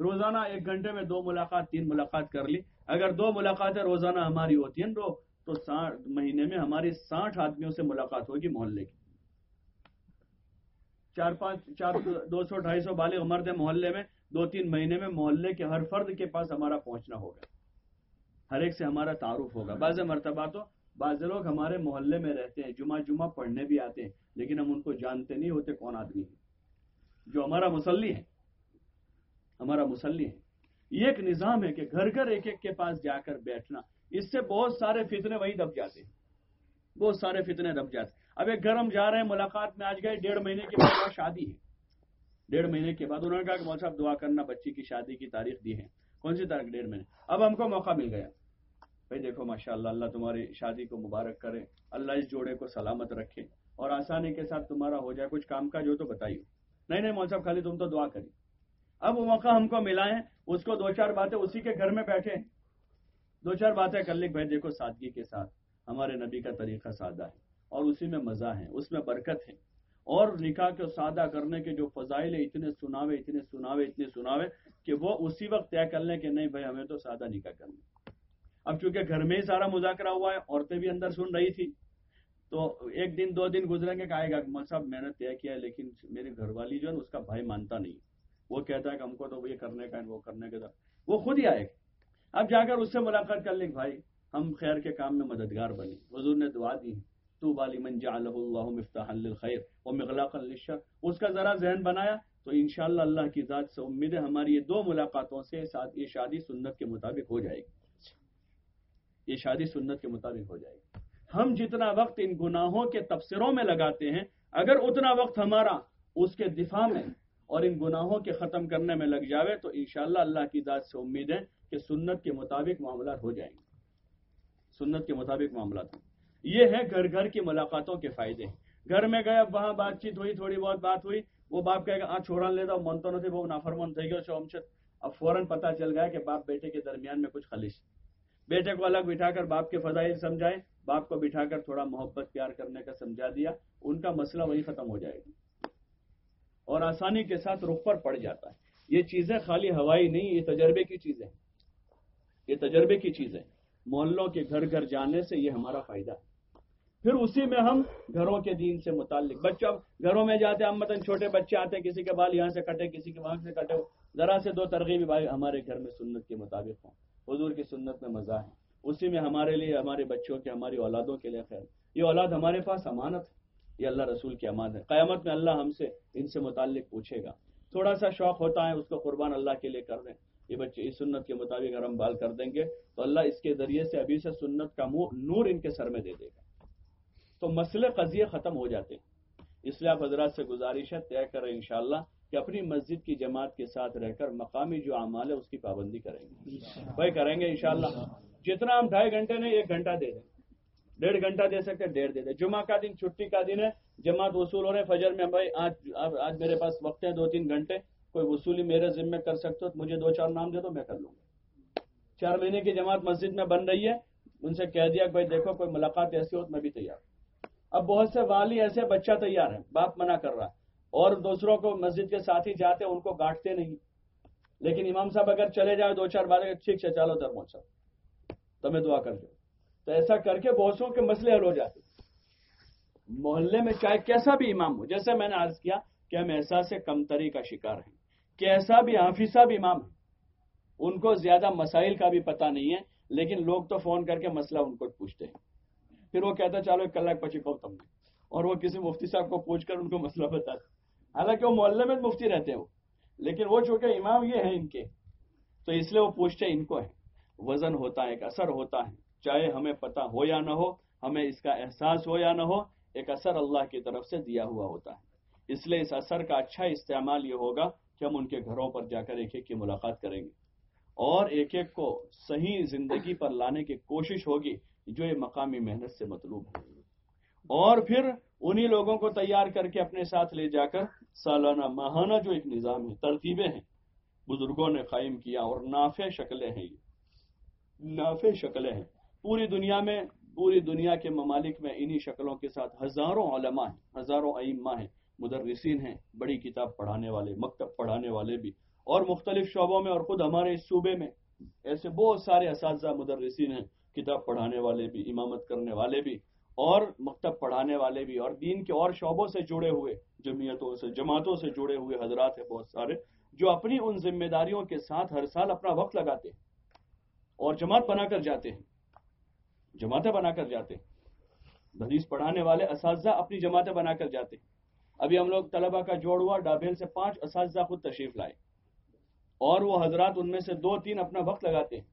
روزانہ ایک گھنٹے میں دو ملاقات، تین ملاقات کر لی۔ اگر دو ملاقاتیں روزانہ ہماری ہوتی ہیں، تو تو ساٹھ مہینے میں ہماری ساٹھ آدمیوں سے ملاقات ہوگی محلے کی۔ چار پانچ، چار دو سو ڈھائی سو بالغ مرد محلے میں۔ دو تین مہینے میں محلے کے ہر فرد کے پاس ہمارا پہنچنا ہوگا۔ ہر ایک سے ہمارا تعارف ہوگا۔ بعض مرتبہ تو بعض لوگ ہمارے محلے میں رہتے ہیں، جمعہ جمعہ پڑھنے بھی آتے ہیں، لیکن ہم ان کو جانتے نہیں ہوتے کون آدمی ہے۔ جو ہمارا مسلی ہے، ہمارا مسلی ہے۔ یہ ایک نظام ہے کہ گھر گھر ایک ایک کے پاس جا کر بیٹھنا۔ اس سے بہت سارے فتنے وہی دب جاتے ہیں۔ بہت سارے فتنے دب جاتے اب ایک گھر ہم جا رہے ہیں، ملاقات میں آج گئے، ڈیڑھ مہینے کے بعد شادی ہے۔ ڈیڑھ مہینے کے بعد انہوں نے کہا کہ صاحب دعا کرنا، بچی کی شادی کی تاریخ دی ہے کون سی تاریخ؟ ڈیڑھ مہینے۔ اب ہم کو موقع مل گیا۔ بھائی دیکھو ماشاء اللہ اللہ تمہاری شادی کو مبارک کرے۔ اللہ اس جوڑے کو سلامت رکھے۔ اور آسانی کے ساتھ تمہارا ہو جائے۔ کچھ کام کا جو تو بتائیے نہیں نہیں مول صاحب، خالی تم تو دعا کری اب وہ موقع ہم کو ملا ہے۔ اس کو دو چار باتیں اسی کے گھر میں بیٹھے دو چار باتیں کر لی بھائی دیکھو سادگی کے ساتھ ہمارے نبی کا طریقہ سادہ ہے اور اسی میں مزہ ہے، اس میں برکت ہے۔ اور نکاح کو سادہ کرنے کے جو فضائل اتنے سناوے اتنے سناوے اتنے سناوے کہ وہ اسی وقت طے کر لیں کہ نہیں بھائی ہمیں تو سادہ نکاح کرنا اب چونکہ گھر میں ہی سارا مذاکرہ ہوا ہے، عورتیں بھی اندر سن رہی تھی تو ایک دن، دو دن گزریں گے کہے گا صاحب میں نے طے کیا ہے، لیکن میری گھر والی جو ہے اس کا بھائی مانتا نہیں وہ کہتا ہے کہ ہم کو تو یہ کرنے کا ہے، وہ کرنے کا وہ خود ہی آئے۔ گا اب جا کر اس سے ملاقات کر لیں بھائی، ہم خیر کے کام میں مددگار بنے۔ حضور نے دعا دی تو بالی من جعلہ اللہ مفتاح للخیر و مغلاق للشر. اس کا ذرا ذہن بنایا تو انشاءاللہ اللہ کی ذات سے امید ہے ہماری یہ دو ملاقاتوں سے یہ شادی سنت کے مطابق ہو جائے گی۔ یہ شادی سنت کے مطابق ہو جائے گی۔ ہم جتنا وقت ان گناہوں کے تبصروں میں لگاتے ہیں، اگر اتنا وقت ہمارا اس کے دفاع میں اور ان گناہوں کے ختم کرنے میں لگ جاوے تو انشاءاللہ اللہ کی ذات سے امید ہے کہ سنت کے مطابق معاملات ہو جائیں گے۔ سنت کے مطابق معاملات ہوں۔ یہ ہے گھر گھر کی ملاقاتوں کے فائدے۔ گھر میں گئے اب وہاں بات چیت ہوئی، تھوڑی بہت بات ہوئی۔ وہ باپ کہے گا آ چھوڑا لیتا من تو نہیں وہ نافرمن تھے گا شومشت اب فوراً پتا چل گیا کہ باپ بیٹے کے درمیان میں کچھ خلش۔ بیٹے کو الگ بٹھا کر باپ کے فضائل سمجھائے۔ باپ کو بٹھا کر تھوڑا محبت پیار کرنے کا سمجھا دیا۔ ان کا مسئلہ وہی ختم ہو جائے گا۔ اور آسانی کے ساتھ رخ پر پڑ جاتا ہے۔ یہ چیزیں خالی ہوائی نہیں، یہ تجربے کی چیزیں یہ تجربے کی چیزیں محلوں کے گھر گھر جانے سے یہ ہمارا فائدہ ہے۔ پھر اسی میں ہم گھروں کے دین سے متعلق، بچوں، گھروں میں جاتے ہم چھوٹے بچے آتے ہیں، کسی کے بال یہاں سے کٹے، کسی کے وہاں سے کٹے، ذرا سے دو ترغیب بھائی ہمارے گھر میں سنت کے مطابق ہوں۔ حضور کی سنت میں مزہ ہے۔ اسی میں ہمارے لیے، ہمارے بچوں کے، ہماری اولادوں کے لیے خیر۔ یہ اولاد ہمارے پاس امانت ہے۔ یہ اللہ رسول کی امانت ہے۔ قیامت میں اللہ ہم سے ان سے متعلق پوچھے گا۔ تھوڑا سا شوق ہوتا ہے، اس کو قربان اللہ کے لیے کر دیں۔ یہ بچے اس سنت کے مطابق اگر ہم بال کر دیں گے تو اللہ اس کے ذریعے سے ابھی سے سنت کا نور ان کے سر میں دے دے گا۔ تو مسئلے قضیے ختم ہو جاتے اس لیے آپ حضرات سے گزارش ہے طے کریں انشاءاللہ کہ اپنی مسجد کی جماعت کے ساتھ رہ کر مقامی جو اعمال ہے اس کی پابندی کریں گے۔ بھائی کریں گے انشاءاللہ۔ جتنا ہم ڈھائی گھنٹے نہیں ایک گھنٹہ دے دیں۔ ڈیڑھ گھنٹہ دے سکتے ڈیڑھ دے دیں۔ جمعہ کا دن چھٹی کا دن ہے جماعت وصول ہو رہے ہیں فجر میں بھائی آج آج میرے پاس وقت ہے دو تین گھنٹے۔ کوئی وصولی میرے ذمے کر سکتے ہو تو مجھے دو چار نام دے دو، میں کر لوں گا۔ چار مہینے کی جماعت مسجد میں بن رہی ہے، ان سے کہہ دیا کہ بھائی دیکھو، کوئی ملاقات ایسی ہو تو میں بھی تیار اب بہت سے والی ایسے بچہ تیار ہے باپ منع کر رہا اور دوسروں کو مسجد کے ساتھ ہی جاتے ان کو گانٹتے نہیں۔ لیکن امام صاحب اگر چلے جائے دو چار بار ٹھیک ہے چلو در پہنچا تو میں دعا کر دوں تو ایسا کر کے بہتوں کے مسئلے حل ہو جاتے محلے میں چاہے کیسا بھی امام ہو، جیسے میں نے عرض کیا کہ ہم احساس کمتری کا شکار ہیں۔ کیسا بھی حافظہ بھی امام ہے ان کو زیادہ مسائل کا بھی پتہ نہیں ہے، لیکن لوگ تو فون کر کے مسئلہ ان کو پوچھتے ہیں۔ پھر وہ کہتا چالو ایک کلاک پچی کو تم نے۔ اور وہ کسی مفتی صاحب کو پوچھ کر ان کو مسئلہ بتاتے حالانکہ وہ محلے میں مفتی رہتے ہیں وہ۔ لیکن وہ چونکہ امام یہ ہے ان کے، تو اس لیے وہ پوچھتے ان کو ہے وزن ہوتا ہے، ایک اثر ہوتا ہے۔ چاہے ہمیں پتا ہو یا نہ ہو، ہمیں اس کا احساس ہو یا نہ ہو، ایک اثر اللہ کی طرف سے دیا ہوا ہوتا ہے۔ اس لیے اس اثر کا اچھا استعمال یہ ہوگا کہ ہم ان کے گھروں پر جا کر ایک ایک کی ملاقات کریں گے۔ اور ایک ایک کو صحیح زندگی پر لانے کی کوشش ہوگی جو یہ مقامی محنت سے مطلوب ہے۔ اور پھر انہی لوگوں کو تیار کر کے اپنے ساتھ لے جا کر سالانہ ماہانہ جو ایک نظام ہے، ترتیبیں ہیں۔ بزرگوں نے قائم کیا اور نافع شکلیں ہیں یہ۔ نافع شکلیں ہیں۔ پوری دنیا میں، پوری دنیا کے ممالک میں انہی شکلوں کے ساتھ ہزاروں علماء ہیں، ہزاروں ائمہ ہیں۔ مدرسین ہیں، بڑی کتاب پڑھانے والے، مکتب پڑھانے والے بھی، اور مختلف شعبوں میں اور خود ہمارے اس صوبے میں۔ ایسے بہت سارے اساتذہ مدرسین ہیں، کتاب پڑھانے والے بھی، امامت کرنے والے بھی، اور مکتب پڑھانے والے بھی، اور دین کے اور شعبوں سے جڑے ہوئے، جمعیتوں سے، جماعتوں سے جڑے ہوئے حضرات ہیں بہت سارے، جو اپنی ان ذمہ داریوں کے ساتھ ہر سال اپنا وقت لگاتے ہیں، اور جماعت بنا کر جاتے ہیں۔ جماعتیں بنا کر جاتے ہیں۔ حدیث پڑھانے والے اساتذہ اپنی جماعتیں بنا کر جاتے ہیں۔ ابھی ہم لوگ طلبہ کا جوڑ ہوا، ڈابیل سے پانچ اساتذہ خود تشریف لائے۔ اور وہ حضرات ان میں سے دو تین اپنا وقت لگاتے ہیں۔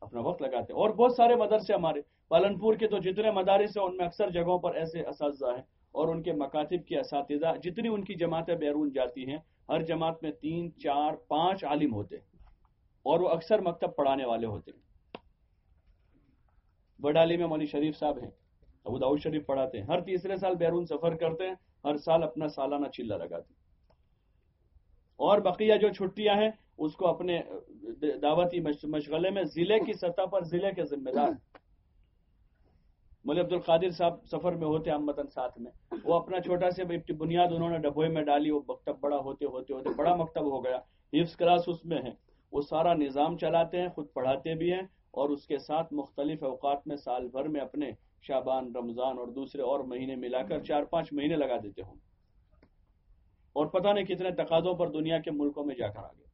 اپنا وقت لگاتے ہیں۔ اور بہت سارے مدرسے ہمارے، پالنپور کے تو جتنے مدارس ہیں، ان میں اکثر جگہوں پر ایسے اساتذہ ہیں۔ اور ان کے مکاتب کے اساتذہ، جتنی ان کی جماعتیں بیرون جاتی ہیں، ہر جماعت میں تین، چار، پانچ عالم ہوتے ہیں۔ اور وہ اکثر مکتب پڑھانے والے ہوتے ہیں۔ بڈالی میں مولوی شریف صاحب ہیں۔ ابو داؤد شریف پڑھاتے ہیں۔ ہر تیسرے سال بیرون سفر کرتے ہیں، ہر سال اپنا سالانہ چلا لگاتے ہیں۔ اور بقیہ جو چھٹیاں ہیں، اس کو اپنے دعوتی مشغلے میں ضلع کی سطح پر ضلع کے ذمہ دار۔ مولوی عبد القادر صاحب سفر میں ہوتے امتن ساتھ میں۔ وہ اپنا چھوٹا سے بنیاد انہوں نے ڈبوئے میں ڈالی، وہ مکتب بڑا ہوتے ہوتے ہوتے، بڑا مکتب ہو گیا۔ حفظ کلاس اس میں ہے۔ وہ سارا نظام چلاتے ہیں، خود پڑھاتے بھی ہیں اور اس کے ساتھ مختلف اوقات میں سال بھر میں اپنے شابان رمضان اور دوسرے اور مہینے ملا کر چار پانچ مہینے لگا دیتے ہوں۔ اور پتہ نہیں کتنے تقاضوں پر دنیا کے ملکوں میں جا کر آ گئے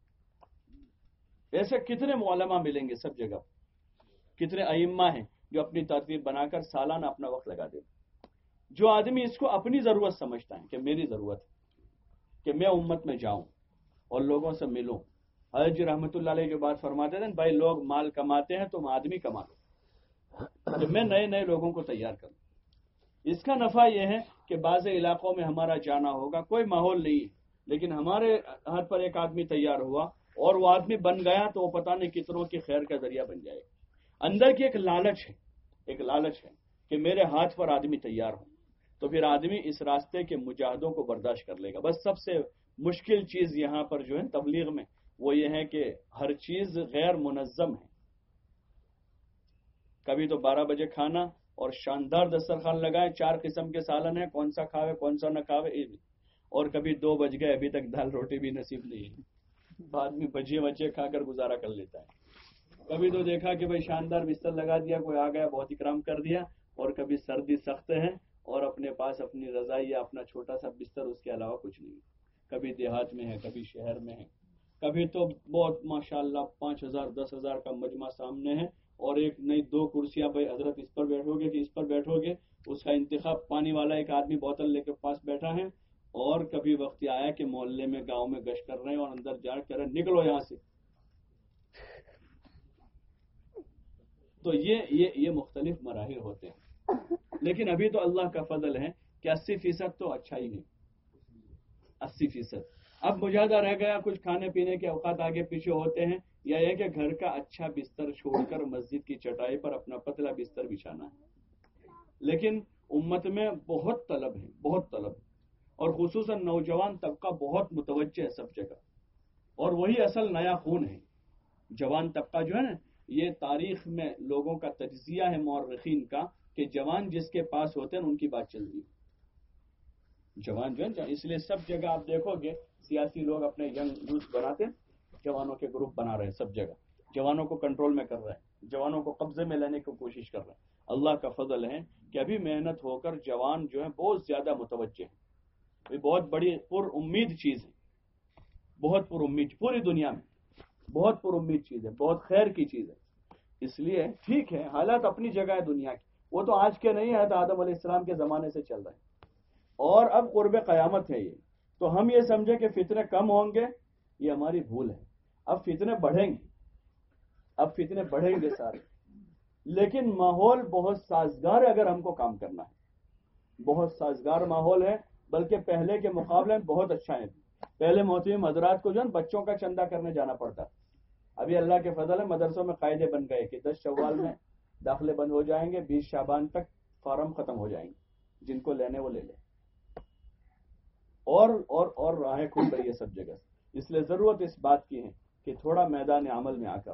ایسے کتنے معلمہ ملیں گے سب جگہ۔ کتنے ائمہ ہیں جو اپنی ترتیب بنا کر سالانہ اپنا وقت لگا دے۔ جو آدمی اس کو اپنی ضرورت سمجھتا ہے کہ میری ضرورت ہے، کہ میں امت میں جاؤں اور لوگوں سے ملوں۔ حضرت جی اللہ علیہ جو بات فرماتے تھے، بھائی لوگ مال کماتے ہیں تم آدمی کما لو۔ کہ میں نئے نئے لوگوں کو تیار کروں۔ اس کا نفع یہ ہے کہ بعض علاقوں میں ہمارا جانا ہوگا، کوئی ماحول نہیں ہے، لیکن ہمارے ہاتھ پر ایک آدمی تیار ہوا اور وہ آدمی بن گیا تو وہ پتہ نہیں کتنوں کی خیر کا ذریعہ بن جائے گا۔ اندر کی ایک لالچ ہے، ایک لالچ ہے کہ میرے ہاتھ پر آدمی تیار ہو تو پھر آدمی اس راستے کے مجاہدوں کو برداشت کر لے گا۔ بس سب سے مشکل چیز یہاں پر جو ہے تبلیغ میں وہ یہ ہے کہ ہر چیز غیر منظم ہے۔ کبھی تو بارہ بجے کھانا اور شاندار دسترخوان لگائے، چار قسم کے سالن ہیں، کون سا کھاوے، کون سا نہ کھاوے اور کبھی دو بج گئے، ابھی تک دال روٹی بھی نصیب نہیں ہے۔ آدمی بجے بچے کھا کر گزارا کر لیتا ہے۔ کبھی تو دیکھا کہ بھائی شاندار بستر لگا دیا، کوئی آ گیا، بہت اکرام کر دیا، اور کبھی سردی سخت ہے اور اپنے پاس اپنی رضائی یا اپنا چھوٹا سا بستر اس کے علاوہ کچھ نہیں۔ کبھی دیہات میں ہے، کبھی شہر میں ہے۔ کبھی تو بہت ماشاء اللہ پانچ ہزار، دس ہزار کا مجمع سامنے ہے۔ اور ایک نئی دو کرسیاں بھائی حضرت اس پر بیٹھو گے کہ اس پر بیٹھو گے، اس کا انتخاب پانی والا ایک آدمی بوتل لے کے پاس بیٹھا ہے اور کبھی وقت آیا کہ محلے میں، گاؤں میں گشت کر رہے ہیں اور اندر جا کر نکلو یہاں سے۔ تو یہ یہ یہ مختلف مراحل ہوتے ہیں۔ لیکن ابھی تو اللہ کا فضل ہے کہ اسی فیصد تو اچھا ہی نہیں۔ اسی فیصد۔ اب مجاہدہ رہ گیا، کچھ کھانے پینے کے اوقات آگے پیچھے ہوتے ہیں۔ یا یہ کہ گھر کا اچھا بستر چھوڑ کر مسجد کی چٹائی پر اپنا پتلا بستر بچھانا ہے۔ لیکن امت میں بہت طلب ہے، بہت طلب۔ ہے اور خصوصاً نوجوان طبقہ بہت متوجہ ہے سب جگہ۔ اور وہی اصل نیا خون ہے۔ جوان طبقہ جو ہے نا، یہ تاریخ میں لوگوں کا تجزیہ ہے مورخین کا کہ جوان جس کے پاس ہوتے ہیں، ان کی بات چلتی ہے۔ جوان جو ہے اس لیے سب جگہ آپ دیکھو گے، سیاسی لوگ اپنے ینگ یوتھ بناتے ہیں۔ جوانوں کے گروپ بنا رہے ہیں، سب جگہ۔ جوانوں کو کنٹرول میں کر رہے ہیں، جوانوں کو قبضے میں لینے کی کوشش کر رہے ہیں۔ اللہ کا فضل ہے کہ ابھی محنت ہو کر جوان جو ہے بہت زیادہ متوجہ ہیں۔ یہ بہت بڑی پر امید چیز ہے۔ بہت پر امید، پوری دنیا میں بہت پر امید چیز ہے، بہت خیر کی چیز ہے۔ اس لیے ٹھیک ہے، حالات اپنی جگہ ہے دنیا کی۔ وہ تو آج کے نہیں ہے تو آدم علیہ السلام کے زمانے سے چل رہے ہیں۔ اور اب قرب قیامت ہے یہ۔ تو ہم یہ سمجھے کہ فتنے کم ہوں گے، یہ ہماری بھول ہے۔ اب فتنے بڑھیں گے۔ اب فتنے بڑھیں گے سارے۔ لیکن ماحول بہت سازگار ہے اگر ہم کو کام کرنا ہے۔ بہت سازگار ماحول ہے، بلکہ پہلے کے مقابلے میں بہت اچھا ہے۔ پہلے محتم حضرات کو جو ہے بچوں کا چندہ کرنے جانا پڑتا۔ ابھی اللہ کے فضل ہے، مدرسوں میں قاعدے بن گئے کہ دس شوال میں داخلے بند ہو جائیں گے، بیس شابان تک فارم ختم ہو جائیں گے۔ جن کو لینے وہ لے لیں۔ اور اور اور راہیں کھل رہی ہے سب جگہ اس لیے ضرورت اس بات کی ہے۔ کہ تھوڑا میدان عمل میں آ کر،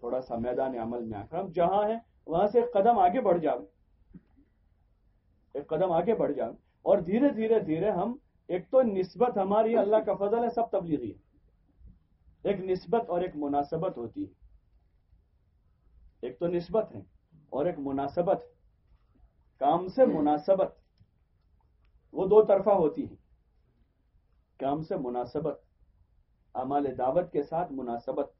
تھوڑا سا میدان عمل میں آ کر، ہم جہاں ہیں وہاں سے ایک قدم آگے بڑھ جاؤ ایک قدم آگے بڑھ جاؤ اور دھیرے دھیرے دھیرے ہم، ایک تو نسبت ہماری اللہ کا فضل ہے، سب تبلیغی ہے ایک نسبت اور ایک مناسبت ہوتی ہے۔ ایک تو نسبت ہے اور ایک مناسبت کام سے مناسبت، وہ دو طرفہ ہوتی ہے کام سے مناسبت۔ امال دعوت کے ساتھ مناسبت۔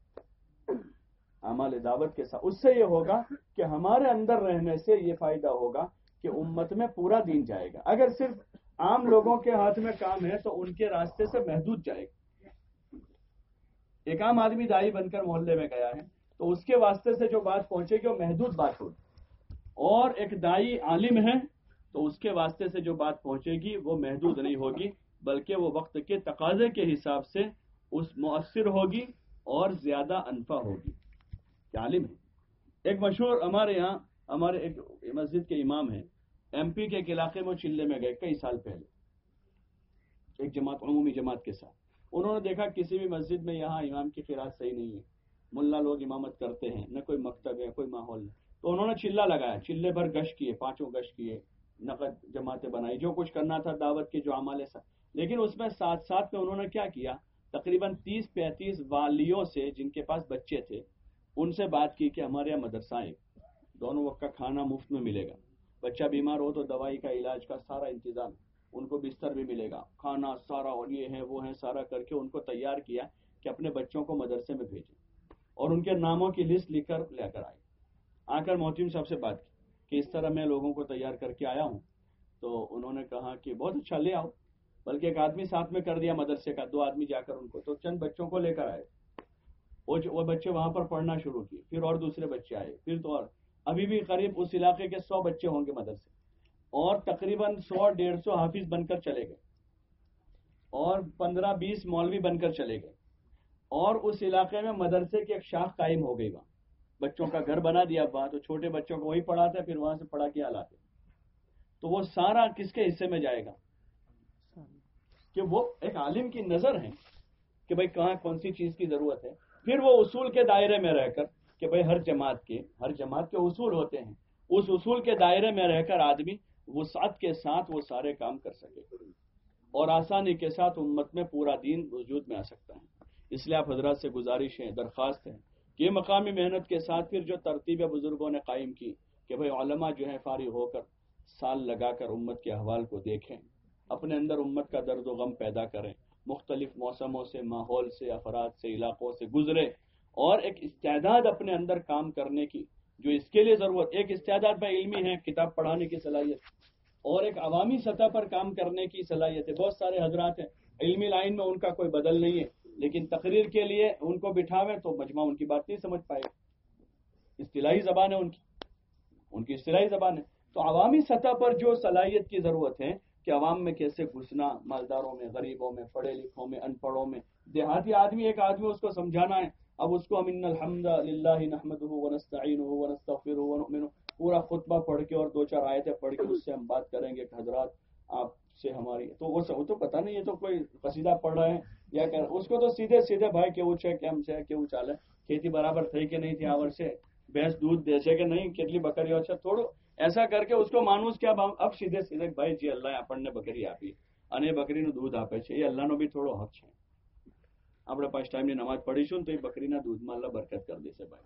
امال دعوت کے ساتھ۔ اس سے یہ ہوگا کہ ہمارے اندر رہنے سے یہ فائدہ ہوگا کہ امت میں پورا دین جائے گا۔ اگر صرف عام لوگوں کے ہاتھ میں کام ہے تو ان کے راستے سے محدود جائے گا۔ ایک عام آدمی دائی بن کر محلے میں گیا ہے تو اس کے واسطے سے جو بات پہنچے گی وہ محدود بات ہوگی۔ اور ایک دائی عالم ہے تو اس کے واسطے سے جو بات پہنچے گی وہ محدود نہیں ہوگی، بلکہ وہ وقت کے تقاضے کے حساب سے اس مؤثر ہوگی اور زیادہ انفع ہوگی۔ کیا عالم ہے؟ ایک مشہور ہمارے یہاں، ہمارے ایک مسجد کے امام ہیں۔ ایم پی کے ایک علاقے میں چلے میں گئے کئی سال پہلے۔ ایک جماعت، عمومی جماعت کے ساتھ۔ انہوں نے دیکھا کسی بھی مسجد میں یہاں امام کی خراج صحیح نہیں ہے۔ ملا لوگ امامت کرتے ہیں، نہ کوئی مکتب ہے، کوئی ماحول نہیں تو انہوں نے چلا لگایا، چلے بھر گش کیے، پانچوں گش کیے، نقد جماعتیں بنائی۔ جو کچھ کرنا تھا، دعوت کے جو عمالے ساتھ لیکن اس میں ساتھ ساتھ میں انہوں نے کیا کیا؟ تقریباً تیس پینتیس والیوں سے جن کے پاس بچے تھے، ان سے بات کی کہ ہمارے یہاں مدرسہ دونوں وقت کا کھانا مفت میں ملے گا۔ بچہ بیمار ہو تو دوائی کا علاج کا سارا انتظام، ان کو بستر بھی ملے گا۔ کھانا سارا اور یہ ہے، وہ ہے، سارا کر کے ان کو تیار کیا کہ اپنے بچوں کو مدرسے میں بھیجیں۔ اور ان کے ناموں کی لسٹ لکھ کر لے کر آئے آ کر محتم صاحب سے بات کی کہ اس طرح میں لوگوں کو تیار کر کے آیا ہوں۔ تو انہوں نے کہا کہ بہت اچھا لے آؤ۔ بلکہ ایک آدمی ساتھ میں کر دیا مدرسے کا، دو آدمی جا کر ان کو۔ تو چند بچوں کو لے کر آئے۔ وہ بچے وہاں پر پڑھنا شروع کیے، پھر اور دوسرے بچے آئے، پھر تو اور۔ ابھی بھی قریب اس علاقے کے سو بچے ہوں گے مدرسے۔ اور تقریباً سو ڈیڑھ سو حافظ بن کر چلے گئے۔ اور پندرہ بیس مولوی بن کر چلے گئے۔ اور اس علاقے میں مدرسے کی ایک شاخ قائم ہو گئی وہاں۔ بچوں کا گھر بنا دیا وہاں۔ تو چھوٹے بچوں کو وہی پڑھاتے پھر وہاں سے پڑھا کے آلاتے تو وہ سارا کس کے حصے میں جائے گا؟ کہ وہ ایک عالم کی نظر ہے کہ بھائی کہاں کون سی چیز کی ضرورت ہے۔ پھر وہ اصول کے دائرے میں رہ کر کہ بھائی ہر جماعت کے، ہر جماعت کے اصول ہوتے ہیں۔ اس اصول کے دائرے میں رہ کر آدمی وسعت کے ساتھ وہ سارے کام کر سکے۔ اور آسانی کے ساتھ امت میں پورا دین وجود میں آ سکتا ہے۔ اس لیے آپ حضرات سے گزارش ہے، درخواست ہے کہ یہ مقامی محنت کے ساتھ پھر جو ترتیب بزرگوں نے قائم کی کہ بھائی علماء جو ہے فارغ ہو کر سال لگا کر امت کے احوال کو دیکھیں۔ اپنے اندر امت کا درد و غم پیدا کریں، مختلف موسموں سے، ماحول سے، افراد سے، علاقوں سے گزرے اور ایک استعداد اپنے اندر کام کرنے کی، جو اس کے لیے ضرورت، ایک استعداد میں علمی ہے کتاب پڑھانے کی صلاحیت، اور ایک عوامی سطح پر کام کرنے کی صلاحیت ہے۔ بہت سارے حضرات ہیں، علمی لائن میں ان کا کوئی بدل نہیں ہے، لیکن تقریر کے لیے ان کو بٹھاویں تو مجمع ان کی بات نہیں سمجھ پائے۔ اصطلاحی زبان ہے ان کی ان کی اصطلاحی زبان ہے۔ تو عوامی سطح پر جو صلاحیت کی ضرورت ہے کہ عوام میں کیسے گھسنا، مالداروں میں، غریبوں میں، پڑھے لکھوں میں، ان پڑھوں میں۔ دیہاتی آدمی ایک آدمی اس کو سمجھانا ہے، اب اس کو ہم ان الحمد للہ نحمد پورا خطبہ پڑھ کے اور دو چار آیتیں پڑھ کے اس سے ہم بات کریں گے کہ حضرات آپ سے ہماری تو وہ سب تو پتہ نہیں، یہ تو کوئی قصیدہ پڑھ رہے ہیں یا کر اس کو تو سیدھے سیدھے بھائی کہ وہ چھ، کہ ہم سے کہ وہ چالے کھیتی برابر تھے کہ نہیں تھی، آور سے بھینس دودھ دیسے کہ نہیں، کتلی بکری اچھا تھوڑو ایسا کر کے اس کو مانوس کہ اب اب سیدھے سیدھے بھائی جی اللہ اپن نے بکری آی اور بکری نو دودھ آپ یہ اللہ نو بھی تھوڑو حق ہے آپ نے پانچ ٹائم نے نماز پڑھی چیز تو یہ بکری نا دودھ میں اللہ برکت کر دیتے بھائی۔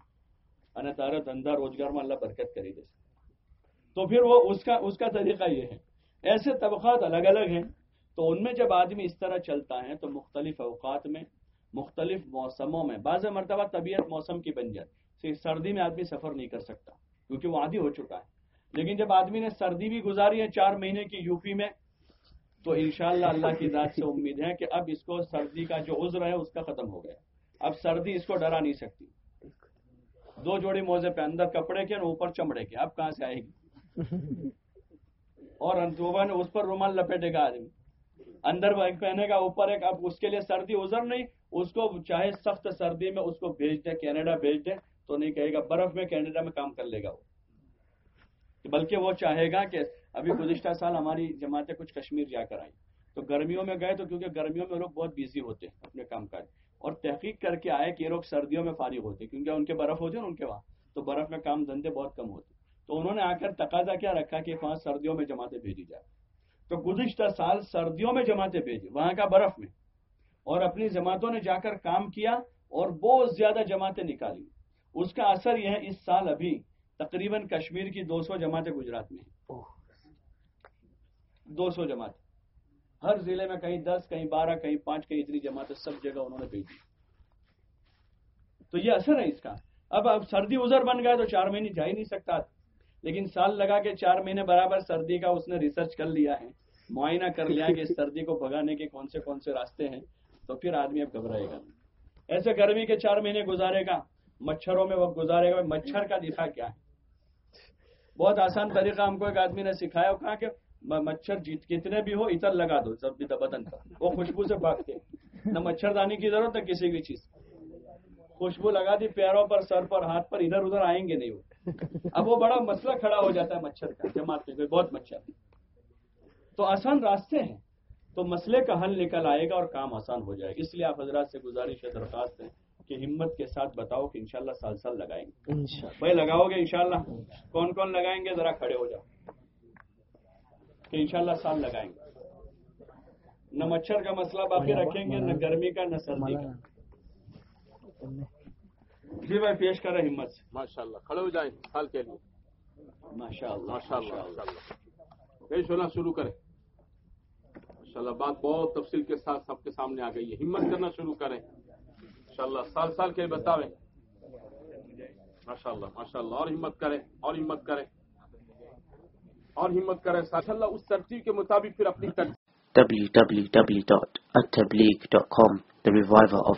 اور ترتہ روزگار میں اللہ برکت کری دے تو پھر وہ اس کا اس کا طریقہ یہ ہے۔ ایسے طبقات الگ الگ ہیں۔ تو ان میں جب آدمی اس طرح چلتا ہے تو مختلف اوقات میں، مختلف موسموں میں، بعض مرتبہ طبیعت موسم کی بنجر صرف سردی میں آدمی سفر نہیں کر سکتا کیونکہ وہ عادی ہو چکا ہے۔ لیکن جب آدمی نے سردی بھی گزاری ہے چار مہینے کی یوپی میں، تو انشاءاللہ اللہ کی ذات سے امید ہے کہ اب اس کو سردی کا جو عذر ہے، اس کا ختم ہو گیا۔ اب سردی اس کو ڈرا نہیں سکتی۔ دو جوڑی موزے پہ اندر کپڑے کے اور اوپر چمڑے کے۔ اب کہاں سے آئے گی؟ اور انتوبہ نے اس پر رومال لپیٹے گا آدمی۔ اندر پہنے گا، اوپر ایک۔ اب اس کے لیے سردی ازر نہیں۔ اس کو چاہے سخت سردی میں اس کو بھیج دے، کینیڈا بھیج دے، تو نہیں کہے گا، برف میں کینیڈا میں کام کر لے گا وہ۔ بلکہ وہ چاہے گا کہ ابھی گزشتہ سال ہماری جماعتیں کچھ کشمیر جا کر آئیں۔ تو گرمیوں میں گئے تو کیونکہ گرمیوں میں لوگ بہت بیزی ہوتے ہیں اپنے کام کاج۔ اور تحقیق کر کے آئے کہ یہ لوگ سردیوں میں فارغ ہوتے کیونکہ ان کے برف ہوتے ہیں ان کے وہاں۔ تو برف میں کام دھندے بہت کم ہوتے تو انہوں نے آ کر تقاضا کیا، رکھا کہ وہاں سردیوں میں جماعتیں بھیجی جائے تو گزشتہ سال سردیوں میں جماعتیں بھیجی، وہاں کا برف میں۔ اور اپنی جماعتوں نے جا کر کام کیا اور بہت زیادہ جماعتیں نکالی۔ اس کا اثر یہ ہے، اس سال ابھی تقریباً کشمیر کی دو سو جماعتیں گجرات میں دو سو جماعت ہر ضلع میں کہیں دس کہیں بارہ کہیں پانچ کہیں اتنی جماعتیں سب جگہ انہوں نے بھیجی۔ تو یہ اثر ہے اس کا۔ اب اب سردی ازر بن گیا تو چار مہینے جا ہی نہیں سکتا۔ لیکن سال لگا کے چار مہینے برابر سردی کا اس نے ریسرچ کر لیا ہے معائنہ کر لیا کہ اس سردی کو بھگانے کے کون سے کون سے راستے ہیں۔ تو پھر آدمی اب گھبرائے گا۔ ایسے گرمی کے چار مہینے گزارے گا مچھروں میں وہ گزارے گا مچھر کا دفاع کیا ہے؟ بہت آسان طریقہ ہم کو ایک آدمی نے سکھایا اور کہا کہ مچھر جیت کتنے بھی ہو اتر لگا دو، سب بھی بدن کا۔ وہ خوشبو سے بھاگتے نہ مچھر دانی کی ضرورت ہے کسی بھی چیز۔ خوشبو لگا دی، پیروں پر، سر پر، ہاتھ پر، ادھر ادھر آئیں گے نہیں وہ۔ اب وہ بڑا مسئلہ کھڑا ہو جاتا ہے مچھر کا جماعت میں بہت مچھر۔ تو آسان راستے ہیں۔ تو مسئلے کا حل نکل آئے گا اور کام آسان ہو جائے گا۔ اس لیے آپ حضرات سے گزارش ہے، درخواست ہے۔ کہ ہمت کے ساتھ بتاؤ کہ انشاءاللہ سال سال لگائیں گے۔ بھائی لگاؤ گے انشاءاللہ۔ کون کون لگائیں گے؟ ذرا کھڑے ہو جاؤ۔ کہ انشاءاللہ سال لگائیں گے۔ نہ مچھر کا مسئلہ باقی رکھیں گے نہ گرمی کا نہ سردی کا۔ جی بھائی پیش کریں ہمت سے۔ ماشاء اللہ کھڑے ہو جائیں سال کے لیے۔ ماشاء اللہ ماشاء اللہ پیش ہونا شروع کریں۔ ماشاء اللہ بات بہت تفصیل کے ساتھ سب کے سامنے آ گئی ہے۔ ہمت کرنا شروع کریں۔ ماشاء سال سال کے بتاویں۔ ماشاء اللہ ماشاء اللہ اور ہمت کریں، اور ہمت کریں۔ اور ہمت کریں ماشاء اللہ اس ترتیب کے مطابق پھر اپنی ترتیب۔ www.attableek.com the reviver of